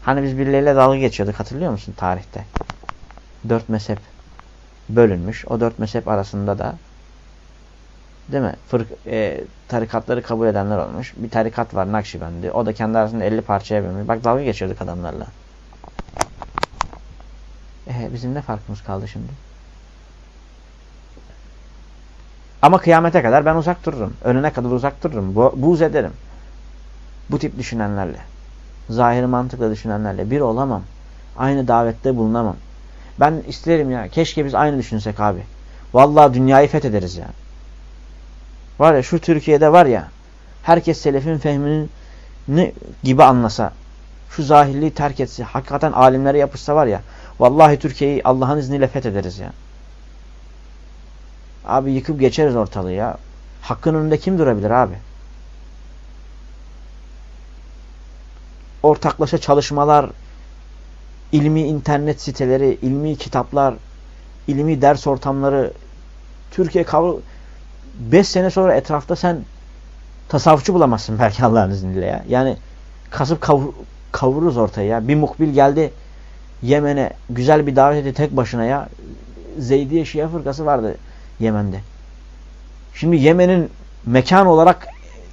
Hani biz birileriyle dalga geçiyorduk hatırlıyor musun tarihte? Dört mezhep bölünmüş. O dört mezhep arasında da değil mi? Fırk, e, tarikatları kabul edenler olmuş. Bir tarikat var Nakşibendi. O da kendi arasında 50 parçaya bölünmüş. Bak dalga geçiyorduk adamlarla. E, bizim ne farkımız kaldı şimdi? Ama kıyamete kadar ben uzak dururum. Önüne kadar uzak dururum. Bu, buğz ederim. Bu tip düşünenlerle. Zahiri mantıkla düşünenlerle. Bir olamam. Aynı davette bulunamam. Ben isterim ya. Keşke biz aynı düşünsek abi. Vallahi dünyayı fethederiz ya. Var ya şu Türkiye'de var ya. Herkes selefin fehmini gibi anlasa. Şu zahirliği terk etse. Hakikaten alimlere yapışsa var ya. Vallahi Türkiye'yi Allah'ın izniyle fethederiz ya. Abi yıkıp geçeriz ortalığı ya. Hakkın önünde kim durabilir abi? Ortaklaşa çalışmalar, ilmi internet siteleri, ilmi kitaplar, ilmi ders ortamları, Türkiye kavru 5 sene sonra etrafta sen tasavvufçu bulamazsın belki Allah'ın izniyle ya. Yani kasıp kavur, kavururuz ortaya ya. Bir mukbil geldi Yemen'e güzel bir davet etti tek başına ya. Zeydiye Şia fırkası vardı Yemen'de. Şimdi Yemen'in mekan olarak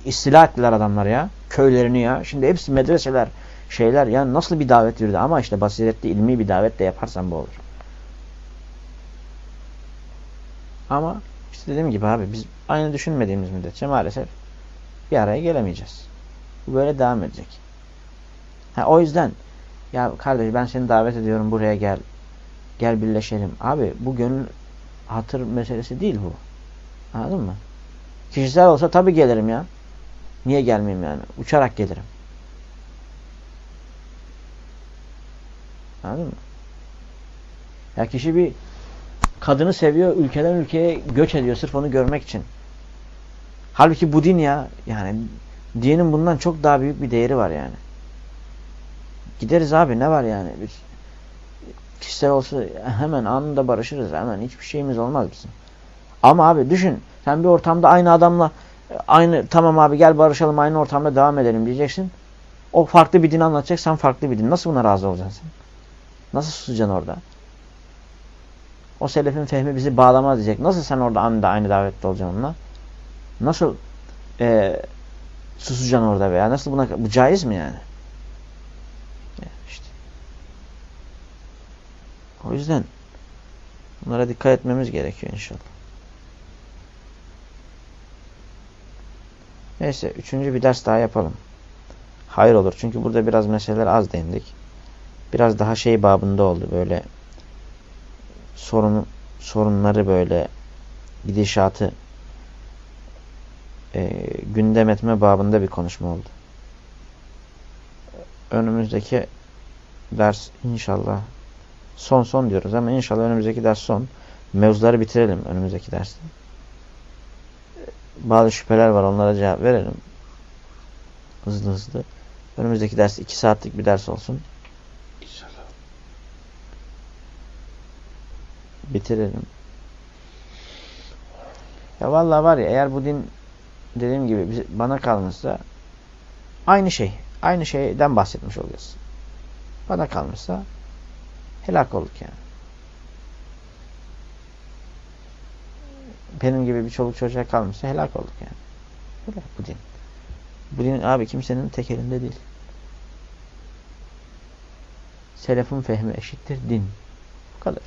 istila ettiler adamlar ya. Köylerini ya. Şimdi hepsi medreseler, şeyler. Yani nasıl bir davet yürüdü ama işte basiretli, ilmi bir davet de yaparsan bu olur. Ama işte dediğim gibi abi biz aynı düşünmediğimiz müddetçe maalesef bir araya gelemeyeceğiz. Bu böyle devam edecek. Ha, o yüzden ya kardeş ben seni davet ediyorum buraya gel. Gel birleşelim. Abi bu gönül hatır meselesi değil bu. Anladın mı? Kişisel olsa tabii gelirim ya. Niye gelmeyeyim yani? Uçarak gelirim. Anladın mı? Ya kişi bir kadını seviyor, ülkeden ülkeye göç ediyor sırf onu görmek için. Halbuki bu din ya, yani dinin bundan çok daha büyük bir değeri var yani. Gideriz abi ne var yani? Biz kişisel olsa hemen anında barışırız. Hemen hiçbir şeyimiz olmaz bizim. Ama abi düşün. Sen bir ortamda aynı adamla aynı tamam abi gel barışalım aynı ortamda devam edelim diyeceksin. O farklı bir din anlatacak. Sen farklı bir din. Nasıl buna razı olacaksın sen? Nasıl susacaksın orada? O selefin fehmi bizi bağlamaz diyecek. Nasıl sen orada anında aynı davette olacaksın onunla? Nasıl e, susacaksın orada veya nasıl buna bu caiz mi yani? O yüzden bunlara dikkat etmemiz gerekiyor inşallah. Neyse üçüncü bir ders daha yapalım. Hayır olur. Çünkü burada biraz meseleler az değindik. Biraz daha şey babında oldu böyle sorun, sorunları böyle gidişatı e, gündem etme babında bir konuşma oldu. önümüzdeki ders inşallah son son diyoruz ama inşallah önümüzdeki ders son. Mevzuları bitirelim önümüzdeki derste. Bazı şüpheler var onlara cevap verelim. Hızlı hızlı. Önümüzdeki ders 2 saatlik bir ders olsun. İnşallah. Bitirelim. Ya vallahi var ya eğer bu din dediğim gibi bana kalmışsa aynı şey. Aynı şeyden bahsetmiş oluyoruz. Bana kalmışsa helak olduk yani. Benim gibi bir çoluk çocuğa kalmışsa helak olduk yani. Böyle bu din. Bu din abi kimsenin tek elinde değil. Selefin fehmi eşittir din. Bu kadar.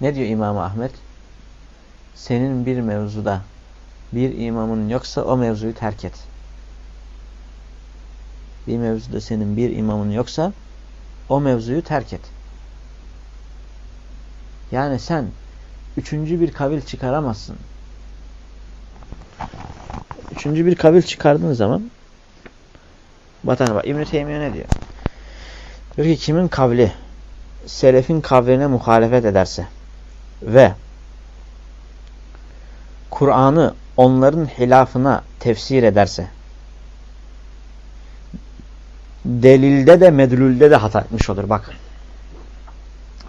Ne diyor İmam Ahmet? Senin bir mevzuda bir imamın yoksa o mevzuyu terk et. Bir mevzuda senin bir imamın yoksa o mevzuyu terk et. Yani sen üçüncü bir kavil çıkaramazsın. Üçüncü bir kavil çıkardığın zaman Vatana bak İbn-i ne diyor? Diyor ki kimin kavli selefin kavline muhalefet ederse ve Kur'an'ı onların hilafına tefsir ederse delilde de medlülde de hata etmiş olur. Bak.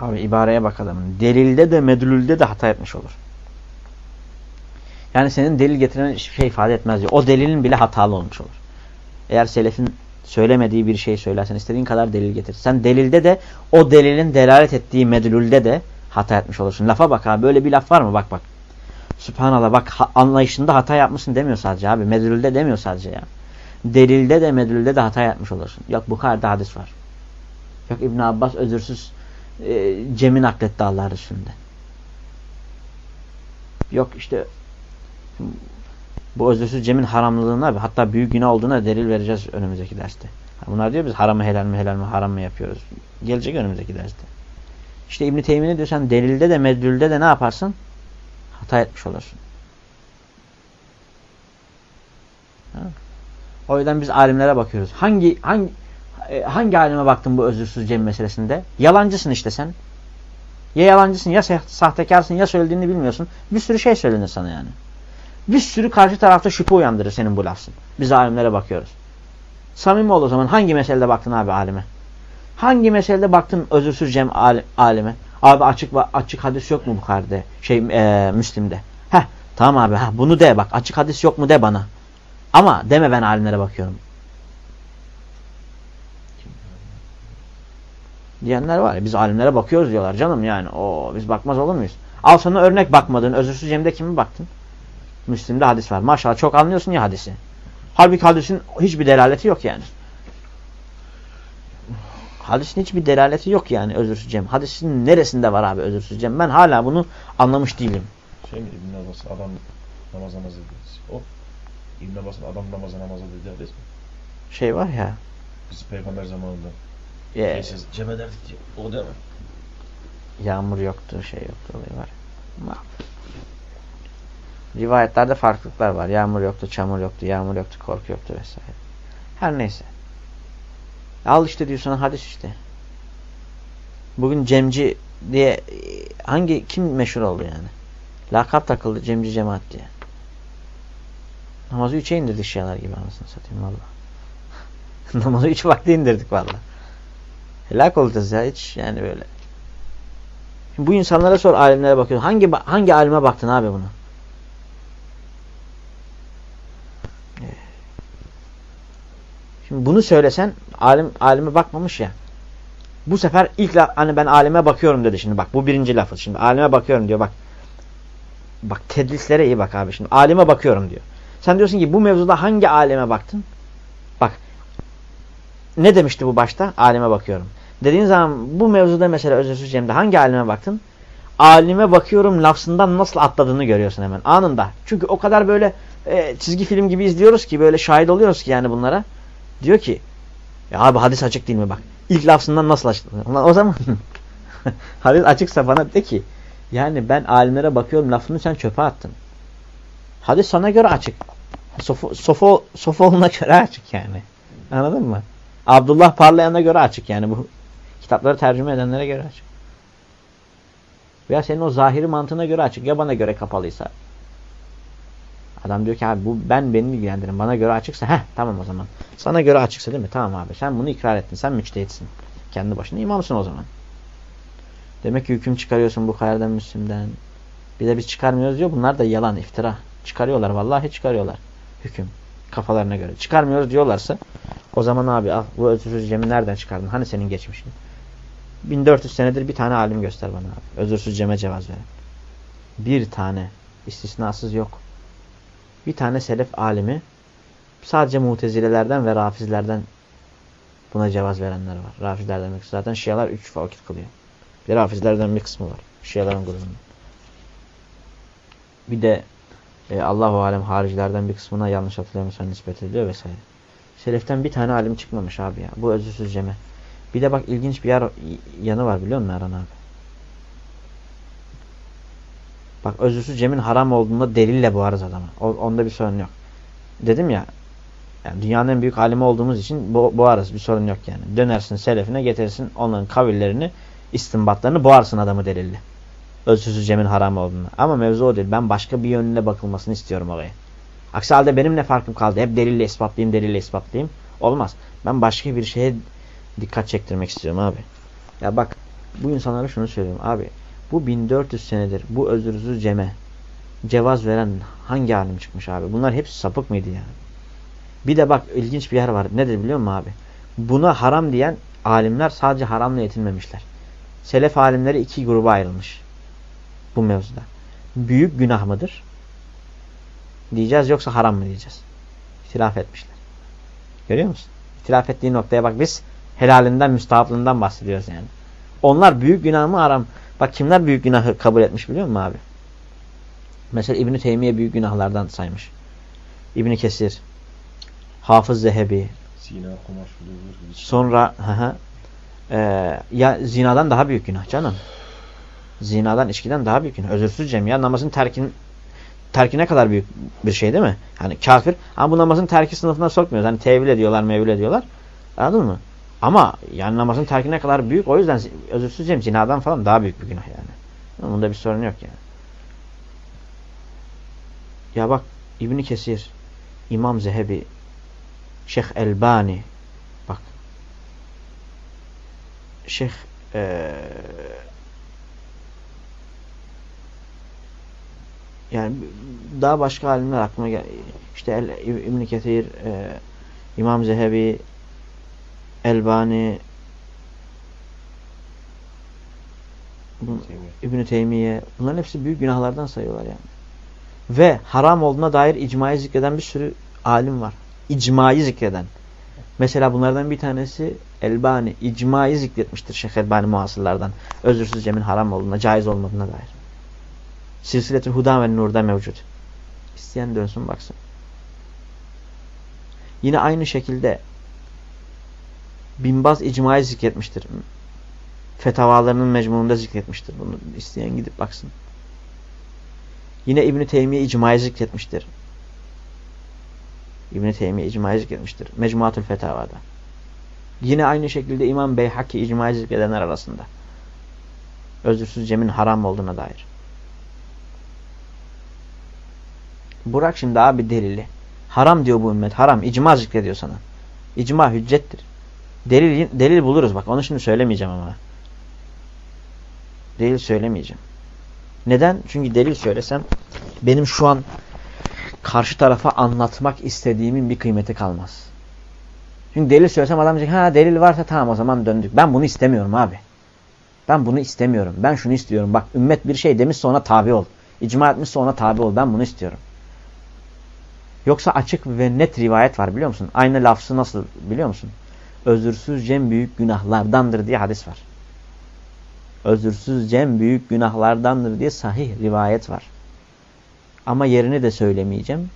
Abi ibareye bak adamın. Delilde de medlülde de hata etmiş olur. Yani senin delil getiren şey ifade etmez diyor. O delilin bile hatalı olmuş olur. Eğer selefin söylemediği bir şey söylersen istediğin kadar delil getir. Sen delilde de o delilin delalet ettiği medlülde de hata etmiş olursun. Lafa bak abi. Böyle bir laf var mı? Bak bak. Sübhanallah bak ha, anlayışında hata yapmışsın demiyor sadece abi. Medlülde demiyor sadece ya. Delilde de medlülde de hata yapmış olursun. Yok Bukhari'de hadis var. Yok İbn Abbas özürsüz e, Cem'i nakletti Allah Resulü'nde. Yok işte bu özürsüz Cem'in haramlılığına hatta büyük günah olduğuna delil vereceğiz önümüzdeki derste. Bunlar diyor biz haramı helal mi helal mi haram mı yapıyoruz. Gelecek önümüzdeki derste. İşte İbn-i Teymiye diyor sen delilde de medlülde de ne yaparsın? Hata etmiş olursun. Ha? O yüzden biz alimlere bakıyoruz. Hangi hangi e, hangi alime baktın bu özürsüz cem meselesinde? Yalancısın işte sen. Ya yalancısın ya sahtekarsın ya söylediğini bilmiyorsun. Bir sürü şey söylenir sana yani. Bir sürü karşı tarafta şüphe uyandırır senin bu lafsın. Biz alimlere bakıyoruz. Samimi ol o zaman. Hangi meselede baktın abi alime? Hangi meselede baktın özürsüz cem alime? Abi açık açık hadis yok mu Bukhari'de? Şey e, Müslim'de. Heh tamam abi. Heh, bunu de bak. Açık hadis yok mu de bana. Ama deme ben alimlere bakıyorum. Diyenler var ya biz alimlere bakıyoruz diyorlar canım yani. O biz bakmaz olur muyuz? Al sana örnek bakmadın. Özürsüz cemde kimi baktın? Müslim'de hadis var. Maşallah çok anlıyorsun ya hadisi. Halbuki hadisin hiçbir delaleti yok yani. Hadisin hiçbir delaleti yok yani özürsüz cem. Hadisin neresinde var abi özürsüz cem? Ben hala bunu anlamış değilim. Şey mi İbn Abbas adam namaz namaz dedi. O İbn Abbas'ın adam namazı namazı dedi hadis mi? Şey var ya. Biz peygamber zamanında. Yeah. Neyse cem ederdik diye. O değil mi? Yağmur yoktu, şey yoktu olayı var. Ama rivayetlerde farklılıklar var. Yağmur yoktu, çamur yoktu, yağmur yoktu, korku yoktu vesaire. Her neyse. Al işte diyor sana hadis işte. Bugün Cemci diye hangi kim meşhur oldu yani? Lakap takıldı Cemci cemaat diye. Namazı üçe indirdik şeyler gibi anasını satayım valla. Namazı üç vakti indirdik valla. Helak olacağız ya hiç yani böyle. Şimdi bu insanlara sor alimlere bakıyor. Hangi hangi alime baktın abi buna? Şimdi bunu söylesen alim alime bakmamış ya. Bu sefer ilk hani ben alime bakıyorum dedi şimdi bak bu birinci lafı. Şimdi alime bakıyorum diyor bak. Bak tedlislere iyi bak abi şimdi. Alime bakıyorum diyor. Sen diyorsun ki bu mevzuda hangi alime baktın? Bak. Ne demişti bu başta? Alime bakıyorum. Dediğin zaman bu mevzuda mesela özürsüz Cem'de hangi alime baktın? Alime bakıyorum lafzından nasıl atladığını görüyorsun hemen anında. Çünkü o kadar böyle e, çizgi film gibi izliyoruz ki böyle şahit oluyoruz ki yani bunlara. Diyor ki ya abi hadis açık değil mi bak. İlk lafzından nasıl açıklanır? O zaman hadis açıksa bana de ki yani ben alimlere bakıyorum lafını sen çöpe attın. Hadis sana göre açık. Sofu, Sofo, Sofoğlu'na göre açık yani. Anladın mı? Abdullah Parlayan'a göre açık yani. Bu kitapları tercüme edenlere göre açık. Veya senin o zahiri mantığına göre açık. Ya bana göre kapalıysa. Adam diyor ki abi bu ben benim ilgilendirim. Bana göre açıksa heh tamam o zaman. Sana göre açıksa değil mi? Tamam abi sen bunu ikrar ettin. Sen müçtehitsin. Kendi başına imamsın o zaman. Demek ki hüküm çıkarıyorsun bu Bukhari'den, Müslim'den. Bir de biz çıkarmıyoruz diyor. Bunlar da yalan, iftira. Çıkarıyorlar. Vallahi çıkarıyorlar. Hüküm. Kafalarına göre. Çıkarmıyoruz diyorlarsa o zaman abi al bu özürsüz cemi nereden çıkardın? Hani senin geçmişin? 1400 senedir bir tane alim göster bana abi. Özürsüz ceme cevaz veren. Bir tane. istisnasız yok. Bir tane selef alimi sadece mutezilelerden ve rafizlerden buna cevaz verenler var. Rafizlerden bir kısmı. Zaten şialar 3 vakit kılıyor. Bir rafizlerden bir kısmı var. Şiaların grubunun. Bir de e, Allahu alem haricilerden bir kısmına yanlış hatırlamıyorsam nispet ediliyor vesaire. Seleften bir tane alim çıkmamış abi ya. Bu özürsüz ceme. Bir de bak ilginç bir yer, yanı var biliyor musun Erhan abi? Bak özürsüz cemin haram olduğunda delille boğarız adamı. Onda bir sorun yok. Dedim ya yani dünyanın en büyük alimi olduğumuz için bo boğarız. Bir sorun yok yani. Dönersin selefine getirirsin onların kavillerini, istinbatlarını boğarsın adamı delille. Özürsüz cemin haram olduğunu. Ama mevzu o değil. Ben başka bir yönüne bakılmasını istiyorum oraya. Aksi halde benim ne farkım kaldı? Hep delille ispatlayayım, delille ispatlayayım. Olmaz. Ben başka bir şeye dikkat çektirmek istiyorum abi. Ya bak bu insanlara şunu söylüyorum abi. Bu 1400 senedir bu özürsüz ceme cevaz veren hangi alim çıkmış abi? Bunlar hepsi sapık mıydı ya? Bir de bak ilginç bir yer var. Nedir biliyor musun abi? Buna haram diyen alimler sadece haramla yetinmemişler. Selef alimleri iki gruba ayrılmış. Bu mevzuda. Büyük günah mıdır? Diyeceğiz yoksa haram mı diyeceğiz? İtilaf etmişler. Görüyor musun? İtilaf ettiği noktaya bak biz helalinden, müstahaplığından bahsediyoruz yani. Onlar büyük günah mı haram? Bak kimler büyük günahı kabul etmiş biliyor musun abi? Mesela İbn-i Teymiye büyük günahlardan saymış. İbn Kesir, Hafız Zehebi, Sina, kumaş, sonra hı e, ya zinadan daha büyük günah canım. Zinadan, içkiden daha büyük günah. Özürsüz cem ya namazın terkin terki ne kadar büyük bir şey değil mi? Hani kafir ama bu namazın terki sınıfına sokmuyoruz. Hani tevil ediyorlar, mevil ediyorlar. Anladın mı? Ama yani namazın terki ne kadar büyük o yüzden özürsüz cem zinadan falan daha büyük bir günah yani. Bunda bir sorun yok yani. Ya bak İbni Kesir, İmam Zehebi, Şeyh Elbani bak Şeyh ee, yani daha başka alimler aklıma gel işte İbn Kesir, e, İmam Zehebi, Elbani, İbn Teymiye bunların hepsi büyük günahlardan sayıyorlar yani. Ve haram olduğuna dair icmayı zikreden bir sürü alim var. İcmayı zikreden. Mesela bunlardan bir tanesi Elbani. icmayı zikretmiştir Şeyh Elbani muhasırlardan. Özürsüz cemin haram olduğuna, caiz olmadığına dair. Silsiletül Huda ve Nur'da mevcut. İsteyen dönsün baksın. Yine aynı şekilde Binbaz icmayı zikretmiştir. Fetavalarının mecmuunda zikretmiştir. Bunu isteyen gidip baksın. Yine İbn-i Teymiye icmayı zikretmiştir. İbn-i Teymiye icmayı zikretmiştir. Mecmuatül Fetavada. Yine aynı şekilde İmam Beyhaki icmayı zikredenler arasında. Özürsüz cemin haram olduğuna dair. Bırak şimdi abi delili. Haram diyor bu ümmet. Haram. İcma zikrediyor sana. İcma hüccettir. Delil, delil buluruz bak. Onu şimdi söylemeyeceğim ama. Delil söylemeyeceğim. Neden? Çünkü delil söylesem benim şu an karşı tarafa anlatmak istediğimin bir kıymeti kalmaz. Çünkü delil söylesem adam diyecek ha delil varsa tamam o zaman döndük. Ben bunu istemiyorum abi. Ben bunu istemiyorum. Ben şunu istiyorum. Bak ümmet bir şey demişse ona tabi ol. İcma etmişse ona tabi ol. Ben bunu istiyorum. Yoksa açık ve net rivayet var biliyor musun? Aynı lafzı nasıl biliyor musun? Özürsüz cem büyük günahlardandır diye hadis var. Özürsüz cem büyük günahlardandır diye sahih rivayet var. Ama yerini de söylemeyeceğim.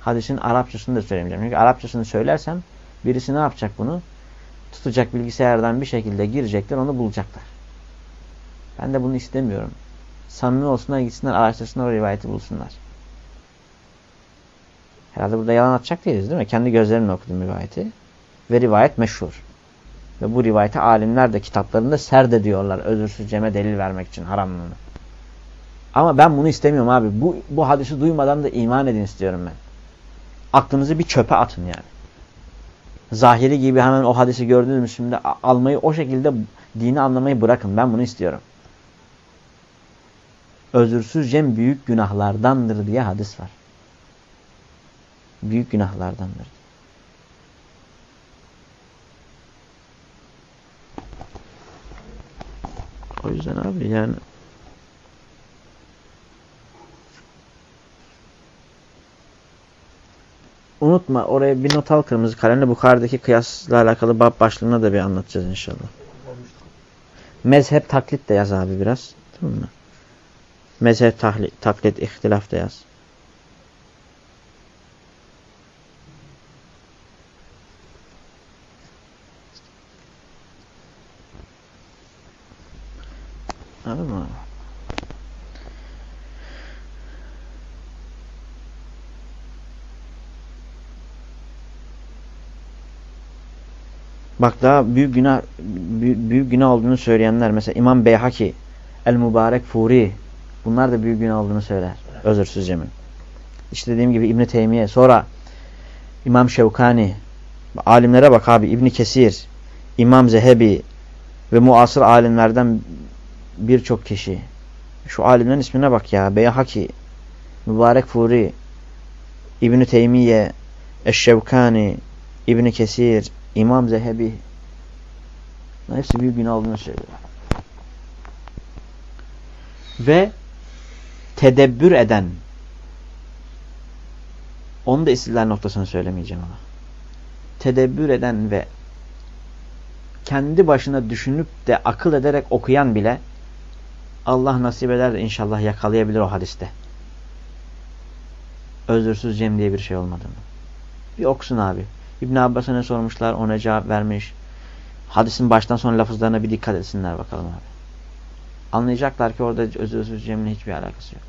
Hadisin Arapçasını da söylemeyeceğim. Çünkü Arapçasını söylersem birisi ne yapacak bunu? Tutacak bilgisayardan bir şekilde girecekler onu bulacaklar. Ben de bunu istemiyorum. Samimi olsunlar gitsinler araştırsınlar o rivayeti bulsunlar. Herhalde burada yalan atacak değiliz değil mi? Kendi gözlerimle okudum rivayeti. Ve rivayet meşhur. Ve bu rivayeti alimler de kitaplarında serd diyorlar özürsüz ceme delil vermek için haramlığını. Ama ben bunu istemiyorum abi. Bu, bu hadisi duymadan da iman edin istiyorum ben. Aklınızı bir çöpe atın yani. Zahiri gibi hemen o hadisi gördüğünüz mü şimdi almayı o şekilde dini anlamayı bırakın. Ben bunu istiyorum. Özürsüz cem büyük günahlardandır diye hadis var. Büyük günahlardandır. O yüzden abi yani unutma oraya bir not al kırmızı kalemle Bukhari'deki kıyasla alakalı bab başlığına da bir anlatacağız inşallah. Mezhep taklit de yaz abi biraz. Tamam mı? Mezhep taklit, taklit ihtilaf da yaz. Anladın mı? Bak daha büyük günah büyük, günah olduğunu söyleyenler mesela İmam Beyhaki, El Mübarek Furi bunlar da büyük günah olduğunu söyler. Özürsüz cemin. İşte dediğim gibi İbn Teymiye, sonra İmam Şevkani, alimlere bak abi İbn Kesir, İmam Zehebi ve muasır alimlerden birçok kişi. Şu alimlerin ismine bak ya. Beyhaki, Mübarek Furi, İbn Teymiye, Eşşevkani, İbn Kesir, İmam Zehebi hepsi büyük günah olduğunu söylüyor. Ve tedebbür eden onu da istiller noktasını söylemeyeceğim ama. Tedebbür eden ve kendi başına düşünüp de akıl ederek okuyan bile Allah nasip eder de inşallah yakalayabilir o hadiste. Özürsüz cem diye bir şey olmadığını. Bir okusun abi. İbn Abbas'a ne sormuşlar ona cevap vermiş. Hadisin baştan sona lafızlarına bir dikkat etsinler bakalım abi. Anlayacaklar ki orada özürsüz cemle hiçbir alakası yok.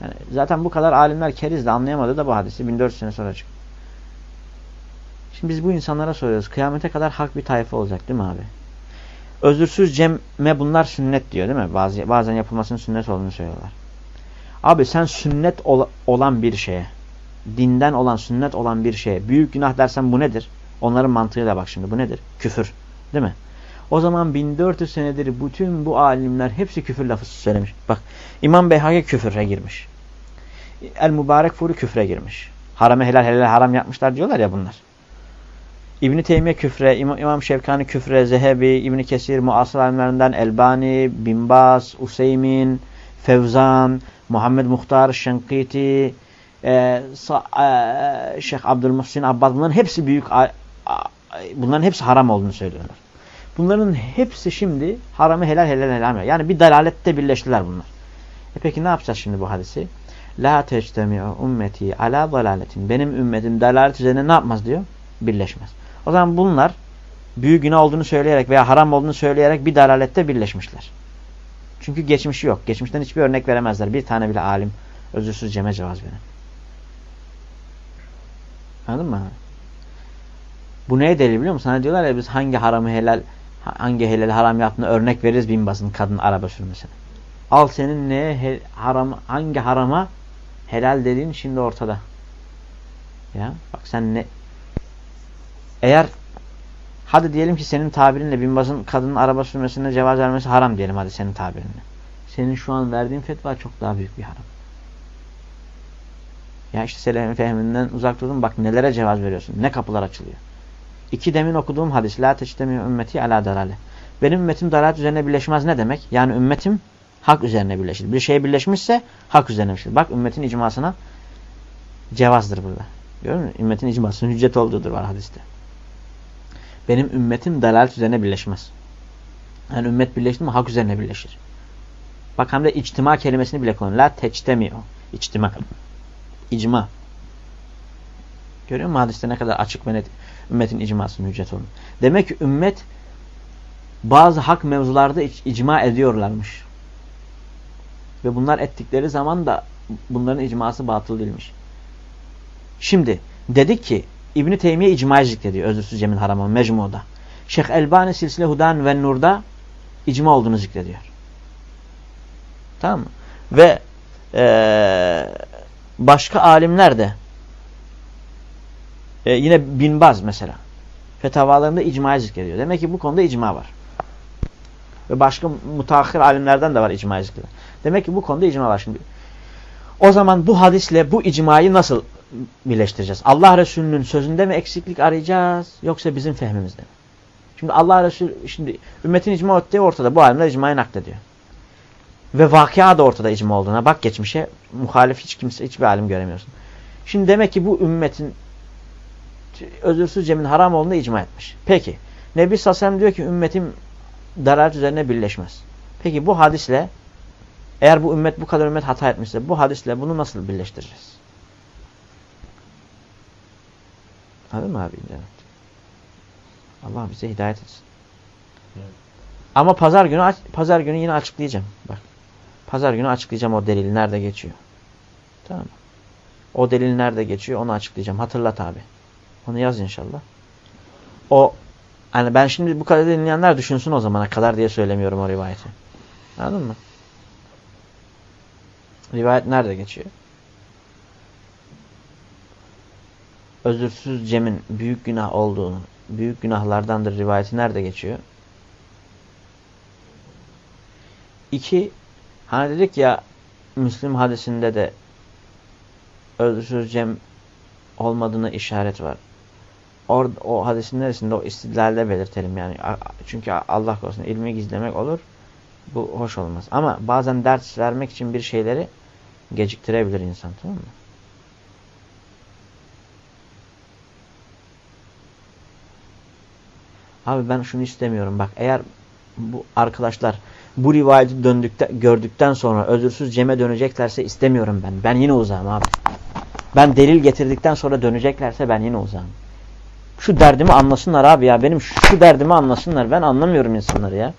Yani zaten bu kadar alimler keriz de anlayamadı da bu hadisi 1400 sene sonra çıktı. Şimdi biz bu insanlara soruyoruz. Kıyamete kadar hak bir tayfa olacak değil mi abi? Özürsüz cemme bunlar sünnet diyor değil mi? Bazı, bazen yapılmasının sünnet olduğunu söylüyorlar. Abi sen sünnet ol, olan bir şeye, dinden olan, sünnet olan bir şeye büyük günah dersen bu nedir? Onların mantığıyla bak şimdi bu nedir? Küfür. Değil mi? O zaman 1400 senedir bütün bu alimler hepsi küfür lafı söylemiş. Bak İmam Beyhaki küfüre girmiş. El Mübarek Furi küfre girmiş. Harame helal helal haram yapmışlar diyorlar ya bunlar. İbn Teymiye küfre, İmam, İmam Şevkani küfre, Zehebi, İbn Kesir, muasır alimlerinden Elbani, Binbas, Useymin, Fevzan, Muhammed Muhtar, Şenkiti, e, sa, e, Şeyh Abdülmuhsin Abbas bunların hepsi büyük bunların hepsi haram olduğunu söylüyorlar. Bunların hepsi şimdi haramı helal helal helal. Yani bir dalalette birleştiler bunlar. E peki ne yapacağız şimdi bu hadisi? La tectemi'u ümmeti ala dalaletin. Benim ümmetim dalalet üzerine ne yapmaz diyor? Birleşmez. O zaman bunlar büyük günah olduğunu söyleyerek veya haram olduğunu söyleyerek bir dalalette birleşmişler. Çünkü geçmişi yok. Geçmişten hiçbir örnek veremezler. Bir tane bile alim özürsüz ceme cevaz verin. Anladın mı? Bu neye delil biliyor musun? Sana diyorlar ya biz hangi haramı helal hangi helal haram yaptığını örnek veririz bin basın kadın araba sürmesine. Al senin neye haram hangi harama helal dediğin şimdi ortada. Ya bak sen ne eğer hadi diyelim ki senin tabirinle binbazın kadının araba sürmesine cevaz vermesi haram diyelim hadi senin tabirinle. Senin şu an verdiğin fetva çok daha büyük bir haram. Ya işte selefin fehminden uzak durdun bak nelere cevaz veriyorsun. Ne kapılar açılıyor. İki demin okuduğum hadis. La teçtemiyor ümmeti ala dalale. Benim ümmetim dalalet üzerine birleşmez ne demek? Yani ümmetim hak üzerine birleşir. Bir şey birleşmişse hak üzerine birleşir. Bak ümmetin icmasına cevazdır burada. Görüyor musun? Ümmetin icmasının hüccet olduğudur var hadiste. Benim ümmetim dalalet üzerine birleşmez. Yani ümmet birleşti mi hak üzerine birleşir. Bak hem de içtima kelimesini bile kullanıyor. La teçtemiyor. İçtima. İcma. Görüyor musun hadiste ne kadar açık ve net ümmetin icmasının hüccet olduğunu. Demek ki ümmet bazı hak mevzularda icma ediyorlarmış. Ve bunlar ettikleri zaman da bunların icması batıl değilmiş. Şimdi dedik ki İbn Teymiye icma zikrediyor özürsüz Cem'in haramı Mecmu'da. Şeyh Elbani Silsile Hudan ve Nur'da icma olduğunu zikrediyor. Tamam mı? Ve ee, başka alimler de e, yine Binbaz mesela fetavalarında icma zikrediyor. Demek ki bu konuda icma var. Ve başka mutahhir alimlerden de var icma zikrediyor. Demek ki bu konuda icma var şimdi. O zaman bu hadisle bu icmayı nasıl birleştireceğiz? Allah Resulü'nün sözünde mi eksiklik arayacağız yoksa bizim fehmimizde mi? Şimdi Allah Resulü şimdi ümmetin icma ettiği ortada. Bu alimler icmayı naklediyor. Ve vakia da ortada icma olduğuna. Bak geçmişe muhalif hiç kimse hiçbir alim göremiyorsun. Şimdi demek ki bu ümmetin özürsüz cemin haram olduğunda icma etmiş. Peki. Nebi Sassam diyor ki ümmetim dalalet üzerine birleşmez. Peki bu hadisle eğer bu ümmet bu kadar ümmet hata etmişse bu hadisle bunu nasıl birleştireceğiz? Anladın mı abi? Allah bize hidayet etsin. Evet. Ama pazar günü pazar günü yine açıklayacağım. Bak. Pazar günü açıklayacağım o delil nerede geçiyor. Tamam mı? O delil nerede geçiyor onu açıklayacağım. Hatırlat abi. Onu yaz inşallah. O hani ben şimdi bu kadar dinleyenler düşünsün o zamana kadar diye söylemiyorum o rivayeti. Anladın mı? Rivayet nerede geçiyor? Özürsüz Cem'in büyük günah olduğunu, büyük günahlardandır rivayeti nerede geçiyor? İki, hani dedik ya Müslim hadisinde de özürsüz Cem olmadığına işaret var. Or, o hadisin neresinde o istidlalde belirtelim yani. Çünkü Allah korusun ilmi gizlemek olur. Bu hoş olmaz. Ama bazen ders vermek için bir şeyleri geciktirebilir insan tamam mı? Abi ben şunu istemiyorum. Bak eğer bu arkadaşlar bu rivayeti döndükten, gördükten sonra özürsüz Cem'e döneceklerse istemiyorum ben. Ben yine uzağım abi. Ben delil getirdikten sonra döneceklerse ben yine uzağım. Şu derdimi anlasınlar abi ya. Benim şu derdimi anlasınlar. Ben anlamıyorum insanları ya.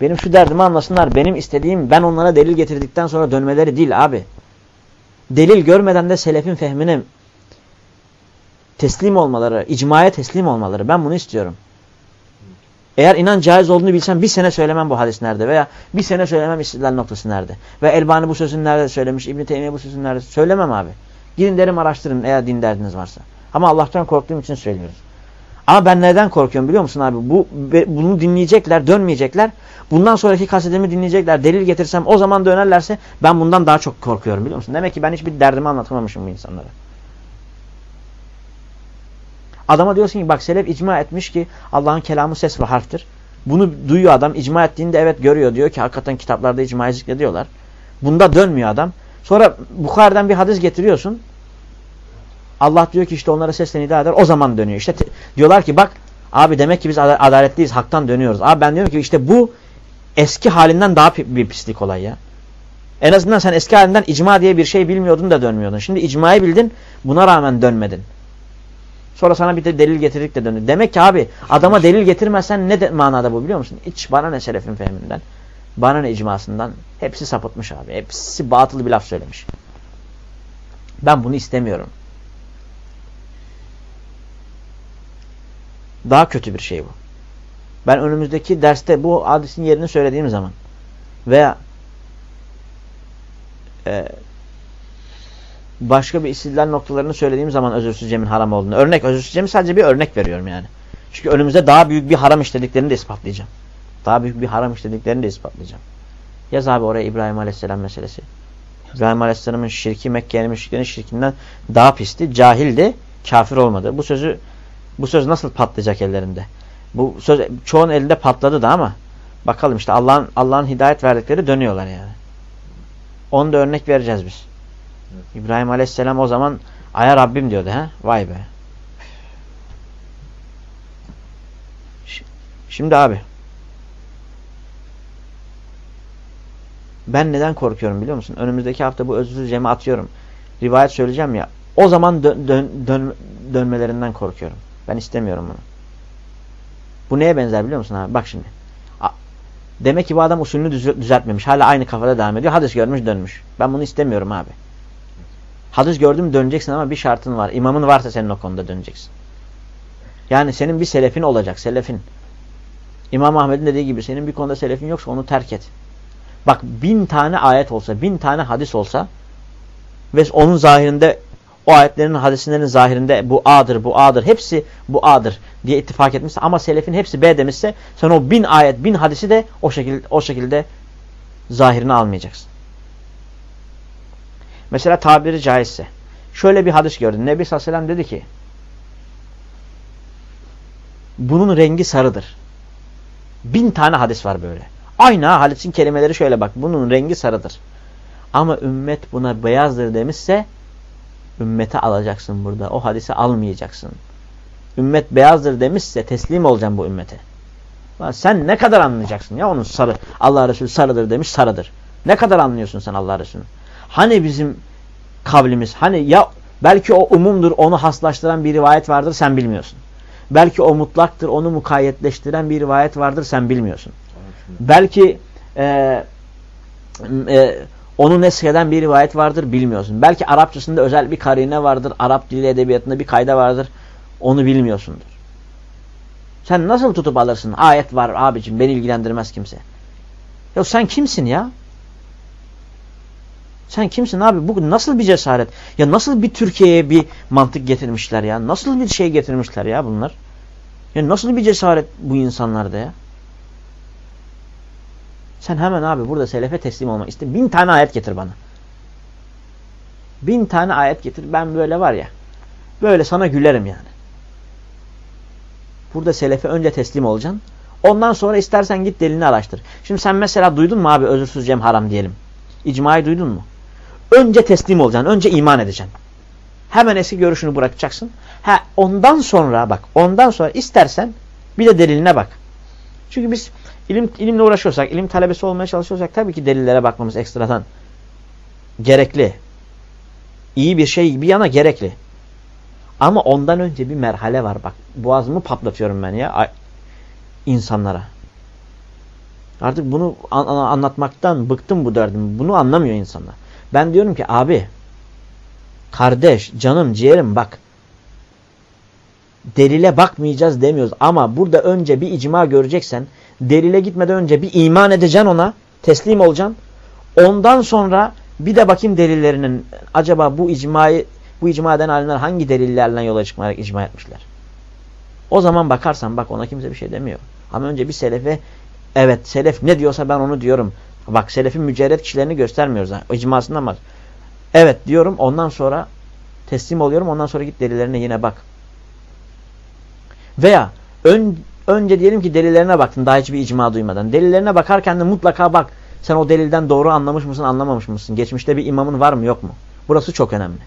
Benim şu derdimi anlasınlar. Benim istediğim ben onlara delil getirdikten sonra dönmeleri değil abi. Delil görmeden de selefin fehmine teslim olmaları, icmaya teslim olmaları. Ben bunu istiyorum. Eğer inan caiz olduğunu bilsem bir sene söylemem bu hadis nerede veya bir sene söylemem istidlal noktası nerede. Ve Elbani bu sözün nerede söylemiş, İbn-i bu sözün nerede söylemem abi. Gidin derim araştırın eğer din derdiniz varsa. Ama Allah'tan korktuğum için söylüyoruz. Ama ben neden korkuyorum biliyor musun abi? Bu Bunu dinleyecekler, dönmeyecekler. Bundan sonraki kasetimi dinleyecekler. Delil getirsem o zaman dönerlerse ben bundan daha çok korkuyorum biliyor musun? Demek ki ben hiçbir derdimi anlatamamışım bu insanlara. Adama diyorsun ki bak selef icma etmiş ki Allah'ın kelamı ses ve harftir. Bunu duyuyor adam. icma ettiğinde evet görüyor. Diyor ki hakikaten kitaplarda icmayı zikrediyorlar. Bunda dönmüyor adam. Sonra Bukhari'den bir hadis getiriyorsun. Allah diyor ki işte onlara sesle nida eder. O zaman dönüyor. İşte diyorlar ki bak abi demek ki biz adaletliyiz. Haktan dönüyoruz. Abi ben diyorum ki işte bu eski halinden daha bir pislik olay ya. En azından sen eski halinden icma diye bir şey bilmiyordun da dönmüyordun. Şimdi icmayı bildin. Buna rağmen dönmedin. Sonra sana bir de delil getirdik de döndü. Demek ki abi adama delil getirmezsen ne de manada bu biliyor musun? Hiç bana ne selefin fehminden. Bana ne icmasından. Hepsi sapıtmış abi. Hepsi batıl bir laf söylemiş. Ben bunu istemiyorum. Daha kötü bir şey bu. Ben önümüzdeki derste bu hadisin yerini söylediğim zaman veya e, başka bir istidlal noktalarını söylediğim zaman özürsüz cemin haram olduğunu. Örnek özürsüz cemin sadece bir örnek veriyorum yani. Çünkü önümüzde daha büyük bir haram işlediklerini de ispatlayacağım. Daha büyük bir haram işlediklerini de ispatlayacağım. Yaz abi oraya İbrahim Aleyhisselam meselesi. İbrahim Aleyhisselam'ın şirki Mekke'nin müşriklerin şirkinden daha pisti, cahildi, kafir olmadı. Bu sözü bu söz nasıl patlayacak ellerinde? Bu söz çoğun elinde patladı da ama bakalım işte Allah'ın Allah'ın hidayet verdikleri dönüyorlar yani. Onu da örnek vereceğiz biz. İbrahim Aleyhisselam o zaman aya Rabbim diyordu ha? Vay be. Şimdi abi ben neden korkuyorum biliyor musun? Önümüzdeki hafta bu özsüz cemi atıyorum. Rivayet söyleyeceğim ya. O zaman dön, dön, dön, dönmelerinden korkuyorum. Ben istemiyorum bunu. Bu neye benzer biliyor musun abi? Bak şimdi. Demek ki bu adam usulünü düzeltmemiş. Hala aynı kafada devam ediyor. Hadis görmüş dönmüş. Ben bunu istemiyorum abi. Hadis gördün mü döneceksin ama bir şartın var. İmamın varsa senin o konuda döneceksin. Yani senin bir selefin olacak. Selefin. İmam Ahmet'in dediği gibi senin bir konuda selefin yoksa onu terk et. Bak bin tane ayet olsa, bin tane hadis olsa ve onun zahirinde o ayetlerin hadislerin zahirinde bu A'dır, bu A'dır, hepsi bu A'dır diye ittifak etmişse ama selefin hepsi B demişse sen o bin ayet, bin hadisi de o şekilde, o şekilde zahirini almayacaksın. Mesela tabiri caizse. Şöyle bir hadis gördüm. Nebi sallallahu aleyhi ve sellem dedi ki bunun rengi sarıdır. Bin tane hadis var böyle. Aynı ha, hadisin kelimeleri şöyle bak. Bunun rengi sarıdır. Ama ümmet buna beyazdır demişse ümmete alacaksın burada. O hadisi almayacaksın. Ümmet beyazdır demişse teslim olacaksın bu ümmete. Sen ne kadar anlayacaksın ya onun sarı. Allah Resulü sarıdır demiş sarıdır. Ne kadar anlıyorsun sen Allah Resulü? Hani bizim kavlimiz hani ya belki o umumdur onu haslaştıran bir rivayet vardır sen bilmiyorsun. Belki o mutlaktır onu mukayyetleştiren bir rivayet vardır sen bilmiyorsun. Belki e, e, onu nesheden bir rivayet vardır bilmiyorsun. Belki Arapçasında özel bir karine vardır. Arap dili edebiyatında bir kayda vardır. Onu bilmiyorsundur. Sen nasıl tutup alırsın? Ayet var abicim beni ilgilendirmez kimse. Ya sen kimsin ya? Sen kimsin abi? Bu nasıl bir cesaret? Ya nasıl bir Türkiye'ye bir mantık getirmişler ya? Nasıl bir şey getirmişler ya bunlar? Ya nasıl bir cesaret bu insanlarda ya? Sen hemen abi burada selefe teslim olmak iste. Bin tane ayet getir bana. Bin tane ayet getir. Ben böyle var ya. Böyle sana gülerim yani. Burada selefe önce teslim olacaksın. Ondan sonra istersen git delini araştır. Şimdi sen mesela duydun mu abi özürsüz cem haram diyelim. İcmayı duydun mu? Önce teslim olacaksın. Önce iman edeceksin. Hemen eski görüşünü bırakacaksın. Ha ondan sonra bak ondan sonra istersen bir de deliline bak. Çünkü biz ilim ilimle uğraşıyorsak, ilim talebesi olmaya çalışıyorsak tabii ki delillere bakmamız ekstradan gerekli. İyi bir şey bir yana gerekli. Ama ondan önce bir merhale var bak. Boğazımı patlatıyorum ben ya insanlara. Artık bunu an anlatmaktan bıktım bu derdim. Bunu anlamıyor insanlar. Ben diyorum ki abi kardeş, canım, ciğerim bak. Delile bakmayacağız demiyoruz ama burada önce bir icma göreceksen delile gitmeden önce bir iman edeceksin ona, teslim olacaksın. Ondan sonra bir de bakayım delillerinin acaba bu icmayı bu icma eden alimler hangi delillerle yola çıkmayarak icma etmişler. O zaman bakarsan bak ona kimse bir şey demiyor. Ama önce bir selefe evet selef ne diyorsa ben onu diyorum. Bak selefin mücerret kişilerini göstermiyoruz. Ha. İcmasından bak. Evet diyorum ondan sonra teslim oluyorum. Ondan sonra git delillerine yine bak. Veya ön, önce diyelim ki delillerine baktın daha hiçbir icma duymadan. Delillerine bakarken de mutlaka bak. Sen o delilden doğru anlamış mısın anlamamış mısın? Geçmişte bir imamın var mı yok mu? Burası çok önemli.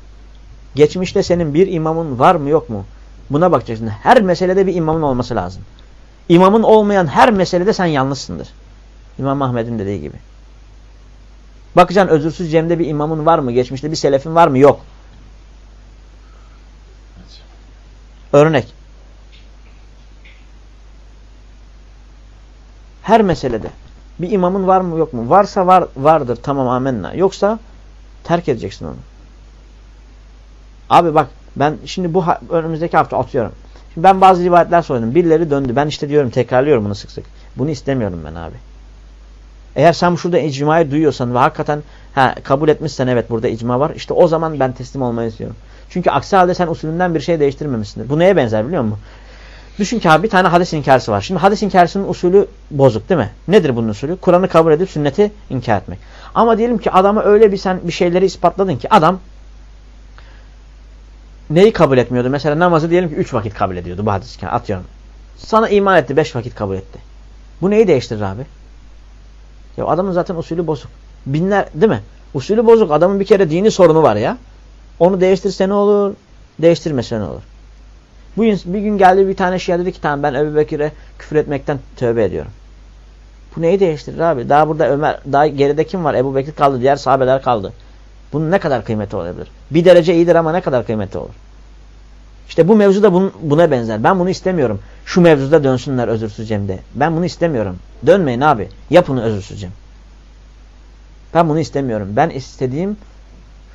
Geçmişte senin bir imamın var mı yok mu? Buna bakacaksın. Her meselede bir imamın olması lazım. İmamın olmayan her meselede sen yanlışsındır. İmam Ahmet'in dediği gibi. Bakacaksın özürsüz cemde bir imamın var mı? Geçmişte bir selefin var mı? Yok. Örnek. Her meselede bir imamın var mı yok mu? Varsa var vardır tamam amenna. Yoksa terk edeceksin onu. Abi bak ben şimdi bu önümüzdeki hafta atıyorum. Şimdi ben bazı rivayetler söyledim. Birileri döndü. Ben işte diyorum tekrarlıyorum bunu sık sık. Bunu istemiyorum ben abi. Eğer sen şurada icmayı duyuyorsan ve hakikaten ha, kabul etmişsen evet burada icma var. İşte o zaman ben teslim olmayı istiyorum. Çünkü aksi halde sen usulünden bir şey değiştirmemişsindir. Bu neye benzer biliyor musun? Düşün ki abi bir tane hadis inkarsı var. Şimdi hadis inkarsının usulü bozuk değil mi? Nedir bunun usulü? Kur'an'ı kabul edip sünneti inkar etmek. Ama diyelim ki adama öyle bir sen bir şeyleri ispatladın ki adam neyi kabul etmiyordu? Mesela namazı diyelim ki 3 vakit kabul ediyordu bu hadis. Atıyorum. Sana iman etti 5 vakit kabul etti. Bu neyi değiştirir abi? Ya adamın zaten usulü bozuk. Binler değil mi? Usulü bozuk. Adamın bir kere dini sorunu var ya. Onu değiştirse ne olur? Değiştirmese ne olur? Bugün bir gün geldi bir tane şia dedi ki tamam ben Ebu Bekir'e küfür etmekten tövbe ediyorum. Bu neyi değiştirir abi? Daha burada Ömer, daha geride kim var? Ebu Bekir kaldı, diğer sahabeler kaldı. Bunun ne kadar kıymeti olabilir? Bir derece iyidir ama ne kadar kıymeti olur? İşte bu mevzu da buna benzer. Ben bunu istemiyorum. Şu mevzuda dönsünler özürsüz Cem'de. Ben bunu istemiyorum. Dönmeyin abi. Yapın özürsüz Cem. Ben bunu istemiyorum. Ben istediğim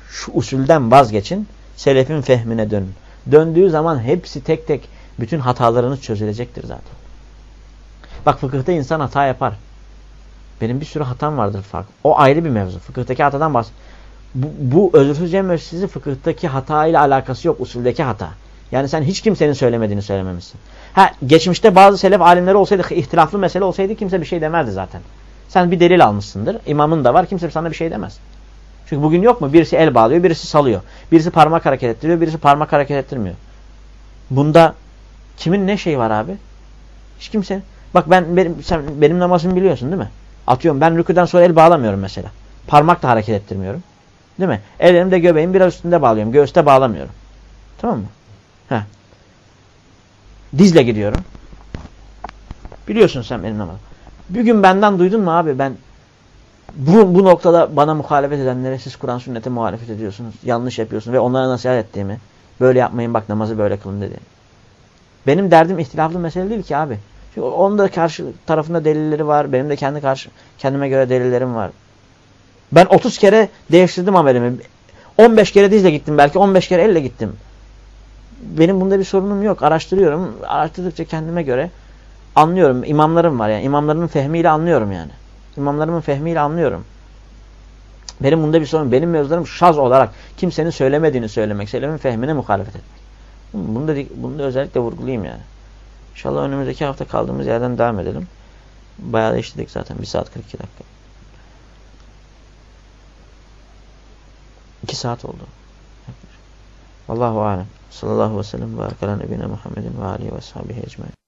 Şu usulden vazgeçin. Selefin fehmine dönün. Döndüğü zaman hepsi tek tek bütün hatalarınız çözülecektir zaten. Bak fıkıhta insan hata yapar. Benim bir sürü hatam vardır farklı. O ayrı bir mevzu. Fıkıhtaki hatadan bahs. Bu, bu özürsüz cem müessesesi fıkıhtaki hata ile alakası yok. Usuldeki hata. Yani sen hiç kimsenin söylemediğini söylememişsin. Ha geçmişte bazı selef alimleri olsaydı, ihtilaflı mesele olsaydı kimse bir şey demezdi zaten. Sen bir delil almışsındır. imamın da var. Kimse sana bir şey demez. Çünkü bugün yok mu? Birisi el bağlıyor, birisi salıyor. Birisi parmak hareket ettiriyor, birisi parmak hareket ettirmiyor. Bunda kimin ne şeyi var abi? Hiç kimse. Bak ben benim sen benim namazımı biliyorsun değil mi? Atıyorum ben rüküden sonra el bağlamıyorum mesela. Parmak da hareket ettirmiyorum. Değil mi? Ellerimi de göbeğin biraz üstünde bağlıyorum. Göğüste bağlamıyorum. Tamam mı? Heh. Dizle gidiyorum. Biliyorsun sen benim namazımı. Bir gün benden duydun mu abi ben bu, bu noktada bana muhalefet edenlere siz Kur'an sünnete muhalefet ediyorsunuz. Yanlış yapıyorsunuz ve onlara nasihat ettiğimi. Böyle yapmayın bak namazı böyle kılın dedi. Benim derdim ihtilaflı mesele değil ki abi. Çünkü onun da karşı tarafında delilleri var. Benim de kendi karşı kendime göre delillerim var. Ben 30 kere değiştirdim amelimi. 15 kere dizle gittim belki 15 kere elle gittim. Benim bunda bir sorunum yok. Araştırıyorum. Araştırdıkça kendime göre anlıyorum. İmamlarım var yani. İmamlarımın fehmiyle anlıyorum yani. İmamlarımın fehmiyle anlıyorum. Benim bunda bir sorun. Benim mevzularım şaz olarak kimsenin söylemediğini söylemek. Selefin fehmine muhalefet etmek. Bunu da, bunu da özellikle vurgulayayım yani. İnşallah önümüzdeki hafta kaldığımız yerden devam edelim. Bayağı da işledik zaten. 1 saat 42 dakika. 2 saat oldu. Allahu alem. Sallallahu aleyhi ve sellem ve ala nebine Muhammedin ve alihi ve sahbihi ecmaîn.